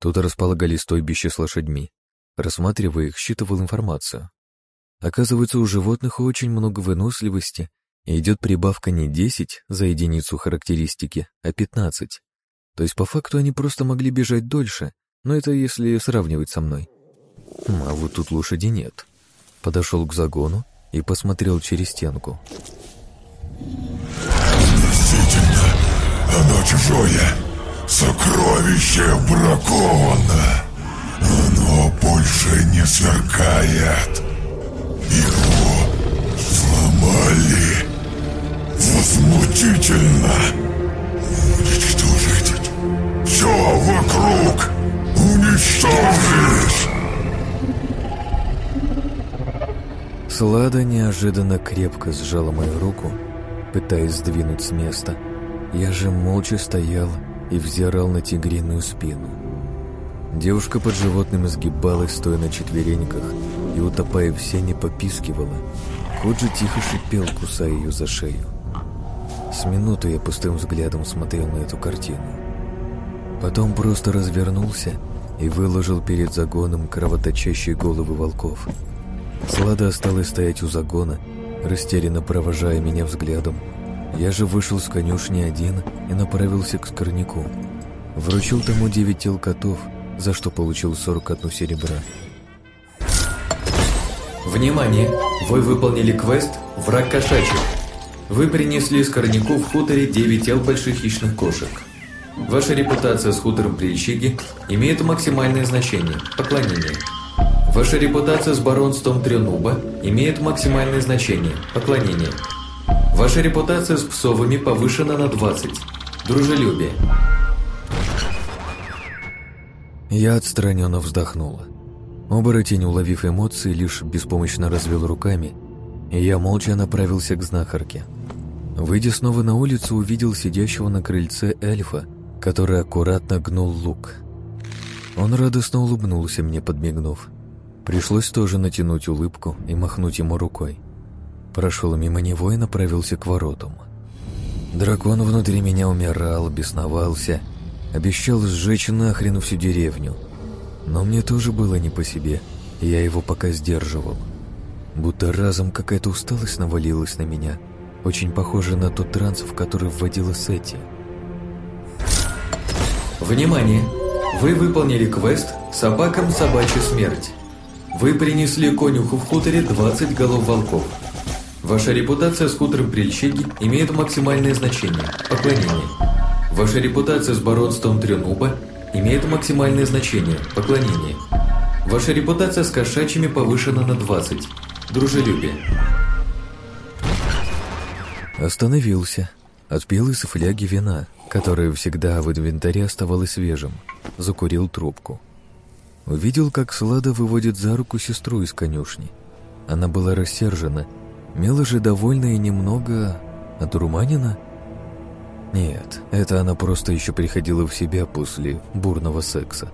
[SPEAKER 2] Тут располагались стойбище с лошадьми. Рассматривая их, считывал информацию. Оказывается, у животных очень много выносливости, и идет прибавка не 10 за единицу характеристики, а 15. То есть по факту они просто могли бежать дольше, но это если сравнивать со мной. Хм, а вот тут лошади нет. Подошел к загону и посмотрел через стенку.
[SPEAKER 9] Действительно, оно чужое. Сокровище браковано. Оно больше не сверкает. Его сломали. Возмутительно. Уничтожить. Все вокруг уничтожить.
[SPEAKER 2] Слада неожиданно крепко сжала мою руку пытаясь сдвинуть с места. Я же молча стоял и взирал на тигриную спину. Девушка под животным изгибалась, стоя на четвереньках, и, утопая в сене, попискивала. Кот же тихо шипел, кусая ее за шею. С минуты я пустым взглядом смотрел на эту картину. Потом просто развернулся и выложил перед загоном кровоточащие головы волков. Слада осталась стоять у загона, растерянно провожая меня взглядом. Я же вышел с конюшни один и направился к скорняку. Вручил тому девять тел котов, за что получил 41 серебра.
[SPEAKER 1] Внимание! Вы выполнили квест «Враг кошачий». Вы принесли скорняку в хуторе 9 тел больших хищных кошек. Ваша репутация с хутором при имеет максимальное значение – поклонение. Ваша репутация с баронством Тренуба имеет максимальное значение – поклонение. Ваша репутация с псовыми повышена на 20. Дружелюбие.
[SPEAKER 2] Я отстраненно вздохнула. Оборотень, уловив эмоции, лишь беспомощно развел руками, и я молча направился к знахарке. Выйдя снова на улицу, увидел сидящего на крыльце эльфа, который аккуратно гнул лук. Он радостно улыбнулся мне, подмигнув. Пришлось тоже натянуть улыбку и махнуть ему рукой. Прошел мимо него и направился к воротам. Дракон внутри меня умирал, бесновался, обещал сжечь нахрен всю деревню. Но мне тоже было не по себе, и я его пока сдерживал. Будто разом какая-то усталость навалилась на меня, очень похожа на тот транс, в который вводила Сетти.
[SPEAKER 1] Внимание! Вы выполнили квест «Собакам собачья смерть». Вы принесли конюху в хуторе 20 голов волков. Ваша репутация с хутором Прильщеги имеет максимальное значение – поклонение. Ваша репутация с баронством Тренуба имеет максимальное значение – поклонение. Ваша репутация с кошачьими повышена на 20. Дружелюбие.
[SPEAKER 2] Остановился. Отпил из фляги вина, которое всегда в инвентаре оставалось свежим. Закурил трубку. Увидел, как Слада выводит за руку сестру из конюшни. Она была рассержена Мила же довольна и немного одурманена? Нет, это она просто еще приходила в себя после бурного секса.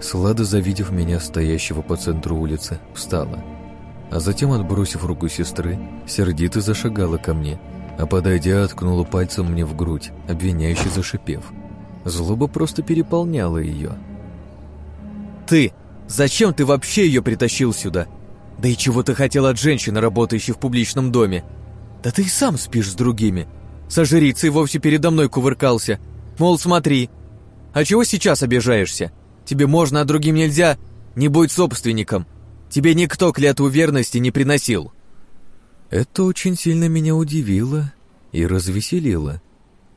[SPEAKER 2] Слада, завидев меня, стоящего по центру улицы, встала, а затем, отбросив руку сестры, сердито зашагала ко мне, а подойдя, откнула пальцем мне в грудь, обвиняюще зашипев. Злоба просто переполняла ее.
[SPEAKER 4] «Ты! Зачем ты вообще ее притащил сюда? Да и чего ты хотел от женщины, работающей в публичном доме? Да ты и сам спишь с другими. Со жрицей вовсе передо мной кувыркался. Мол, смотри. А чего сейчас обижаешься? Тебе можно, а другим нельзя? Не будь собственником. Тебе никто клятву верности не приносил.
[SPEAKER 2] Это очень сильно меня удивило и развеселило.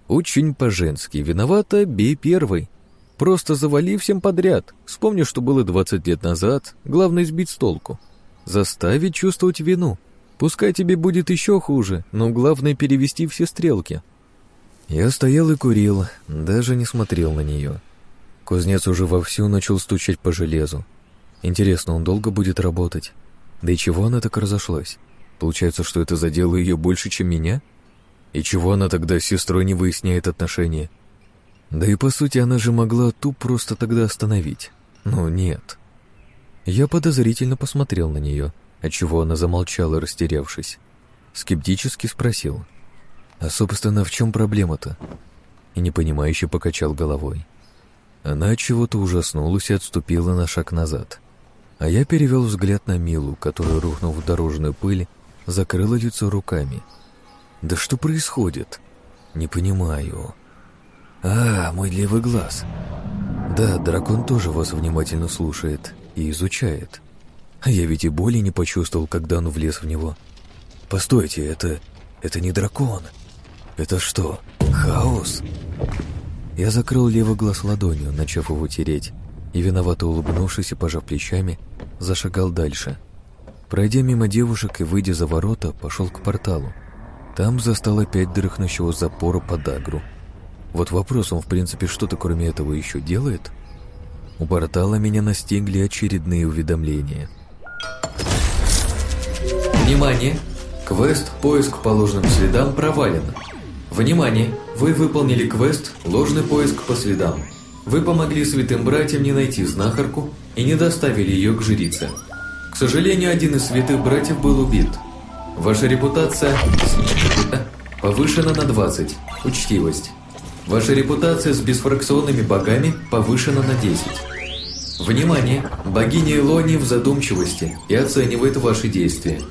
[SPEAKER 2] Очень по-женски. Виновата бей первый. Просто завали всем подряд. Вспомни, что было 20 лет назад. Главное сбить с толку заставить чувствовать вину. Пускай тебе будет еще хуже, но главное перевести все стрелки. Я стоял и курил, даже не смотрел на нее. Кузнец уже вовсю начал стучать по железу. Интересно, он долго будет работать? Да и чего она так разошлась? Получается, что это задело ее больше, чем меня? И чего она тогда с сестрой не выясняет отношения? Да и по сути она же могла ту просто тогда остановить. Но нет. Я подозрительно посмотрел на нее, отчего она замолчала, растерявшись. Скептически спросил. «А, собственно, в чем проблема-то?» И непонимающе покачал головой. Она от чего-то ужаснулась и отступила на шаг назад. А я перевел взгляд на Милу, которая, рухнув в дорожную пыль, закрыла лицо руками. «Да что происходит?» «Не понимаю». «А, мой левый глаз». «Да, дракон тоже вас внимательно слушает и изучает. Я ведь и боли не почувствовал, когда он влез в него. Постойте, это... это не дракон. Это что, хаос? Я закрыл левый глаз ладонью, начав его тереть, и, виновато улыбнувшись и пожав плечами, зашагал дальше. Пройдя мимо девушек и выйдя за ворота, пошел к порталу. Там застал опять дрыхнущего запора под агру. Вот вопрос, он в принципе что-то кроме этого еще делает? — у портала меня настигли очередные уведомления. Внимание! Квест «Поиск по ложным следам» провален. Внимание! Вы выполнили квест «Ложный поиск по следам». Вы помогли святым братьям не найти знахарку и не доставили ее к жрице. К сожалению, один из святых братьев был убит. Ваша репутация повышена на 20. Учтивость. Ваша репутация с бесфракционными богами повышена на 10. Внимание! Богиня Илони в задумчивости и оценивает ваши действия.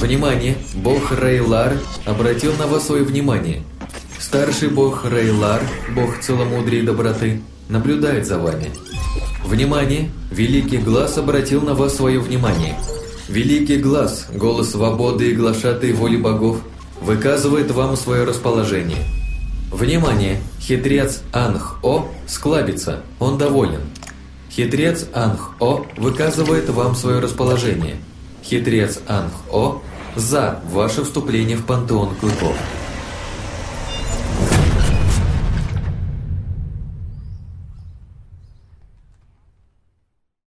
[SPEAKER 2] Внимание! Бог Рейлар обратил на вас свое внимание. Старший бог Рейлар, бог целомудрия и доброты, наблюдает за вами. Внимание! Великий Глаз обратил на вас свое внимание. Великий Глаз, голос свободы и глашатой воли богов, выказывает вам свое расположение. Внимание! Хитрец Анх-О склабится, он доволен. Хитрец Анх-О выказывает вам свое расположение. Хитрец Анх-О за ваше вступление в пантеон клыков.